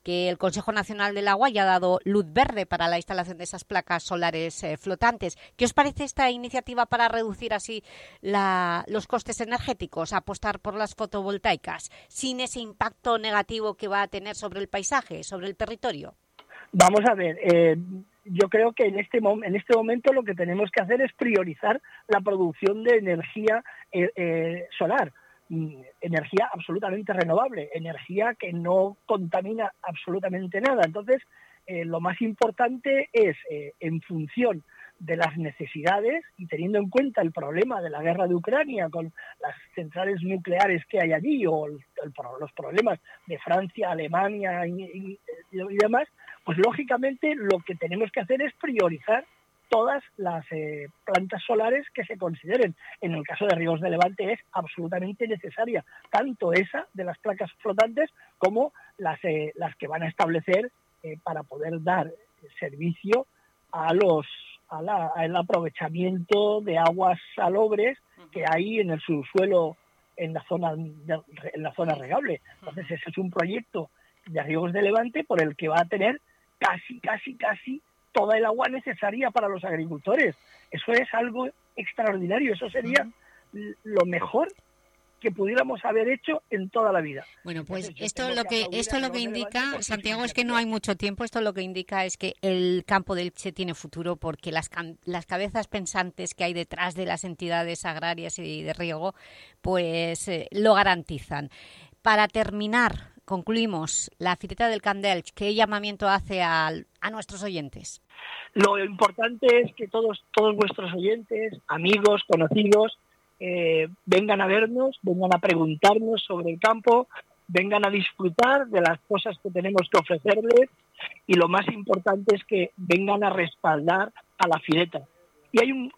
que el Consejo Nacional del Agua ya ha dado luz verde para la instalación de esas placas solares eh, flotantes. ¿Qué os parece esta iniciativa para reducir así los costes energéticos, apostar por las fotovoltaicas, sin ese impacto negativo que va a tener sobre el paisaje, sobre el territorio? Vamos a ver, eh, yo creo que en este, en este momento lo que tenemos que hacer es priorizar la producción de energía eh, solar, energía absolutamente renovable, energía que no contamina absolutamente nada. Entonces, eh, lo más importante es, eh, en función de las necesidades y teniendo en cuenta el problema de la guerra de Ucrania con las centrales nucleares que hay allí o el- el los problemas de Francia, Alemania y demás, pues lógicamente lo que tenemos que hacer es priorizar todas las eh, plantas solares que se consideren. En el caso de Ríos de Levante es absolutamente necesaria, tanto esa de las placas flotantes como las, eh, las que van a establecer eh, para poder dar servicio a los a la- al aprovechamiento de aguas salobres que hay en el subsuelo en la zona en la zona regable. Entonces ese es un proyecto de Ríos de Levante por el que va a tener casi casi casi toda el agua necesaria para los agricultores. Eso es algo extraordinario, eso sería lo mejor que pudiéramos haber hecho en toda la vida. Bueno, pues esto lo que esto lo que indica, Santiago, es que no hay mucho tiempo. Esto lo que indica es que el campo del Che tiene futuro porque las, las cabezas pensantes que hay detrás de las entidades agrarias y de riego, pues eh, lo garantizan. Para terminar, concluimos la Fireta del Candelch. ¿Qué llamamiento hace a, a nuestros oyentes? Lo importante es que todos, todos vuestros oyentes, amigos, conocidos, eh, vengan a vernos, vengan a preguntarnos sobre el campo, vengan a disfrutar de las cosas que tenemos que ofrecerles y lo más importante es que vengan a respaldar a la fileta. Y hay un,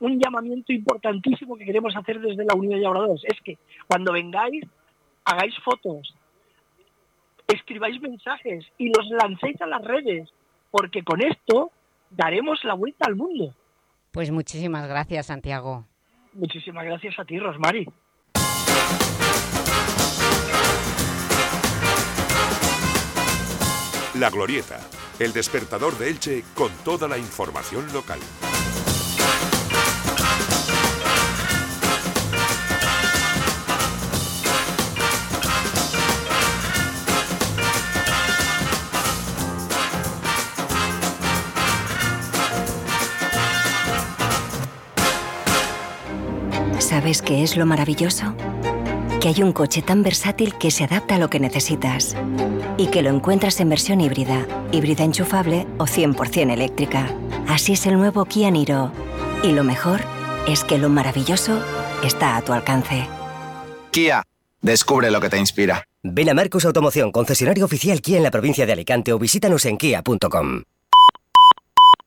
un, llamamiento importantísimo que queremos hacer desde la Unión de Labradores, es que cuando vengáis, hagáis fotos, escribáis mensajes y los lancéis a las redes, porque con esto daremos la vuelta al mundo. Pues muchísimas gracias, Santiago. Muchísimas gracias a ti, Rosmary. La Glorieta, el despertador de Elche con toda la información local. ¿Sabes qué es lo maravilloso? Que hay un coche tan versátil que se adapta a lo que necesitas y que lo encuentras en versión híbrida, híbrida enchufable o 100% eléctrica. Así es el nuevo Kia Niro. Y lo mejor es que lo maravilloso está a tu alcance. Kia, descubre lo que te inspira. Ven a Marcos Automoción, concesionario oficial Kia en la provincia de Alicante o visítanos en kia.com.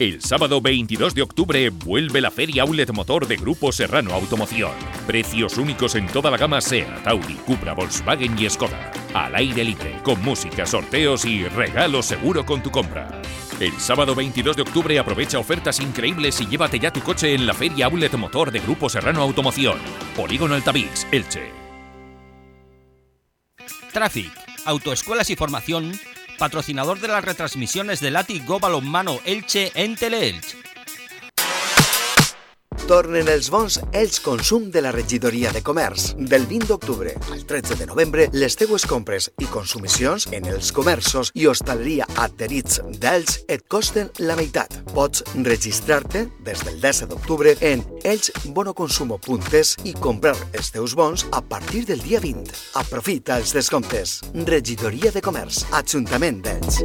El sábado 22 de octubre vuelve la Feria Outlet Motor de Grupo Serrano Automoción. Precios únicos en toda la gama SEAT, Audi, Cupra, Volkswagen y Skoda. Al aire libre, con música, sorteos y regalo seguro con tu compra. El sábado 22 de octubre aprovecha ofertas increíbles y llévate ya tu coche en la Feria Outlet Motor de Grupo Serrano Automoción. Polígono Altavix, Elche. Traffic, autoescuelas y formación patrocinador de las retransmisiones de Lati Go Balonmano Elche en Teleelch. Tornen els bons Elx Consum de la regidoria de comerç. Del 20 d'octubre al 13 de novembre, les teues compres i consumicions en els comerços i hostaleria adherits d'Elx et costen la meitat. Pots registrar-te des del 10 d'octubre en elxbonoconsumo.es i comprar els teus bons a partir del dia 20. Aprofita els descomptes. Regidoria de Comerç, Ajuntament d'Elx.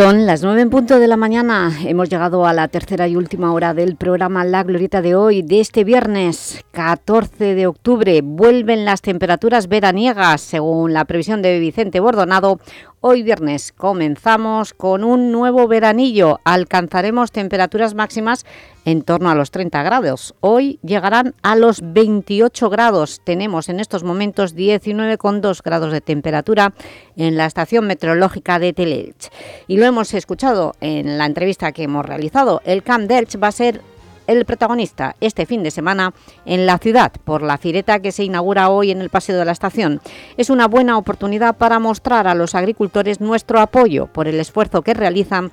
Son las nueve en punto de la mañana. Hemos llegado a la tercera y última hora del programa La Glorieta de hoy, de este viernes 14 de octubre. Vuelven las temperaturas veraniegas, según la previsión de Vicente Bordonado. Hoy viernes comenzamos con un nuevo veranillo. Alcanzaremos temperaturas máximas en torno a los 30 grados. Hoy llegarán a los 28 grados. Tenemos en estos momentos 19,2 grados de temperatura en la estación meteorológica de Teleelch. Y lo hemos escuchado en la entrevista que hemos realizado. El Camp d'Elch va a ser el protagonista este fin de semana en la ciudad por la fireta que se inaugura hoy en el Paseo de la Estación. Es una buena oportunidad para mostrar a los agricultores nuestro apoyo por el esfuerzo que realizan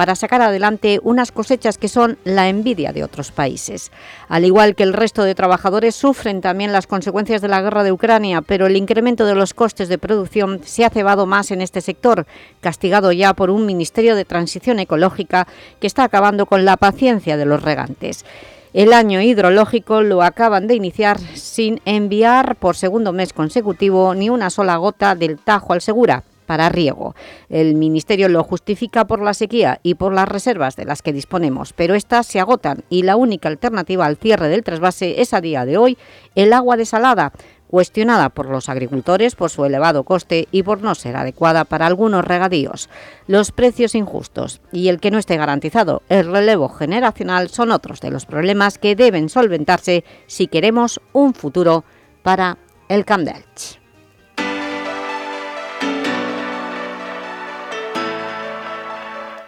para sacar adelante unas cosechas que son la envidia de otros países. Al igual que el resto de trabajadores sufren también las consecuencias de la guerra de Ucrania, pero el incremento de los costes de producción se ha cebado más en este sector, castigado ya por un Ministerio de Transición Ecológica que está acabando con la paciencia de los regantes. El año hidrológico lo acaban de iniciar sin enviar por segundo mes consecutivo ni una sola gota del Tajo al Segura para riego. El Ministerio lo justifica por la sequía y por las reservas de las que disponemos, pero estas se agotan y la única alternativa al cierre del trasvase es a día de hoy el agua desalada, cuestionada por los agricultores por su elevado coste y por no ser adecuada para algunos regadíos. Los precios injustos y el que no esté garantizado el relevo generacional son otros de los problemas que deben solventarse si queremos un futuro para el Camp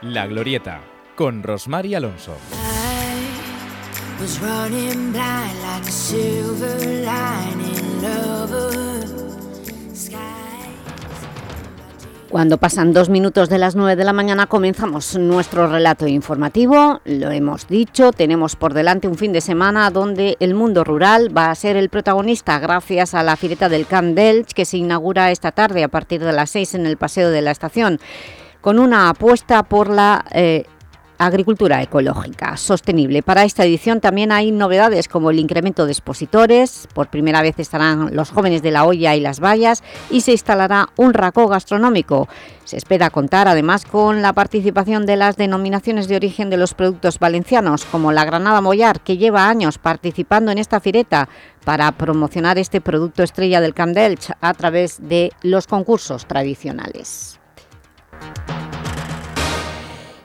La Glorieta, con Rosmar y Alonso. Cuando pasan dos minutos de las nueve de la mañana comenzamos nuestro relato informativo. Lo hemos dicho, tenemos por delante un fin de semana donde el mundo rural va a ser el protagonista gracias a la fileta del Camp Delch que se inaugura esta tarde a partir de las seis en el Paseo de la Estación con una apuesta por la eh, agricultura ecológica sostenible. Para esta edición también hay novedades como el incremento de expositores, por primera vez estarán los jóvenes de la olla y las vallas y se instalará un racó gastronómico. Se espera contar además con la participación de las denominaciones de origen de los productos valencianos, como la Granada Mollar, que lleva años participando en esta fireta para promocionar este producto estrella del Camp a través de los concursos tradicionales.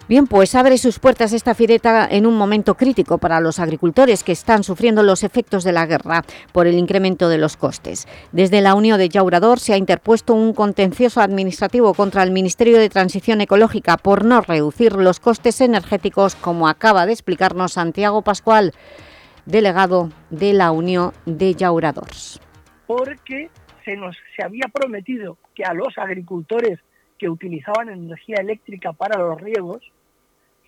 Bien, pues abre sus puertas esta fireta en un momento crítico para los agricultores que están sufriendo los efectos de la guerra por el incremento de los costes. Desde la Unión de Llaurador se ha interpuesto un contencioso administrativo contra el Ministerio de Transición Ecológica por no reducir los costes energéticos, como acaba de explicarnos Santiago Pascual, delegado de la Unión de Llauradors. Porque se nos se había prometido que a los agricultores que utilizaban energía eléctrica para los riegos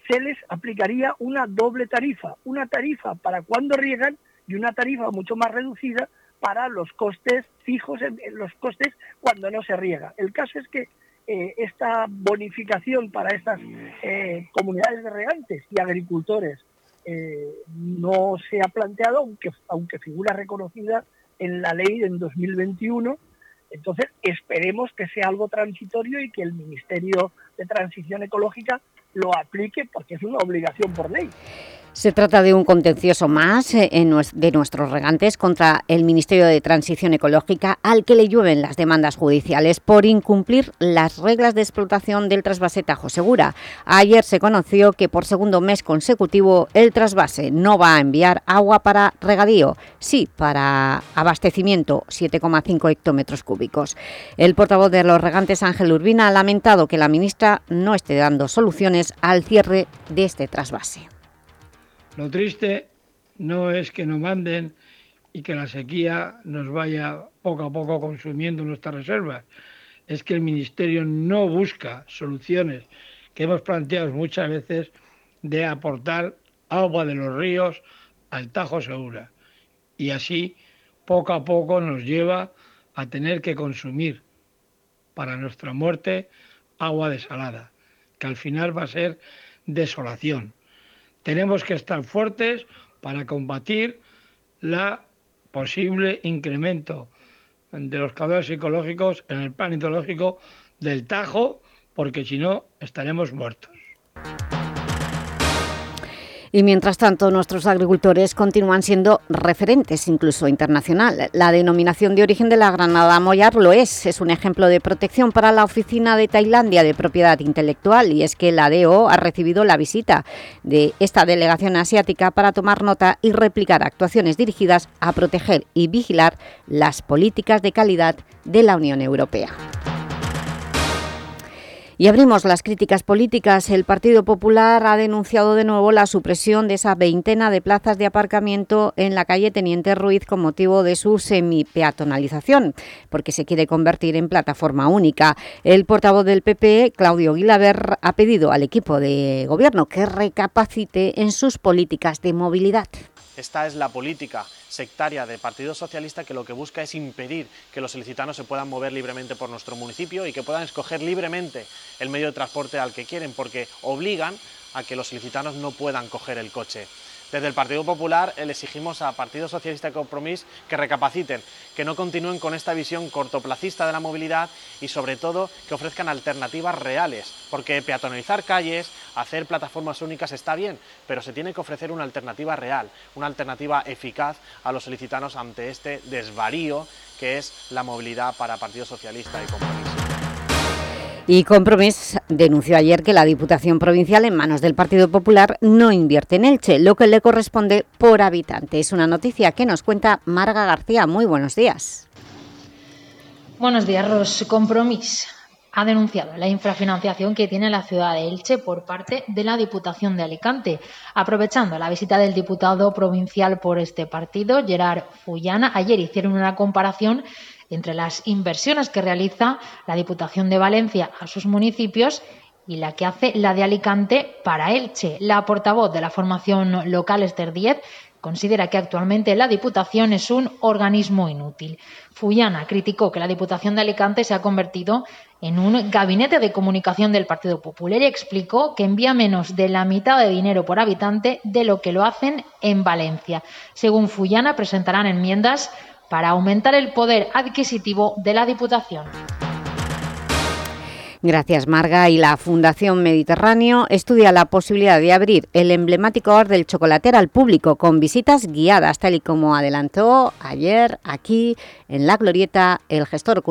se les aplicaría una doble tarifa, una tarifa para cuando riegan y una tarifa mucho más reducida para los costes fijos, los costes cuando no se riega. El caso es que eh, esta bonificación para estas eh, comunidades de regantes y agricultores eh, no se ha planteado, aunque, aunque figura reconocida en la ley en 2021. Entonces, esperemos que sea algo transitorio y que el Ministerio de Transición Ecológica lo aplique porque es una obligación por ley. Se trata de un contencioso más eh, de nuestros regantes contra el Ministerio de Transición Ecológica al que le llueven las demandas judiciales por incumplir las reglas de explotación del trasvase Tajo Segura. Ayer se conoció que por segundo mes consecutivo el trasvase no va a enviar agua para regadío, sí para abastecimiento 7,5 hectómetros cúbicos. El portavoz de los regantes Ángel Urbina ha lamentado que la ministra no esté dando soluciones al cierre de este trasvase. Lo triste no es que nos manden y que la sequía nos vaya poco a poco consumiendo nuestras reservas, es que el Ministerio no busca soluciones que hemos planteado muchas veces de aportar agua de los ríos al Tajo Segura. Y así, poco a poco, nos lleva a tener que consumir para nuestra muerte agua desalada, que al final va a ser desolación. Tenemos que estar fuertes para combatir la posible incremento de los caudales psicológicos en el plan hidrológico del Tajo, porque si no estaremos muertos. Y mientras tanto, nuestros agricultores continúan siendo referentes, incluso internacional. La denominación de origen de la Granada Mollar lo es. Es un ejemplo de protección para la Oficina de Tailandia de Propiedad Intelectual y es que la DO ha recibido la visita de esta delegación asiática para tomar nota y replicar actuaciones dirigidas a proteger y vigilar las políticas de calidad de la Unión Europea. Y abrimos las críticas políticas. El Partido Popular ha denunciado de nuevo la supresión de esa veintena de plazas de aparcamiento en la calle Teniente Ruiz con motivo de su semipeatonalización, porque se quiere convertir en plataforma única. El portavoz del PP, Claudio Guilaber, ha pedido al equipo de gobierno que recapacite en sus políticas de movilidad. Esta es la política sectaria del Partido Socialista que lo que busca es impedir que los ilicitanos se puedan mover libremente por nuestro municipio y que puedan escoger libremente el medio de transporte al que quieren, porque obligan a que los ilicitanos no puedan coger el coche. Desde el Partido Popular le exigimos a Partido Socialista y Compromís que recapaciten, que no continúen con esta visión cortoplacista de la movilidad y sobre todo que ofrezcan alternativas reales, porque peatonalizar calles, hacer plataformas únicas está bien, pero se tiene que ofrecer una alternativa real, una alternativa eficaz a los solicitanos ante este desvarío que es la movilidad para Partido Socialista y Compromís. Y Compromís denunció ayer que la Diputación Provincial en manos del Partido Popular no invierte en Elche, lo que le corresponde por habitante. Es una noticia que nos cuenta Marga García. Muy buenos días. Buenos días, Ros. Compromís ha denunciado la infrafinanciación que tiene la ciudad de Elche por parte de la Diputación de Alicante. Aprovechando la visita del diputado provincial por este partido, Gerard Fullana, ayer hicieron una comparación entre las inversiones que realiza la Diputación de Valencia a sus municipios y la que hace la de Alicante para Elche. La portavoz de la formación local, Esther Díez, considera que actualmente la Diputación es un organismo inútil. Fullana criticó que la Diputación de Alicante se ha convertido en un gabinete de comunicación del Partido Popular y explicó que envía menos de la mitad de dinero por habitante de lo que lo hacen en Valencia. Según Fullana, presentarán enmiendas para aumentar el poder adquisitivo de la Diputación. Gracias, Marga. Y la Fundación Mediterráneo estudia la posibilidad de abrir el emblemático Or del Chocolater al público con visitas guiadas, tal y como adelantó ayer aquí en La Glorieta el gestor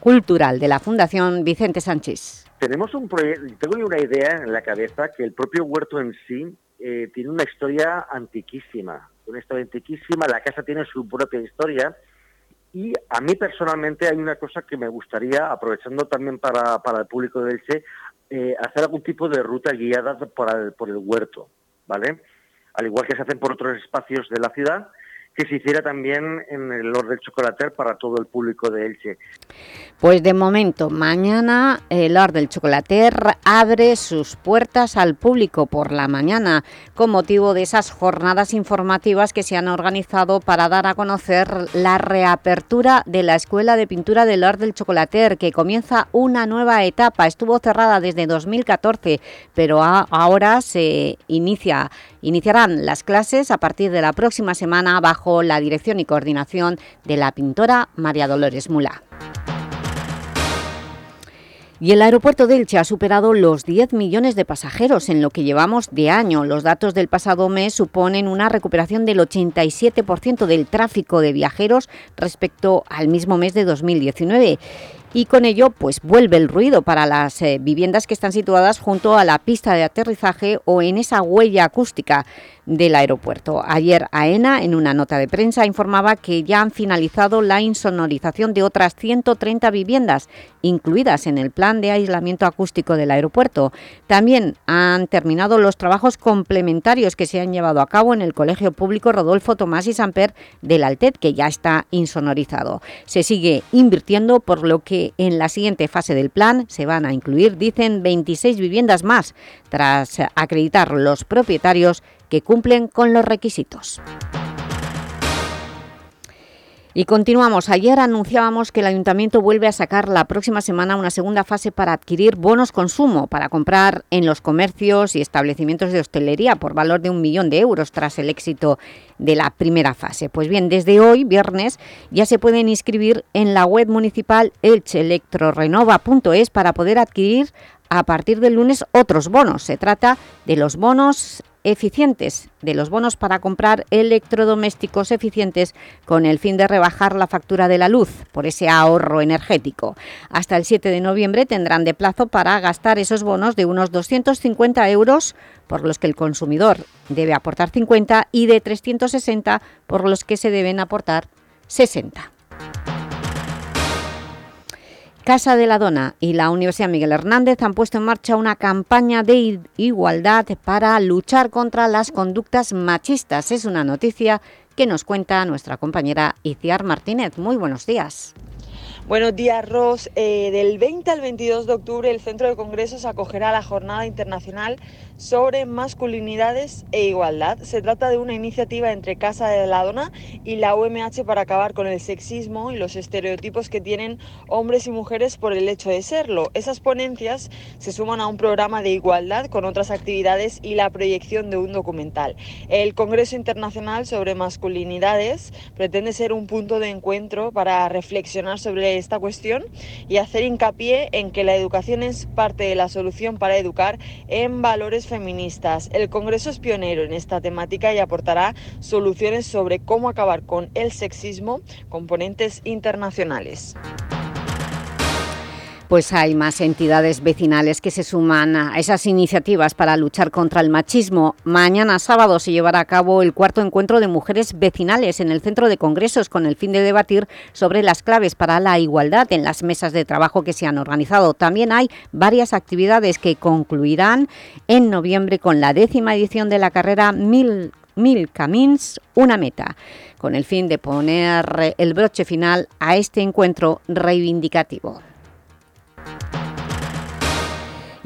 cultural de la Fundación, Vicente Sánchez. Tenemos un proyecto, tengo una idea en la cabeza que el propio huerto en sí eh, tiene una historia antiquísima, una historia antiquísima, la casa tiene su propia historia y a mí personalmente hay una cosa que me gustaría, aprovechando también para, para el público de Elche, eh, hacer algún tipo de ruta guiada por el, por el huerto, ¿vale? Al igual que se hacen por otros espacios de la ciudad, que se hiciera también en el Lord del Chocolater para todo el público de Elche. Pues de momento, mañana el Lord del Chocolater abre sus puertas al público por la mañana con motivo de esas jornadas informativas que se han organizado para dar a conocer la reapertura de la Escuela de Pintura del Lord del Chocolater que comienza una nueva etapa. Estuvo cerrada desde 2014, pero ahora se inicia, iniciarán las clases a partir de la próxima semana bajo la dirección y coordinación de la pintora María Dolores Mula. Y el aeropuerto de Elche ha superado los 10 millones de pasajeros en lo que llevamos de año. Los datos del pasado mes suponen una recuperación del 87% del tráfico de viajeros respecto al mismo mes de 2019 y con ello pues vuelve el ruido para las eh, viviendas que están situadas junto a la pista de aterrizaje o en esa huella acústica del aeropuerto. Ayer AENA, en una nota de prensa, informaba que ya han finalizado la insonorización de otras 130 viviendas, incluidas en el plan de aislamiento acústico del aeropuerto. También han terminado los trabajos complementarios que se han llevado a cabo en el Colegio Público Rodolfo Tomás y Samper del Altet, que ya está insonorizado. Se sigue invirtiendo, por lo que en la siguiente fase del plan se van a incluir, dicen, 26 viviendas más, tras acreditar los propietarios que cumplen con los requisitos. Y continuamos. Ayer anunciábamos que el Ayuntamiento vuelve a sacar la próxima semana una segunda fase para adquirir bonos consumo para comprar en los comercios y establecimientos de hostelería por valor de un millón de euros tras el éxito de la primera fase. Pues bien, desde hoy, viernes, ya se pueden inscribir en la web municipal elcheelectrorenova.es para poder adquirir a partir del lunes otros bonos. Se trata de los bonos eficientes de los bonos para comprar electrodomésticos eficientes con el fin de rebajar la factura de la luz por ese ahorro energético. Hasta el 7 de noviembre tendrán de plazo para gastar esos bonos de unos 250 euros por los que el consumidor debe aportar 50 y de 360 por los que se deben aportar 60. Casa de la Dona y la Universidad Miguel Hernández han puesto en marcha una campaña de igualdad para luchar contra las conductas machistas. Es una noticia que nos cuenta nuestra compañera Iciar Martínez. Muy buenos días. Buenos días, Ros. Eh, del 20 al 22 de octubre el Centro de Congresos acogerá la Jornada Internacional sobre masculinidades e igualdad. Se trata de una iniciativa entre Casa de la Dona y la UMH para acabar con el sexismo y los estereotipos que tienen hombres y mujeres por el hecho de serlo. Esas ponencias se suman a un programa de igualdad con otras actividades y la proyección de un documental. El Congreso Internacional sobre Masculinidades pretende ser un punto de encuentro para reflexionar sobre esta cuestión y hacer hincapié en que la educación es parte de la solución para educar en valores El Congreso es pionero en esta temática y aportará soluciones sobre cómo acabar con el sexismo con ponentes internacionales pues hay más entidades vecinales que se suman a esas iniciativas para luchar contra el machismo. Mañana sábado se llevará a cabo el cuarto encuentro de mujeres vecinales en el Centro de Congresos con el fin de debatir sobre las claves para la igualdad en las mesas de trabajo que se han organizado. También hay varias actividades que concluirán en noviembre con la décima edición de la carrera Mil, Mil Camins, una meta, con el fin de poner el broche final a este encuentro reivindicativo.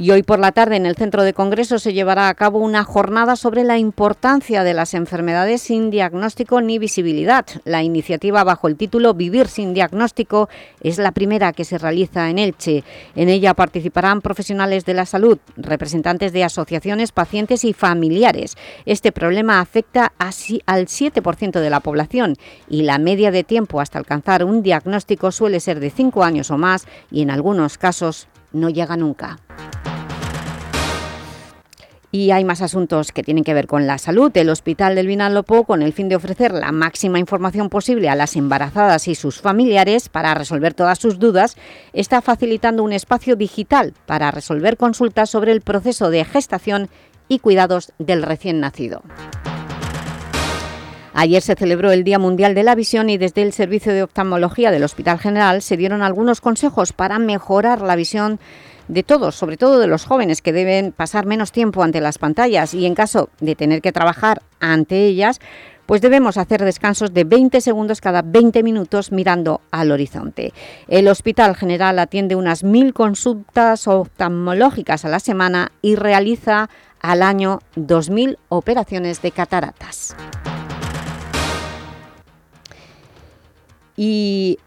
Y hoy por la tarde en el Centro de Congresos se llevará a cabo una jornada sobre la importancia de las enfermedades sin diagnóstico ni visibilidad. La iniciativa bajo el título Vivir sin diagnóstico es la primera que se realiza en Elche. En ella participarán profesionales de la salud, representantes de asociaciones, pacientes y familiares. Este problema afecta al 7% de la población y la media de tiempo hasta alcanzar un diagnóstico suele ser de 5 años o más y en algunos casos no llega nunca. Y hay más asuntos que tienen que ver con la salud. El Hospital del Vinalopó, con el fin de ofrecer la máxima información posible a las embarazadas y sus familiares para resolver todas sus dudas, está facilitando un espacio digital para resolver consultas sobre el proceso de gestación y cuidados del recién nacido. Ayer se celebró el Día Mundial de la Visión y desde el Servicio de Oftalmología del Hospital General se dieron algunos consejos para mejorar la visión de todos, sobre todo de los jóvenes que deben pasar menos tiempo ante las pantallas y en caso de tener que trabajar ante ellas, pues debemos hacer descansos de 20 segundos cada 20 minutos mirando al horizonte. El Hospital General atiende unas mil consultas oftalmológicas a la semana y realiza al año 2.000 operaciones de cataratas. Y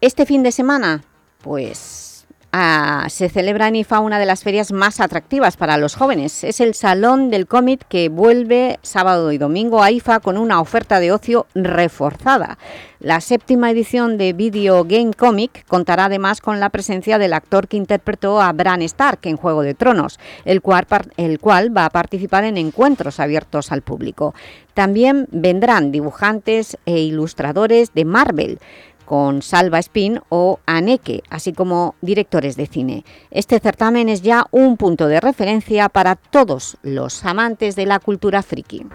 este fin de semana, pues Ah, se celebra en IFA una de las ferias más atractivas para los jóvenes. Es el Salón del Cómic que vuelve sábado y domingo a IFA con una oferta de ocio reforzada. La séptima edición de Video Game Comic contará además con la presencia del actor que interpretó a Bran Stark en Juego de Tronos, el cual, el cual va a participar en encuentros abiertos al público. También vendrán dibujantes e ilustradores de Marvel, con Salva Spin o Aneke, así como directores de cine. Este certamen es ya un punto de referencia para todos los amantes de la cultura friki.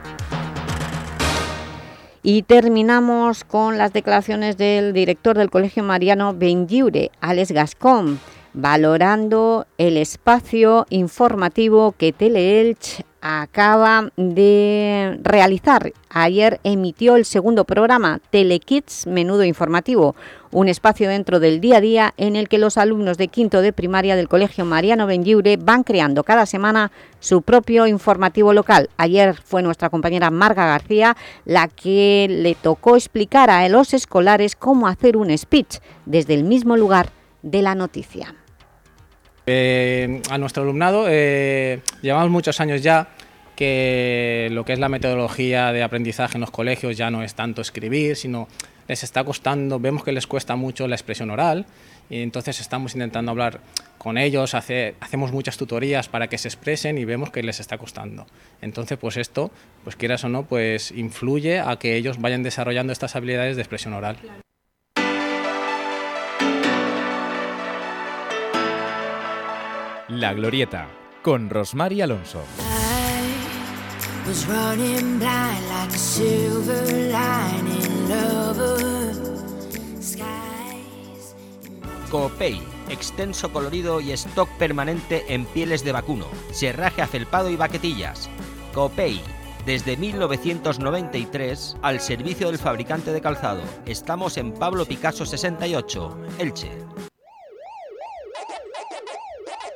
Y terminamos con las declaraciones del director del Colegio Mariano Benlliure, Alex Gascón, valorando el espacio informativo que Teleelch acaba de realizar. Ayer emitió el segundo programa, Telekids Menudo Informativo, un espacio dentro del día a día en el que los alumnos de quinto de primaria del Colegio Mariano Benlliure van creando cada semana su propio informativo local. Ayer fue nuestra compañera Marga García la que le tocó explicar a los escolares cómo hacer un speech desde el mismo lugar de la noticia. Eh, a nuestro alumnado eh, llevamos muchos años ya que lo que es la metodología de aprendizaje en los colegios ya no es tanto escribir, sino les está costando, vemos que les cuesta mucho la expresión oral y entonces estamos intentando hablar con ellos, hacemos muchas tutorías para que se expresen y vemos que les está costando. Entonces, pues esto, pues quieras o no, pues influye a que ellos vayan desarrollando estas habilidades de expresión oral. La Glorieta, con Rosmar Alonso. Copey, extenso colorido y stock permanente en pieles de vacuno, serraje afelpado y baquetillas. Copey, desde 1993 al servicio del fabricante de calzado. Estamos en Pablo Picasso 68, Elche.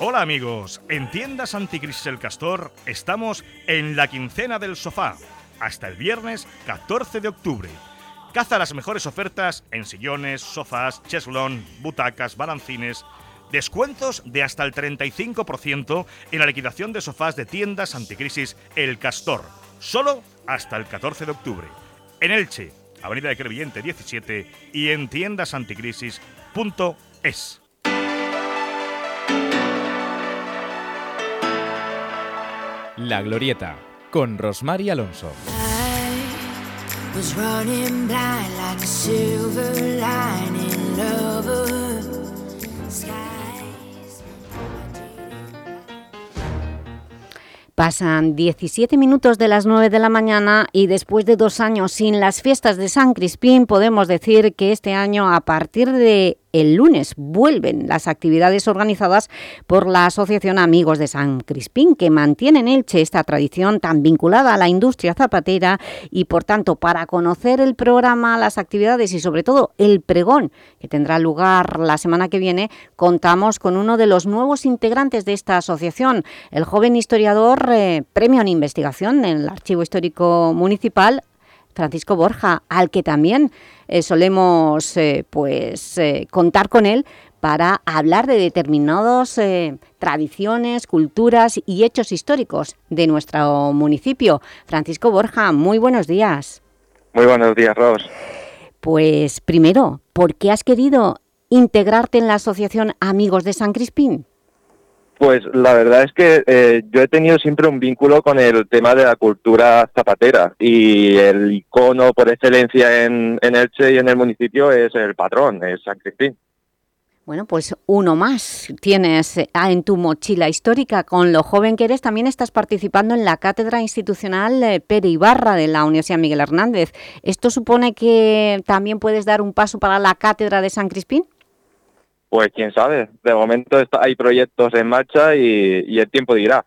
Hola amigos, en Tiendas Anticrisis El Castor estamos en la quincena del sofá, hasta el viernes 14 de octubre. Caza las mejores ofertas en sillones, sofás, cheslón, butacas, balancines. Descuentos de hasta el 35% en la liquidación de sofás de Tiendas Anticrisis El Castor, solo hasta el 14 de octubre. En Elche, Avenida de Crevillente 17 y en tiendasanticrisis.es. La Glorieta, con Rosmar y Alonso. Pasan 17 minutos de las 9 de la mañana y después de dos años sin las fiestas de San Crispín podemos decir que este año a partir de el lunes vuelven las actividades organizadas por la Asociación Amigos de San Crispín, que mantiene en Elche esta tradición tan vinculada a la industria zapatera y, por tanto, para conocer el programa, las actividades y, sobre todo, el pregón que tendrá lugar la semana que viene, contamos con uno de los nuevos integrantes de esta asociación, el joven historiador eh, premio en investigación en el Archivo Histórico Municipal, Francisco Borja, al que también eh, solemos eh, pues, eh, contar con él para hablar de determinadas tradiciones, culturas y hechos históricos de nuestro municipio. Francisco Borja, muy buenos días. Muy buenos días, Ros. Pues primero, ¿por qué has querido integrarte en la Asociación Amigos de San Crispín? Pues la verdad es que eh, yo he tenido siempre un vínculo con el tema de la cultura zapatera y el icono por excelencia en, Elche y en el municipio es el patrón, es San Crispín. Bueno, pues uno más tienes eh, en tu mochila histórica. Con lo joven que eres, también estás participando en la Cátedra Institucional eh, Pere Ibarra de la Universidad Miguel Hernández. ¿Esto supone que también puedes dar un paso para la Cátedra de San Crispín? Pues quién sabe, de momento está, hay proyectos en marcha y, y el tiempo dirá.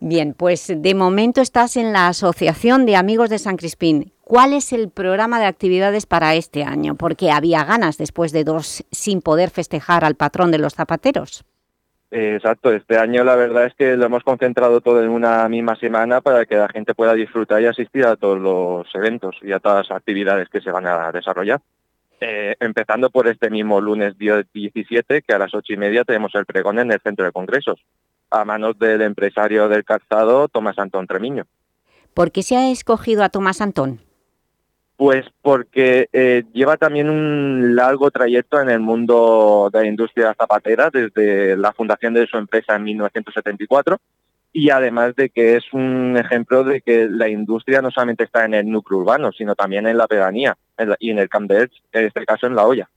Bien, pues de momento estás en la Asociación de Amigos de San Crispín. ¿Cuál es el programa de actividades para este año? Porque había ganas después de dos sin poder festejar al patrón de los zapateros. Exacto, este año la verdad es que lo hemos concentrado todo en una misma semana para que la gente pueda disfrutar y asistir a todos los eventos y a todas las actividades que se van a desarrollar. Eh, empezando por este mismo lunes día 17, que a las ocho y media tenemos el pregón en el Centro de Congresos, a manos del empresario del calzado, Tomás Antón Tremiño. ¿Por qué se ha escogido a Tomás Antón? Pues porque eh, lleva también un largo trayecto en el mundo de la industria zapatera, desde la fundación de su empresa en 1974, y además de que es un ejemplo de que la industria no solamente está en el núcleo urbano, sino también en la pedanía y en el Camp de Elche, en este caso en La Hoya.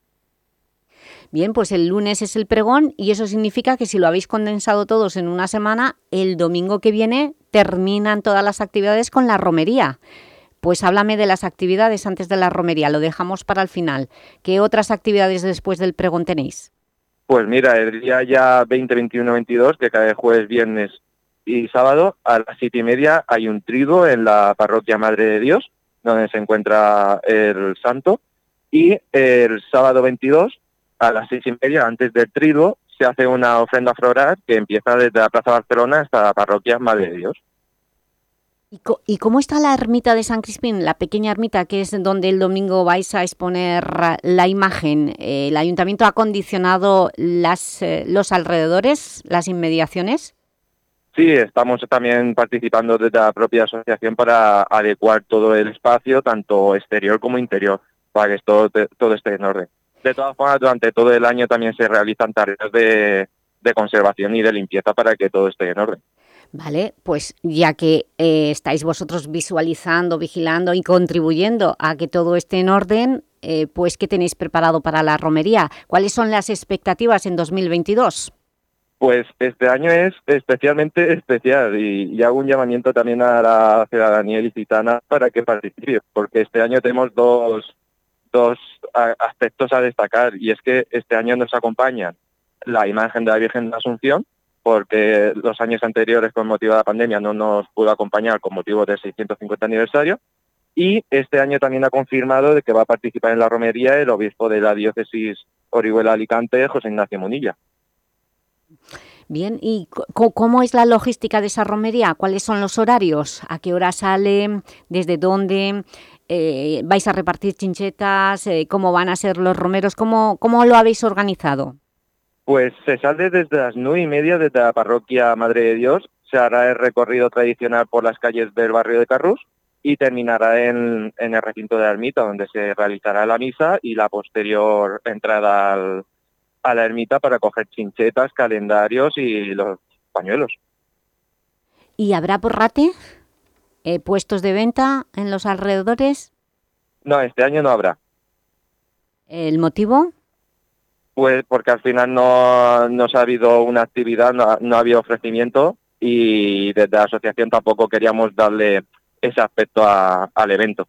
Bien, pues el lunes es el pregón y eso significa que si lo habéis condensado todos en una semana, el domingo que viene terminan todas las actividades con la romería. Pues háblame de las actividades antes de la romería, lo dejamos para el final. ¿Qué otras actividades después del pregón tenéis? Pues mira, el día ya 20, 21, 22, que cae jueves, viernes y sábado, a las siete y media hay un trigo en la parroquia Madre de Dios, donde se encuentra el santo, y el sábado 22, a las seis y media, antes del trigo, se hace una ofrenda floral que empieza desde la Plaza Barcelona hasta la parroquia Madre de Dios. ¿Y, co ¿Y, cómo está la ermita de San Crispín, la pequeña ermita que es donde el domingo vais a exponer la imagen? Eh, ¿El ayuntamiento ha condicionado las, eh, los alrededores, las inmediaciones? Sí, estamos también participando desde la propia asociación para adecuar todo el espacio, tanto exterior como interior, para que todo, todo esté en orden. De todas formas, durante todo el año también se realizan tareas de, de conservación y de limpieza para que todo esté en orden. Vale, pues ya que eh, estáis vosotros visualizando, vigilando y contribuyendo a que todo esté en orden, eh, pues ¿qué tenéis preparado para la romería? ¿Cuáles son las expectativas en 2022? Pues este año es especialmente especial y, hago un llamamiento también a la ciudadanía ilicitana para que participe, porque este año tenemos dos, dos aspectos a destacar y es que este año nos acompañan la imagen de la Virgen de Asunción, porque los años anteriores con motivo de la pandemia no nos pudo acompañar con motivo del 650 aniversario, y este año también ha confirmado de que va a participar en la romería el obispo de la diócesis Orihuela-Alicante, José Ignacio Munilla. Bien, ¿y cómo es la logística de esa romería? ¿Cuáles son los horarios? ¿A qué hora sale? ¿Desde dónde? Eh, ¿Vais a repartir chinchetas? Eh, ¿Cómo van a ser los romeros? ¿Cómo, ¿Cómo lo habéis organizado? Pues se sale desde las nueve y media desde la parroquia Madre de Dios, se hará el recorrido tradicional por las calles del barrio de Carrús y terminará en, el recinto de la ermita, donde se realizará la misa y la posterior entrada a la ermita para coger chinchetas, calendarios y los pañuelos. ¿Y habrá porrate? Eh, ¿Puestos de venta en los alrededores? No, este año no habrá. ¿El motivo? Pues porque al final no, no ha habido una actividad, no, no ha habido ofrecimiento y desde la asociación tampoco queríamos darle ese aspecto al evento.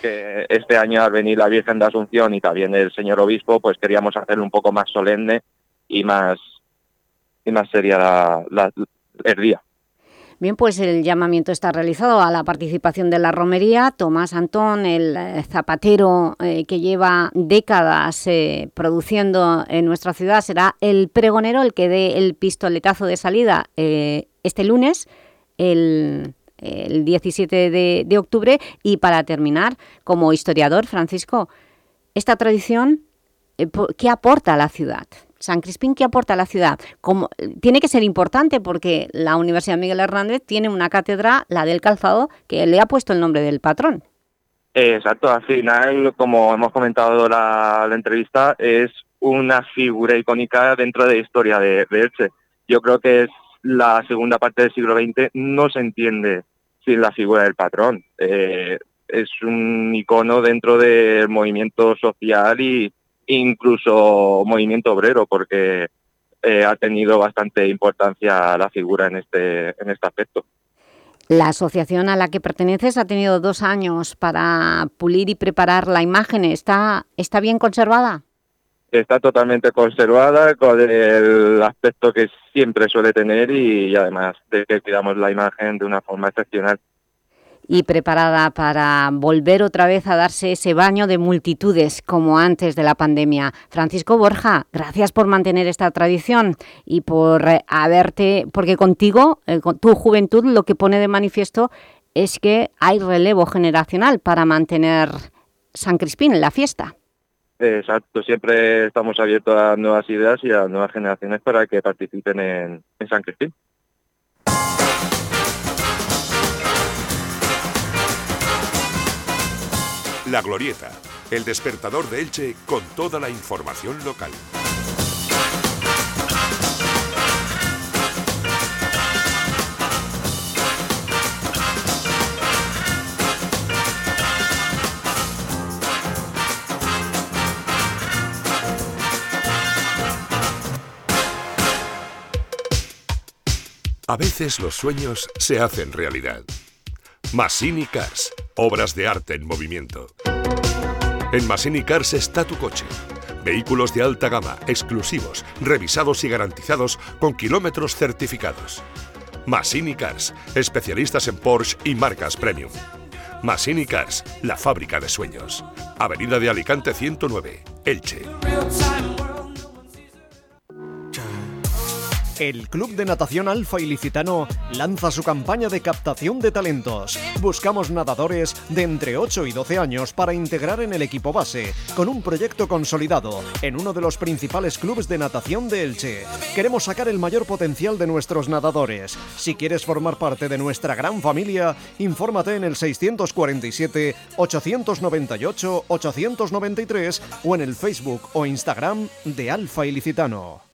Que este año al venir la Virgen de Asunción y también el señor obispo, pues queríamos hacerlo un poco más solemne y más y más seria el día. Bien, pues el llamamiento está realizado a la participación de la romería. Tomás Antón, el eh, zapatero eh, que lleva décadas eh, produciendo en nuestra ciudad, será el pregonero el que dé el pistoletazo de salida este lunes, el el 17 de, octubre. Y para terminar, como historiador, Francisco, esta tradición, eh, ¿qué aporta a la ciudad? San Crispín, ¿qué aporta a la ciudad? Como, tiene que ser importante porque la Universidad Miguel Hernández tiene una cátedra, la del calzado, que le ha puesto el nombre del patrón. Exacto, al final, como hemos comentado la, la entrevista, es una figura icónica dentro de la historia de, de Elche. Yo creo que es la segunda parte del siglo XX no se entiende sin la figura del patrón. Eh, es un icono dentro del movimiento social y incluso movimiento obrero, porque eh, ha tenido bastante importancia la figura en este, en este aspecto. La asociación a la que perteneces ha tenido dos años para pulir y preparar la imagen. ¿Está, está bien conservada? Está totalmente conservada con el aspecto que siempre suele tener y, además de que cuidamos la imagen de una forma excepcional. Y preparada para volver otra vez a darse ese baño de multitudes como antes de la pandemia. Francisco Borja, gracias por mantener esta tradición y por eh, haberte, porque contigo, eh, con tu juventud, lo que pone de manifiesto es que hay relevo generacional para mantener San Crispín en la fiesta. Exacto, siempre estamos abiertos a nuevas ideas y a nuevas generaciones para que participen en, San Cristín. La Glorieta, el despertador de Elche con toda la información local. A veces los sueños se hacen realidad. Massini Cars, obras de arte en movimiento. En Massini Cars está tu coche. Vehículos de alta gama, exclusivos, revisados y garantizados con kilómetros certificados. Massini Cars, especialistas en Porsche y marcas premium. Massini Cars, la fábrica de sueños. Avenida de Alicante 109, Elche. El Club de Natación Alfa Ilicitano lanza su campaña de captación de talentos. Buscamos nadadores de entre 8 y 12 años para integrar en el equipo base, con un proyecto consolidado en uno de los principales clubes de natación de Elche. Queremos sacar el mayor potencial de nuestros nadadores. Si quieres formar parte de nuestra gran familia, infórmate en el 647 898 893 o en el Facebook o Instagram de Alfa Ilicitano.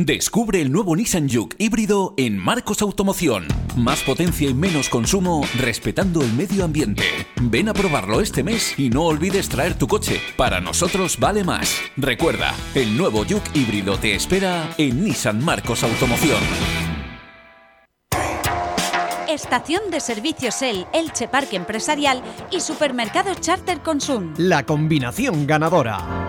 Descubre el nuevo Nissan Juke híbrido en Marcos Automoción. Más potencia y menos consumo respetando el medio ambiente. Ven a probarlo este mes y no olvides traer tu coche. Para nosotros vale más. Recuerda, el nuevo Juke híbrido te espera en Nissan Marcos Automoción. Estación de servicios El, Elche Parque Empresarial y Supermercado Charter Consum. La combinación ganadora.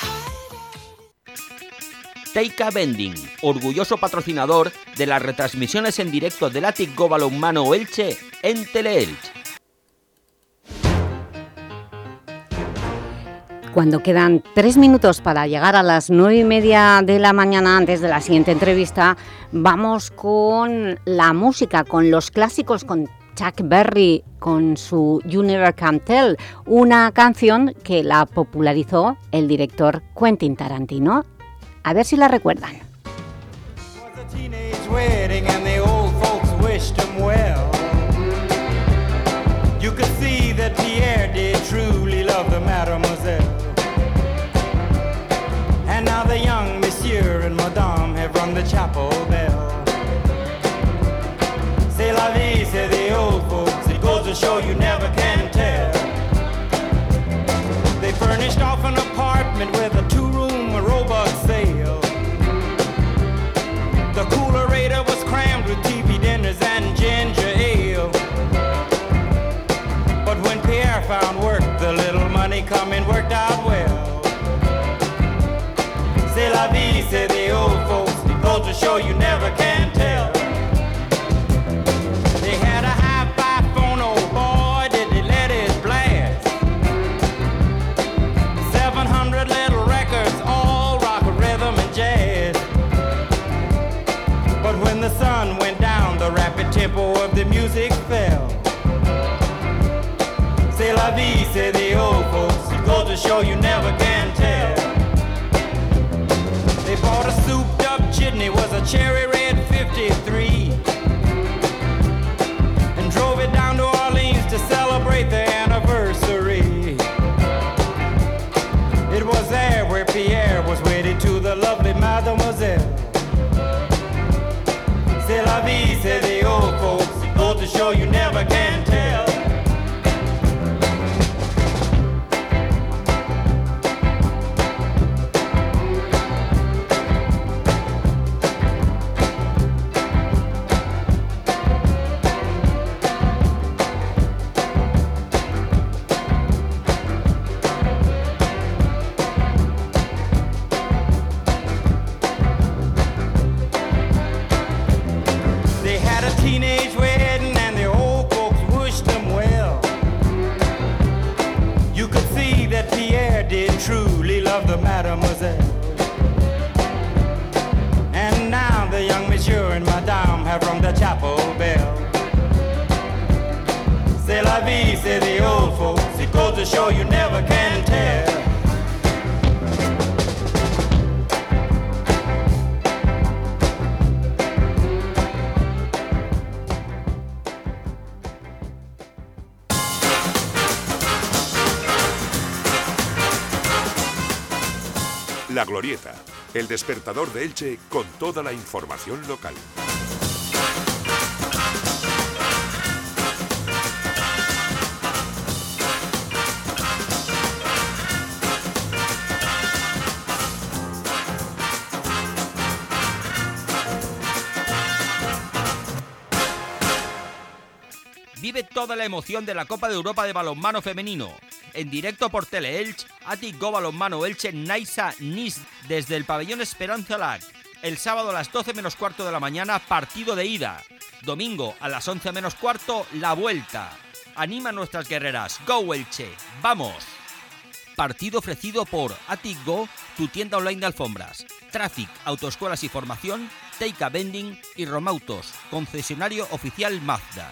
Teika Bending, orgulloso patrocinador de las retransmisiones en directo del Atic Balonmano Elche en Teleelch. Cuando quedan tres minutos para llegar a las nueve y media de la mañana antes de la siguiente entrevista, vamos con la música, con los clásicos, con Chuck Berry, con su You Never Can Tell, una canción que la popularizó el director Quentin Tarantino. A ver si la recuerdan. And now the young monsieur and madame have rung the chapel to show you never can tell. They had a hi-fi phone, oh boy, did they let it blast. 700 little records, all rock, rhythm, and jazz. But when the sun went down, the rapid tempo of the music fell. C'est la vie, say the old folks. Goes to show you never can tell. They bought a souped up chitney, was a cherry red 53. And drove it down to Orleans to celebrate their anniversary. It was there where Pierre was wedded to the lovely mademoiselle. C'est la vie, say the old folks. Goes to show you never can el despertador de Elche con toda la información local. Vive toda la emoción de la Copa de Europa de balonmano femenino. En directo por Teleelch, Atic Go Balonmano Elche Naisa Nis desde el pabellón Esperanza Lac. El sábado a las 12 menos cuarto de la mañana, partido de ida. Domingo a las 11 menos cuarto, la vuelta. Anima a nuestras guerreras. Go Elche. ¡Vamos! Partido ofrecido por Atic Go, tu tienda online de alfombras. Traffic, autoescuelas y formación, Teika Vending y Romautos, concesionario oficial Mazda.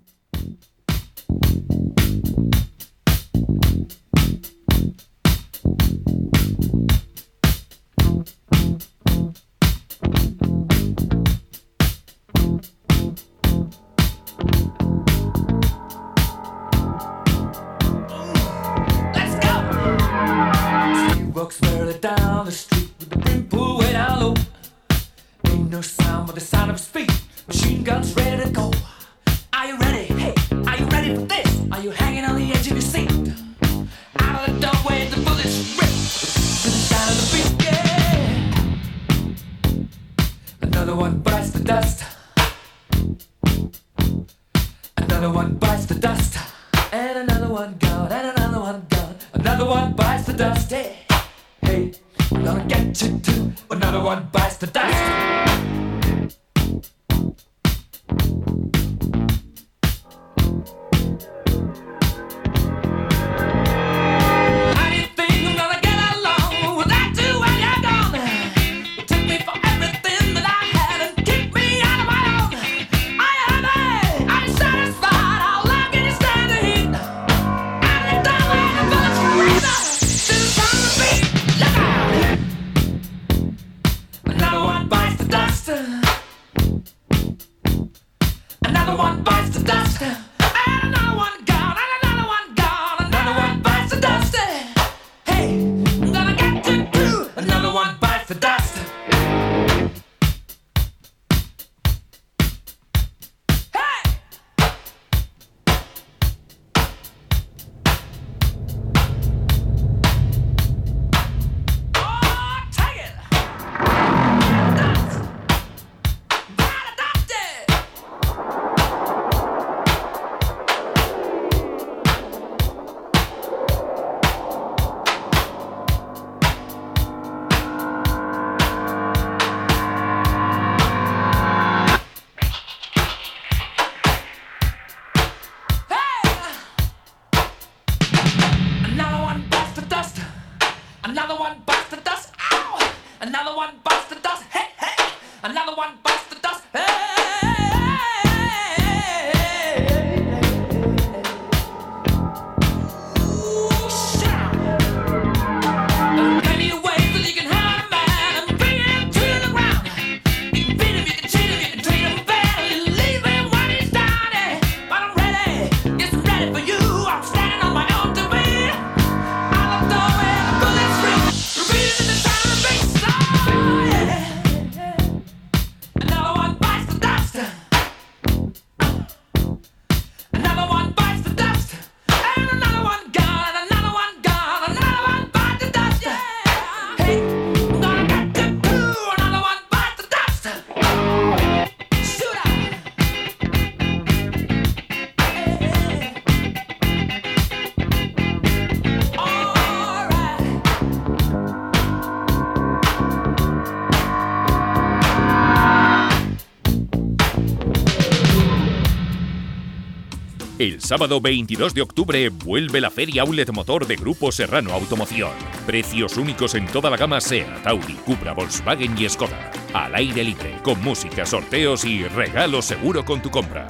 sábado 22 de octubre vuelve la Feria Outlet Motor de Grupo Serrano Automoción. Precios únicos en toda la gama SEAT, Audi, Cupra, Volkswagen y Skoda. Al aire libre, con música, sorteos y regalo seguro con tu compra.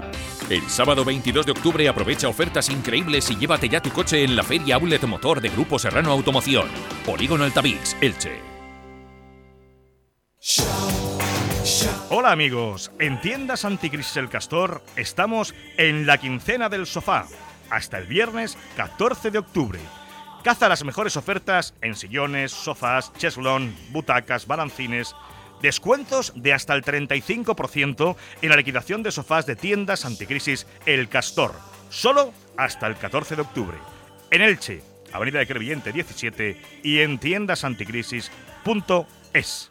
El sábado 22 de octubre aprovecha ofertas increíbles y llévate ya tu coche en la Feria Outlet Motor de Grupo Serrano Automoción. Polígono Altavix, Elche. Hola amigos, en tiendas Anticrisis El Castor estamos en la quincena del sofá, hasta el viernes 14 de octubre. Caza las mejores ofertas en sillones, sofás, cheslón, butacas, balancines, descuentos de hasta el 35% en la liquidación de sofás de tiendas Anticrisis El Castor, solo hasta el 14 de octubre. En Elche, Avenida de Crevillente 17 y en tiendasanticrisis.es.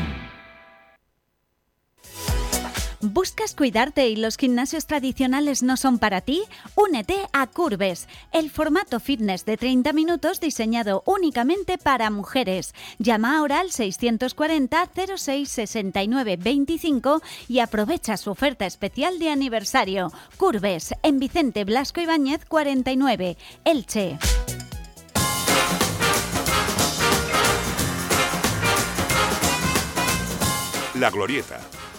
¿Buscas cuidarte y los gimnasios tradicionales no son para ti? Únete a Curves, el formato fitness de 30 minutos diseñado únicamente para mujeres. Llama ahora al 640 06 69 25 y aprovecha su oferta especial de aniversario. Curves, en Vicente Blasco Ibáñez 49, Elche. La Glorieta,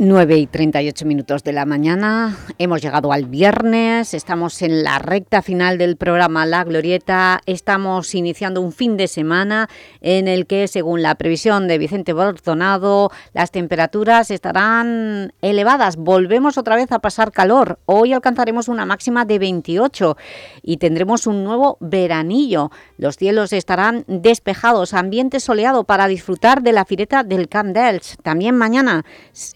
Nueve y 38 minutos de la mañana, hemos llegado al viernes, estamos en la recta final del programa La Glorieta, estamos iniciando un fin de semana en el que, según la previsión de Vicente Bordonado, las temperaturas estarán elevadas, volvemos otra vez a pasar calor, hoy alcanzaremos una máxima de 28 y tendremos un nuevo veranillo, los cielos estarán despejados, ambiente soleado para disfrutar de la fireta del Camp también mañana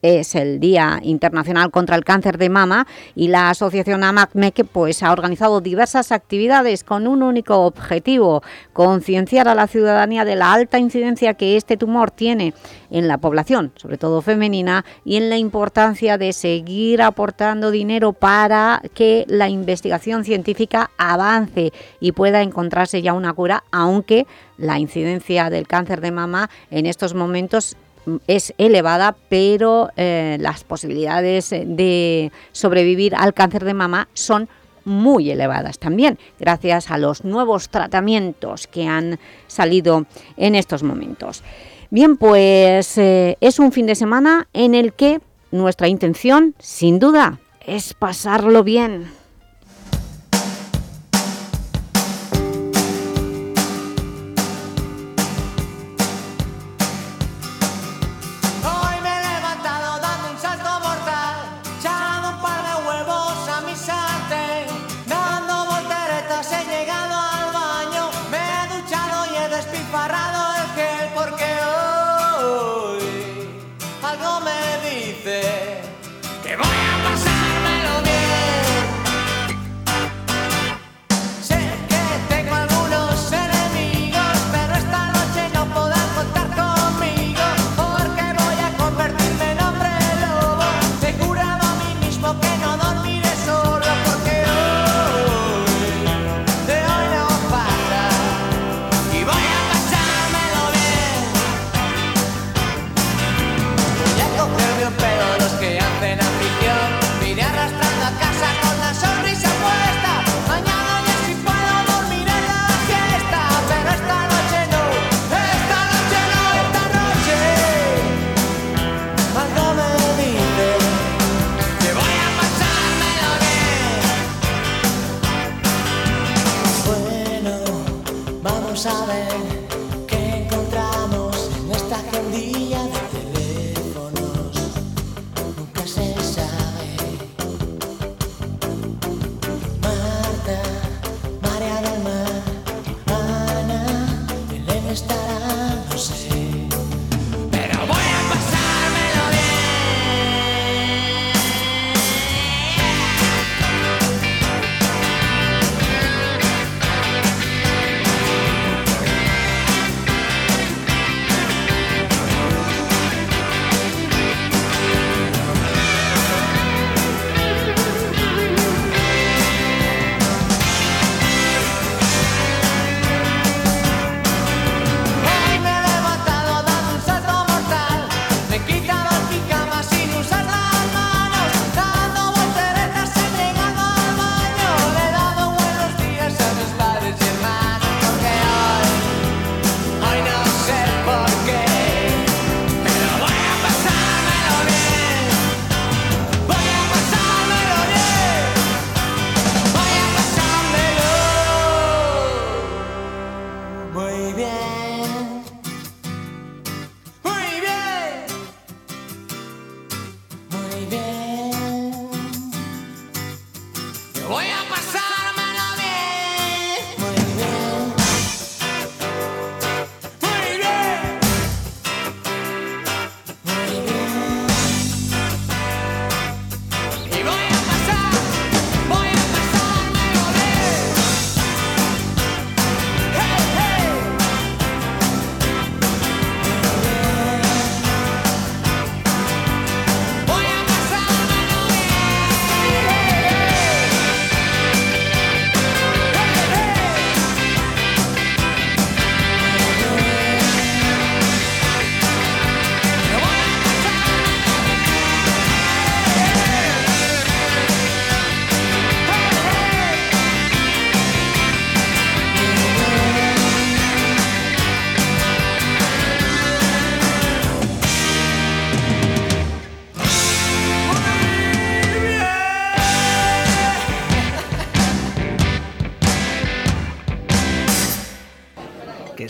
es el Día Internacional contra el Cáncer de Mama y la asociación AMACMEC pues, ha organizado diversas actividades con un único objetivo, concienciar a la ciudadanía de la alta incidencia que este tumor tiene en la población, sobre todo femenina, y en la importancia de seguir aportando dinero para que la investigación científica avance y pueda encontrarse ya una cura, aunque la incidencia del cáncer de mama en estos momentos es elevada, pero eh, las posibilidades de sobrevivir al cáncer de mama son muy elevadas también, gracias a los nuevos tratamientos que han salido en estos momentos. Bien, pues eh, es un fin de semana en el que nuestra intención, sin duda, es pasarlo bien.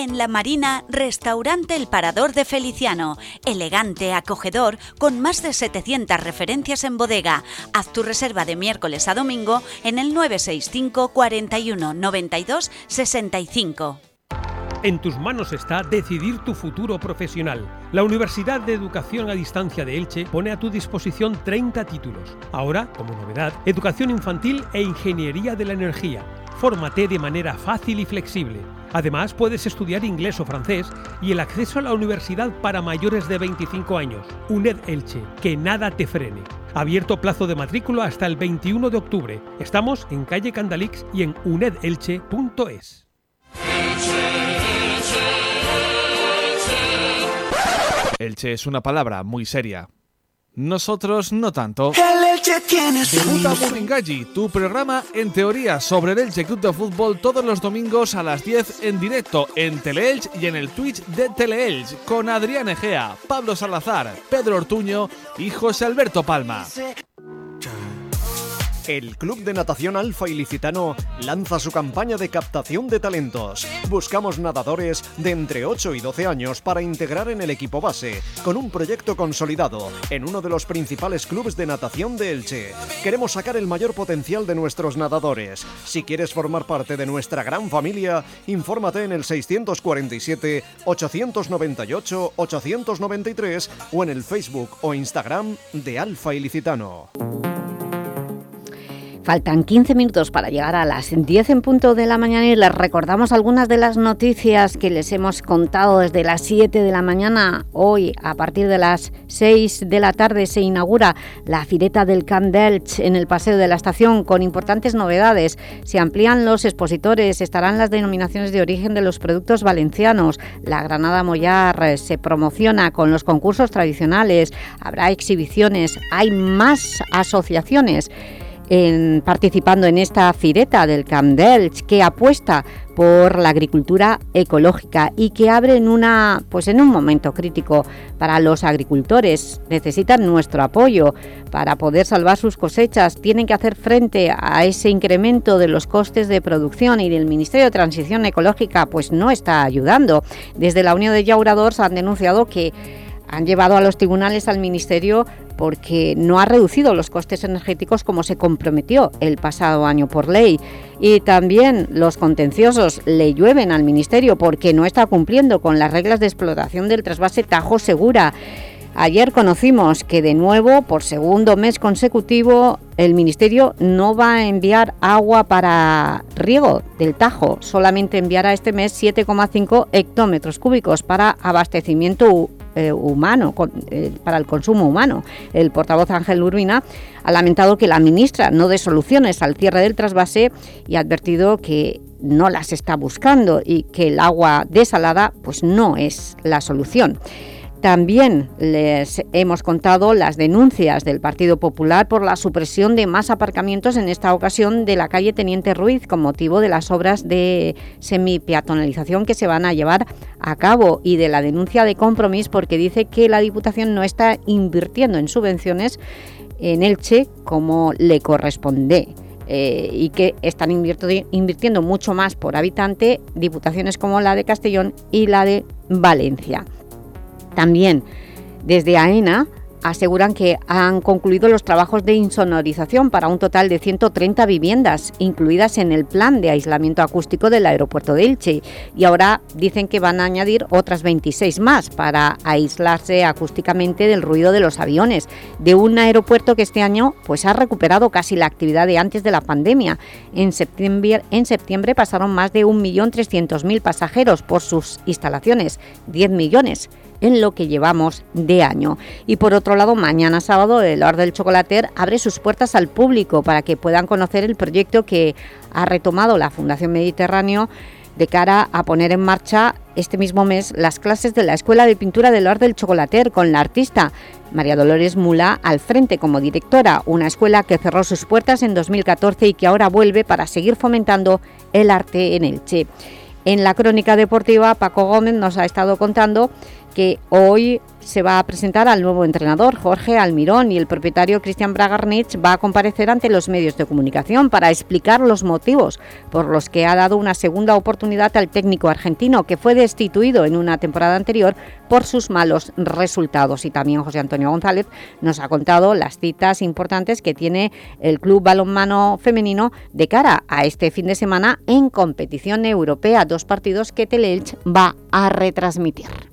En La Marina, restaurante El Parador de Feliciano. Elegante, acogedor, con más de 700 referencias en bodega. Haz tu reserva de miércoles a domingo en el 965 41 92 65. En tus manos está decidir tu futuro profesional. La Universidad de Educación a Distancia de Elche pone a tu disposición 30 títulos. Ahora, como novedad, Educación Infantil e Ingeniería de la Energía. Fórmate de manera fácil y flexible. Además, puedes estudiar inglés o francés y el acceso a la universidad para mayores de 25 años. UNED Elche, que nada te frene. Abierto plazo de matrícula hasta el 21 de octubre. Estamos en calle Candalix y en unedelche.es. Elche es una palabra muy seria. Nosotros no tanto. El Elche tiene su Debuta tu programa en teoría sobre el Elche Club de Fútbol todos los domingos a las 10 en directo en Teleelch y en el Twitch de Teleelch con Adrián Egea, Pablo Salazar, Pedro Ortuño y José Alberto Palma. El Club de Natación Alfa Ilicitano lanza su campaña de captación de talentos. Buscamos nadadores de entre 8 y 12 años para integrar en el equipo base, con un proyecto consolidado en uno de los principales clubes de natación de Elche. Queremos sacar el mayor potencial de nuestros nadadores. Si quieres formar parte de nuestra gran familia, infórmate en el 647 898 893 o en el Facebook o Instagram de Alfa Ilicitano. Faltan 15 minutos para llegar a las 10 en punto de la mañana y les recordamos algunas de las noticias que les hemos contado desde las 7 de la mañana. Hoy, a partir de las 6 de la tarde, se inaugura la Fireta del Camp d'Elx en el Paseo de la Estación con importantes novedades. Se amplían los expositores, estarán las denominaciones de origen de los productos valencianos. La Granada Mollar eh, se promociona con los concursos tradicionales, habrá exhibiciones, hay más asociaciones en- participando en esta fireta del Camp que apuesta por la agricultura ecológica y que abre en, una, pues en un momento crítico para los agricultores. Necesitan nuestro apoyo para poder salvar sus cosechas. Tienen que hacer frente a ese incremento de los costes de producción y el Ministerio de Transición Ecológica pues no está ayudando. Desde la Unión de Llauradors han denunciado que han llevado a los tribunales al Ministerio porque no ha reducido los costes energéticos como se comprometió el pasado año por ley. Y también los contenciosos le llueven al Ministerio porque no está cumpliendo con las reglas de explotación del trasvase Tajo Segura. Ayer conocimos que de nuevo, por segundo mes consecutivo, el Ministerio no va a enviar agua para riego del Tajo, solamente enviará este mes 7,5 hectómetros cúbicos para abastecimiento eh, humano, eh, para el consumo humano. El portavoz Ángel Urbina ha lamentado que la ministra no dé soluciones al cierre del trasvase y ha advertido que no las está buscando y que el agua desalada pues no es la solución. También les hemos contado las denuncias del Partido Popular por la supresión de más aparcamientos, en esta ocasión de la calle Teniente Ruiz, con motivo de las obras de semipeatonalización que se van a llevar a cabo y de la denuncia de Compromís porque dice que la Diputación no está invirtiendo en subvenciones en Elche como le corresponde. eh, y que están invirtiendo mucho más por habitante diputaciones como la de Castellón y la de Valencia. También desde AENA aseguran que han concluido los trabajos de insonorización para un total de 130 viviendas incluidas en el plan de aislamiento acústico del aeropuerto de Elche. Y ahora dicen que van a añadir otras 26 más para aislarse acústicamente del ruido de los aviones. De un aeropuerto que este año pues ha recuperado casi la actividad de antes de la pandemia. En septiembre, en septiembre pasaron más de 1.300.000 pasajeros por sus instalaciones, 10 millones en lo que llevamos de año. Y por otro lado, mañana sábado el Hort del Chocolater abre sus puertas al público para que puedan conocer el proyecto que ha retomado la Fundación Mediterráneo de cara a poner en marcha este mismo mes las clases de la Escuela de Pintura del Art del Chocolater con la artista María Dolores Mula al frente como directora, una escuela que cerró sus puertas en 2014 y que ahora vuelve para seguir fomentando el arte en Elche. En la crónica deportiva, Paco Gómez nos ha estado contando hoy se va a presentar al nuevo entrenador, Jorge Almirón, y el propietario Cristian Bragarnich va a comparecer ante los medios de comunicación para explicar los motivos por los que ha dado una segunda oportunidad al técnico argentino, que fue destituido en una temporada anterior por sus malos resultados. Y también José Antonio González nos ha contado las citas importantes que tiene el Club Balonmano Femenino de cara a este fin de semana en competición europea, dos partidos que Teleelch va a retransmitir.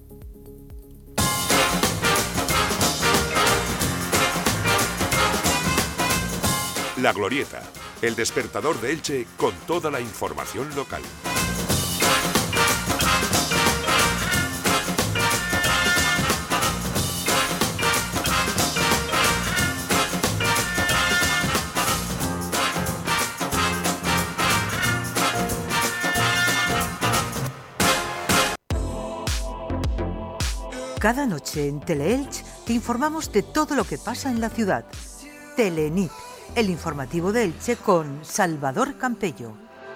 La Glorieta, el despertador de Elche con toda la información local. Cada noche en Teleelch te informamos de todo lo que pasa en la ciudad. Telenit, el informativo de Elche con Salvador Campello.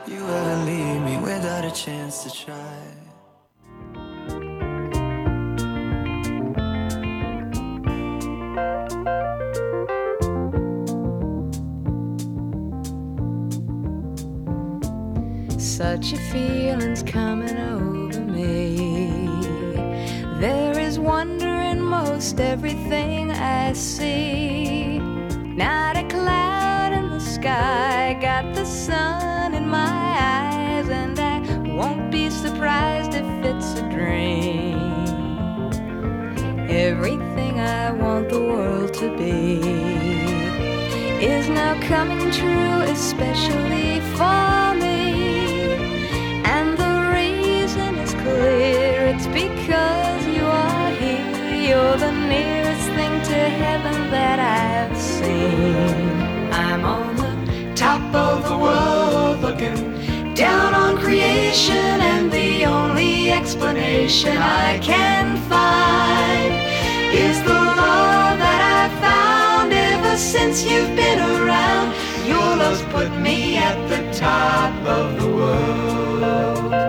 You ever leave me without a chance to try? Such a feeling's coming over me. There is wonder in most everything I see. Not a cloud in the sky, got the sun in my eyes, and I won't be surprised if it's a dream. Everything I want the world to be is now coming true, especially for me. And the reason is clear it's because you are here. You're the nearest to heaven that I've seen. I'm on the top of the world looking down on creation, and the only explanation I can find is the love that I've found ever since you've been around. Your love's put me at the top of the world.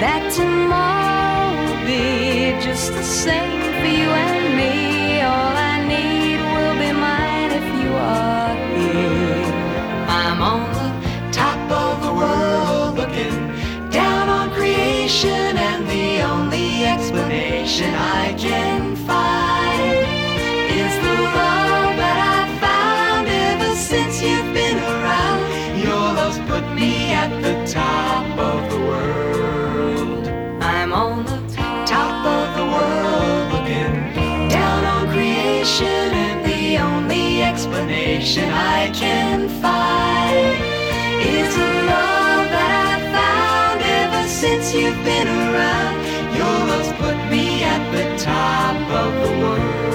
that tomorrow will be just the same for you and me. All I need will be mine if you are here. I'm on the top of the world looking down on creation, and the only explanation I can find explanation I can find is a love that I've found ever since you've been around. Your love's put me at the top of the world.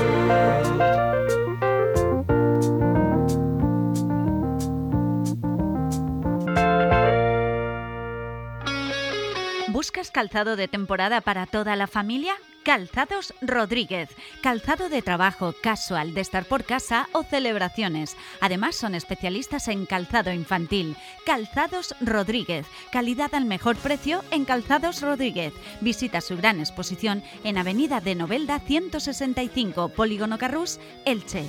¿Buscas calzado de temporada para toda la familia? Calzados Rodríguez. Calzado de trabajo, casual, de estar por casa o celebraciones. Además son especialistas en calzado infantil. Calzados Rodríguez. Calidad al mejor precio en Calzados Rodríguez. Visita su gran exposición en Avenida de Novelda 165, Polígono Carrús, Elche.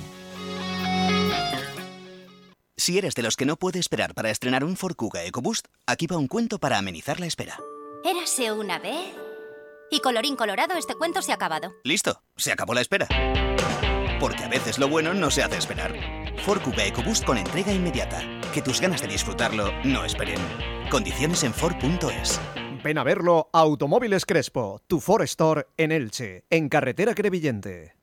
Si eres de los que no puede esperar para estrenar un Ford Kuga EcoBoost, aquí va un cuento para amenizar la espera. Érase una vez. Y colorín colorado, este cuento se ha acabado. Listo, se acabó la espera. Porque a veces lo bueno no se hace esperar. Ford Kuga EcoBoost con entrega inmediata. Que tus ganas de disfrutarlo no esperen. Condiciones en Ford.es. Ven a verlo a Automóviles Crespo, tu Ford Store en Elche, en carretera Crevillente.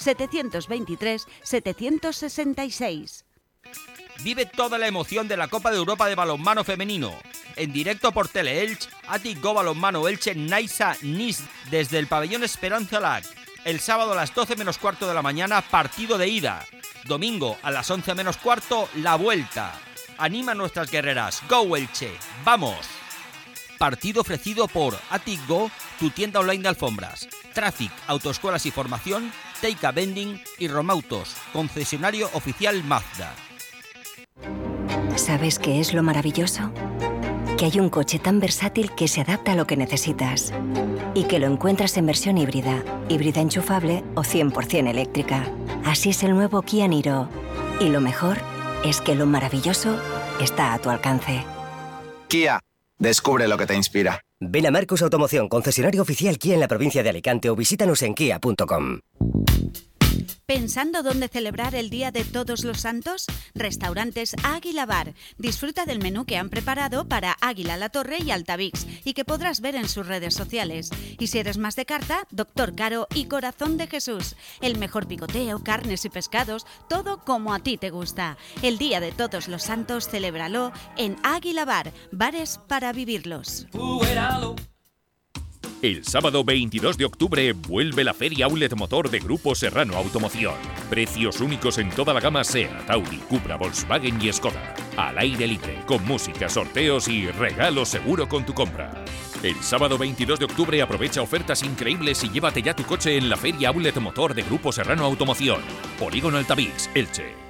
723-766. Vive toda la emoción de la Copa de Europa de Balonmano Femenino. En directo por Teleelch, Atic Go Balonmano Elche Naisa Nis desde el pabellón Esperanza Lag. El sábado a las 12 menos cuarto de la mañana, partido de ida. Domingo a las 11 menos cuarto, la vuelta. Anima a nuestras guerreras. Go Elche. ¡Vamos! Partido ofrecido por Atic Go, tu tienda online de alfombras. Traffic, autoescuelas y formación, Teika Vending y Romautos, concesionario oficial Mazda. ¿Sabes qué es lo maravilloso? Que hay un coche tan versátil que se adapta a lo que necesitas y que lo encuentras en versión híbrida, híbrida enchufable o 100% eléctrica. Así es el nuevo Kia Niro. Y lo mejor es que lo maravilloso está a tu alcance. Kia, descubre lo que te inspira. Ven a Marcos Automoción, concesionario oficial Kia en la provincia de Alicante o visítanos en kia.com. ¿Pensando dónde celebrar el Día de Todos los Santos? Restaurantes Águila Bar. Disfruta del menú que han preparado para Águila La Torre y Altavix y que podrás ver en sus redes sociales. Y si eres más de carta, Doctor Caro y Corazón de Jesús. El mejor picoteo, carnes y pescados, todo como a ti te gusta. El Día de Todos los Santos, celébralo en Águila Bar. Bares para vivirlos. El sábado 22 de octubre vuelve la Feria Outlet Motor de Grupo Serrano Automoción. Precios únicos en toda la gama SEAT, Audi, Cupra, Volkswagen y Skoda. Al aire libre, con música, sorteos y regalo seguro con tu compra. El sábado 22 de octubre aprovecha ofertas increíbles y llévate ya tu coche en la Feria Outlet Motor de Grupo Serrano Automoción. Polígono Altavix, Elche.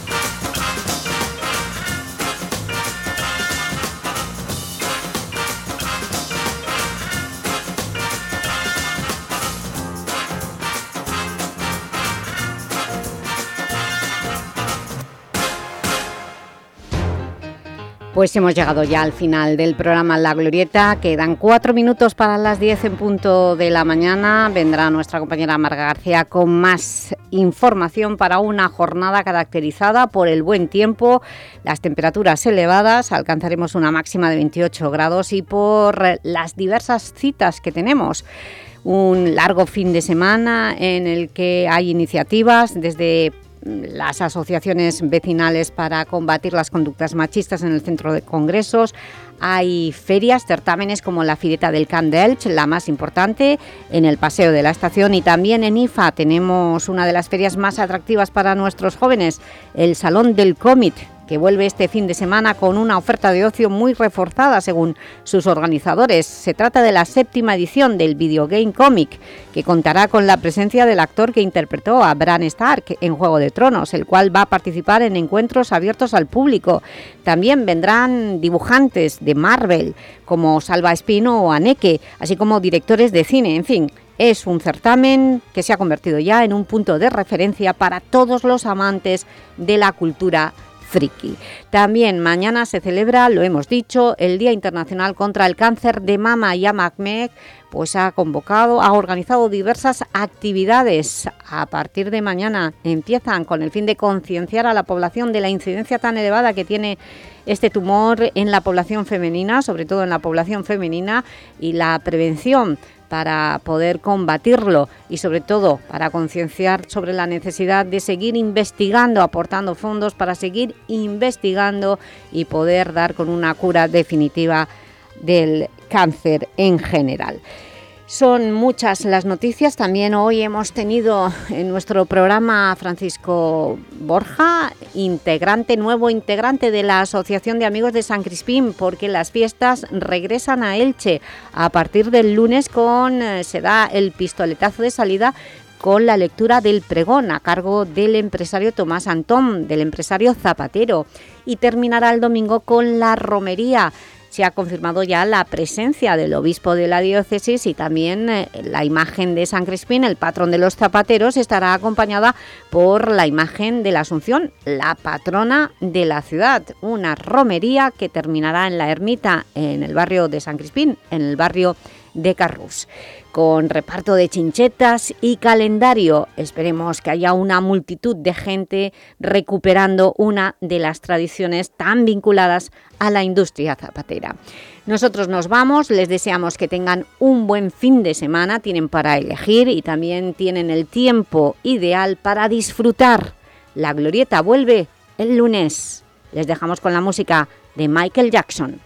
Pues hemos llegado ya al final del programa La Glorieta. Quedan cuatro minutos para las 10 en punto de la mañana. Vendrá nuestra compañera Marga García con más información para una jornada caracterizada por el buen tiempo, las temperaturas elevadas, alcanzaremos una máxima de 28 grados y por las diversas citas que tenemos un largo fin de semana en el que hay iniciativas desde las asociaciones vecinales para combatir las conductas machistas en el centro de congresos. Hay ferias, certámenes como la Fireta del Camp de Elche, la más importante, en el Paseo de la Estación y también en IFA tenemos una de las ferias más atractivas para nuestros jóvenes, el Salón del Cómic, que vuelve este fin de semana con una oferta de ocio muy reforzada según sus organizadores. Se trata de la séptima edición del Videogame Comic, que contará con la presencia del actor que interpretó a Bran Stark en Juego de Tronos, el cual va a participar en encuentros abiertos al público. También vendrán dibujantes de Marvel, como Salva Espino o Aneke, así como directores de cine, en fin... Es un certamen que se ha convertido ya en un punto de referencia para todos los amantes de la cultura friki. También mañana se celebra, lo hemos dicho, el Día Internacional contra el Cáncer de Mama y AMACMEC pues ha convocado, ha organizado diversas actividades. A partir de mañana empiezan con el fin de concienciar a la población de la incidencia tan elevada que tiene este tumor en la población femenina, sobre todo en la población femenina, y la prevención para poder combatirlo y sobre todo para concienciar sobre la necesidad de seguir investigando, aportando fondos para seguir investigando y poder dar con una cura definitiva del cáncer en general. Son muchas las noticias. También hoy hemos tenido en nuestro programa Francisco Borja, integrante, nuevo integrante de la Asociación de Amigos de San Crispín, porque las fiestas regresan a Elche. A partir del lunes con, eh, se da el pistoletazo de salida con la lectura del pregón a cargo del empresario Tomás Antón, del empresario Zapatero, y terminará el domingo con la romería se ha confirmado ya la presencia del obispo de la diócesis y también eh, la imagen de San Crispín, el patrón de los zapateros, estará acompañada por la imagen de la Asunción, la patrona de la ciudad. Una romería que terminará en la ermita, en el barrio de San Crispín, en el barrio de Carrús con reparto de chinchetas y calendario. Esperemos que haya una multitud de gente recuperando una de las tradiciones tan vinculadas a la industria zapatera. Nosotros nos vamos, les deseamos que tengan un buen fin de semana, tienen para elegir y también tienen el tiempo ideal para disfrutar. La Glorieta vuelve el lunes. Les dejamos con la música de Michael Jackson.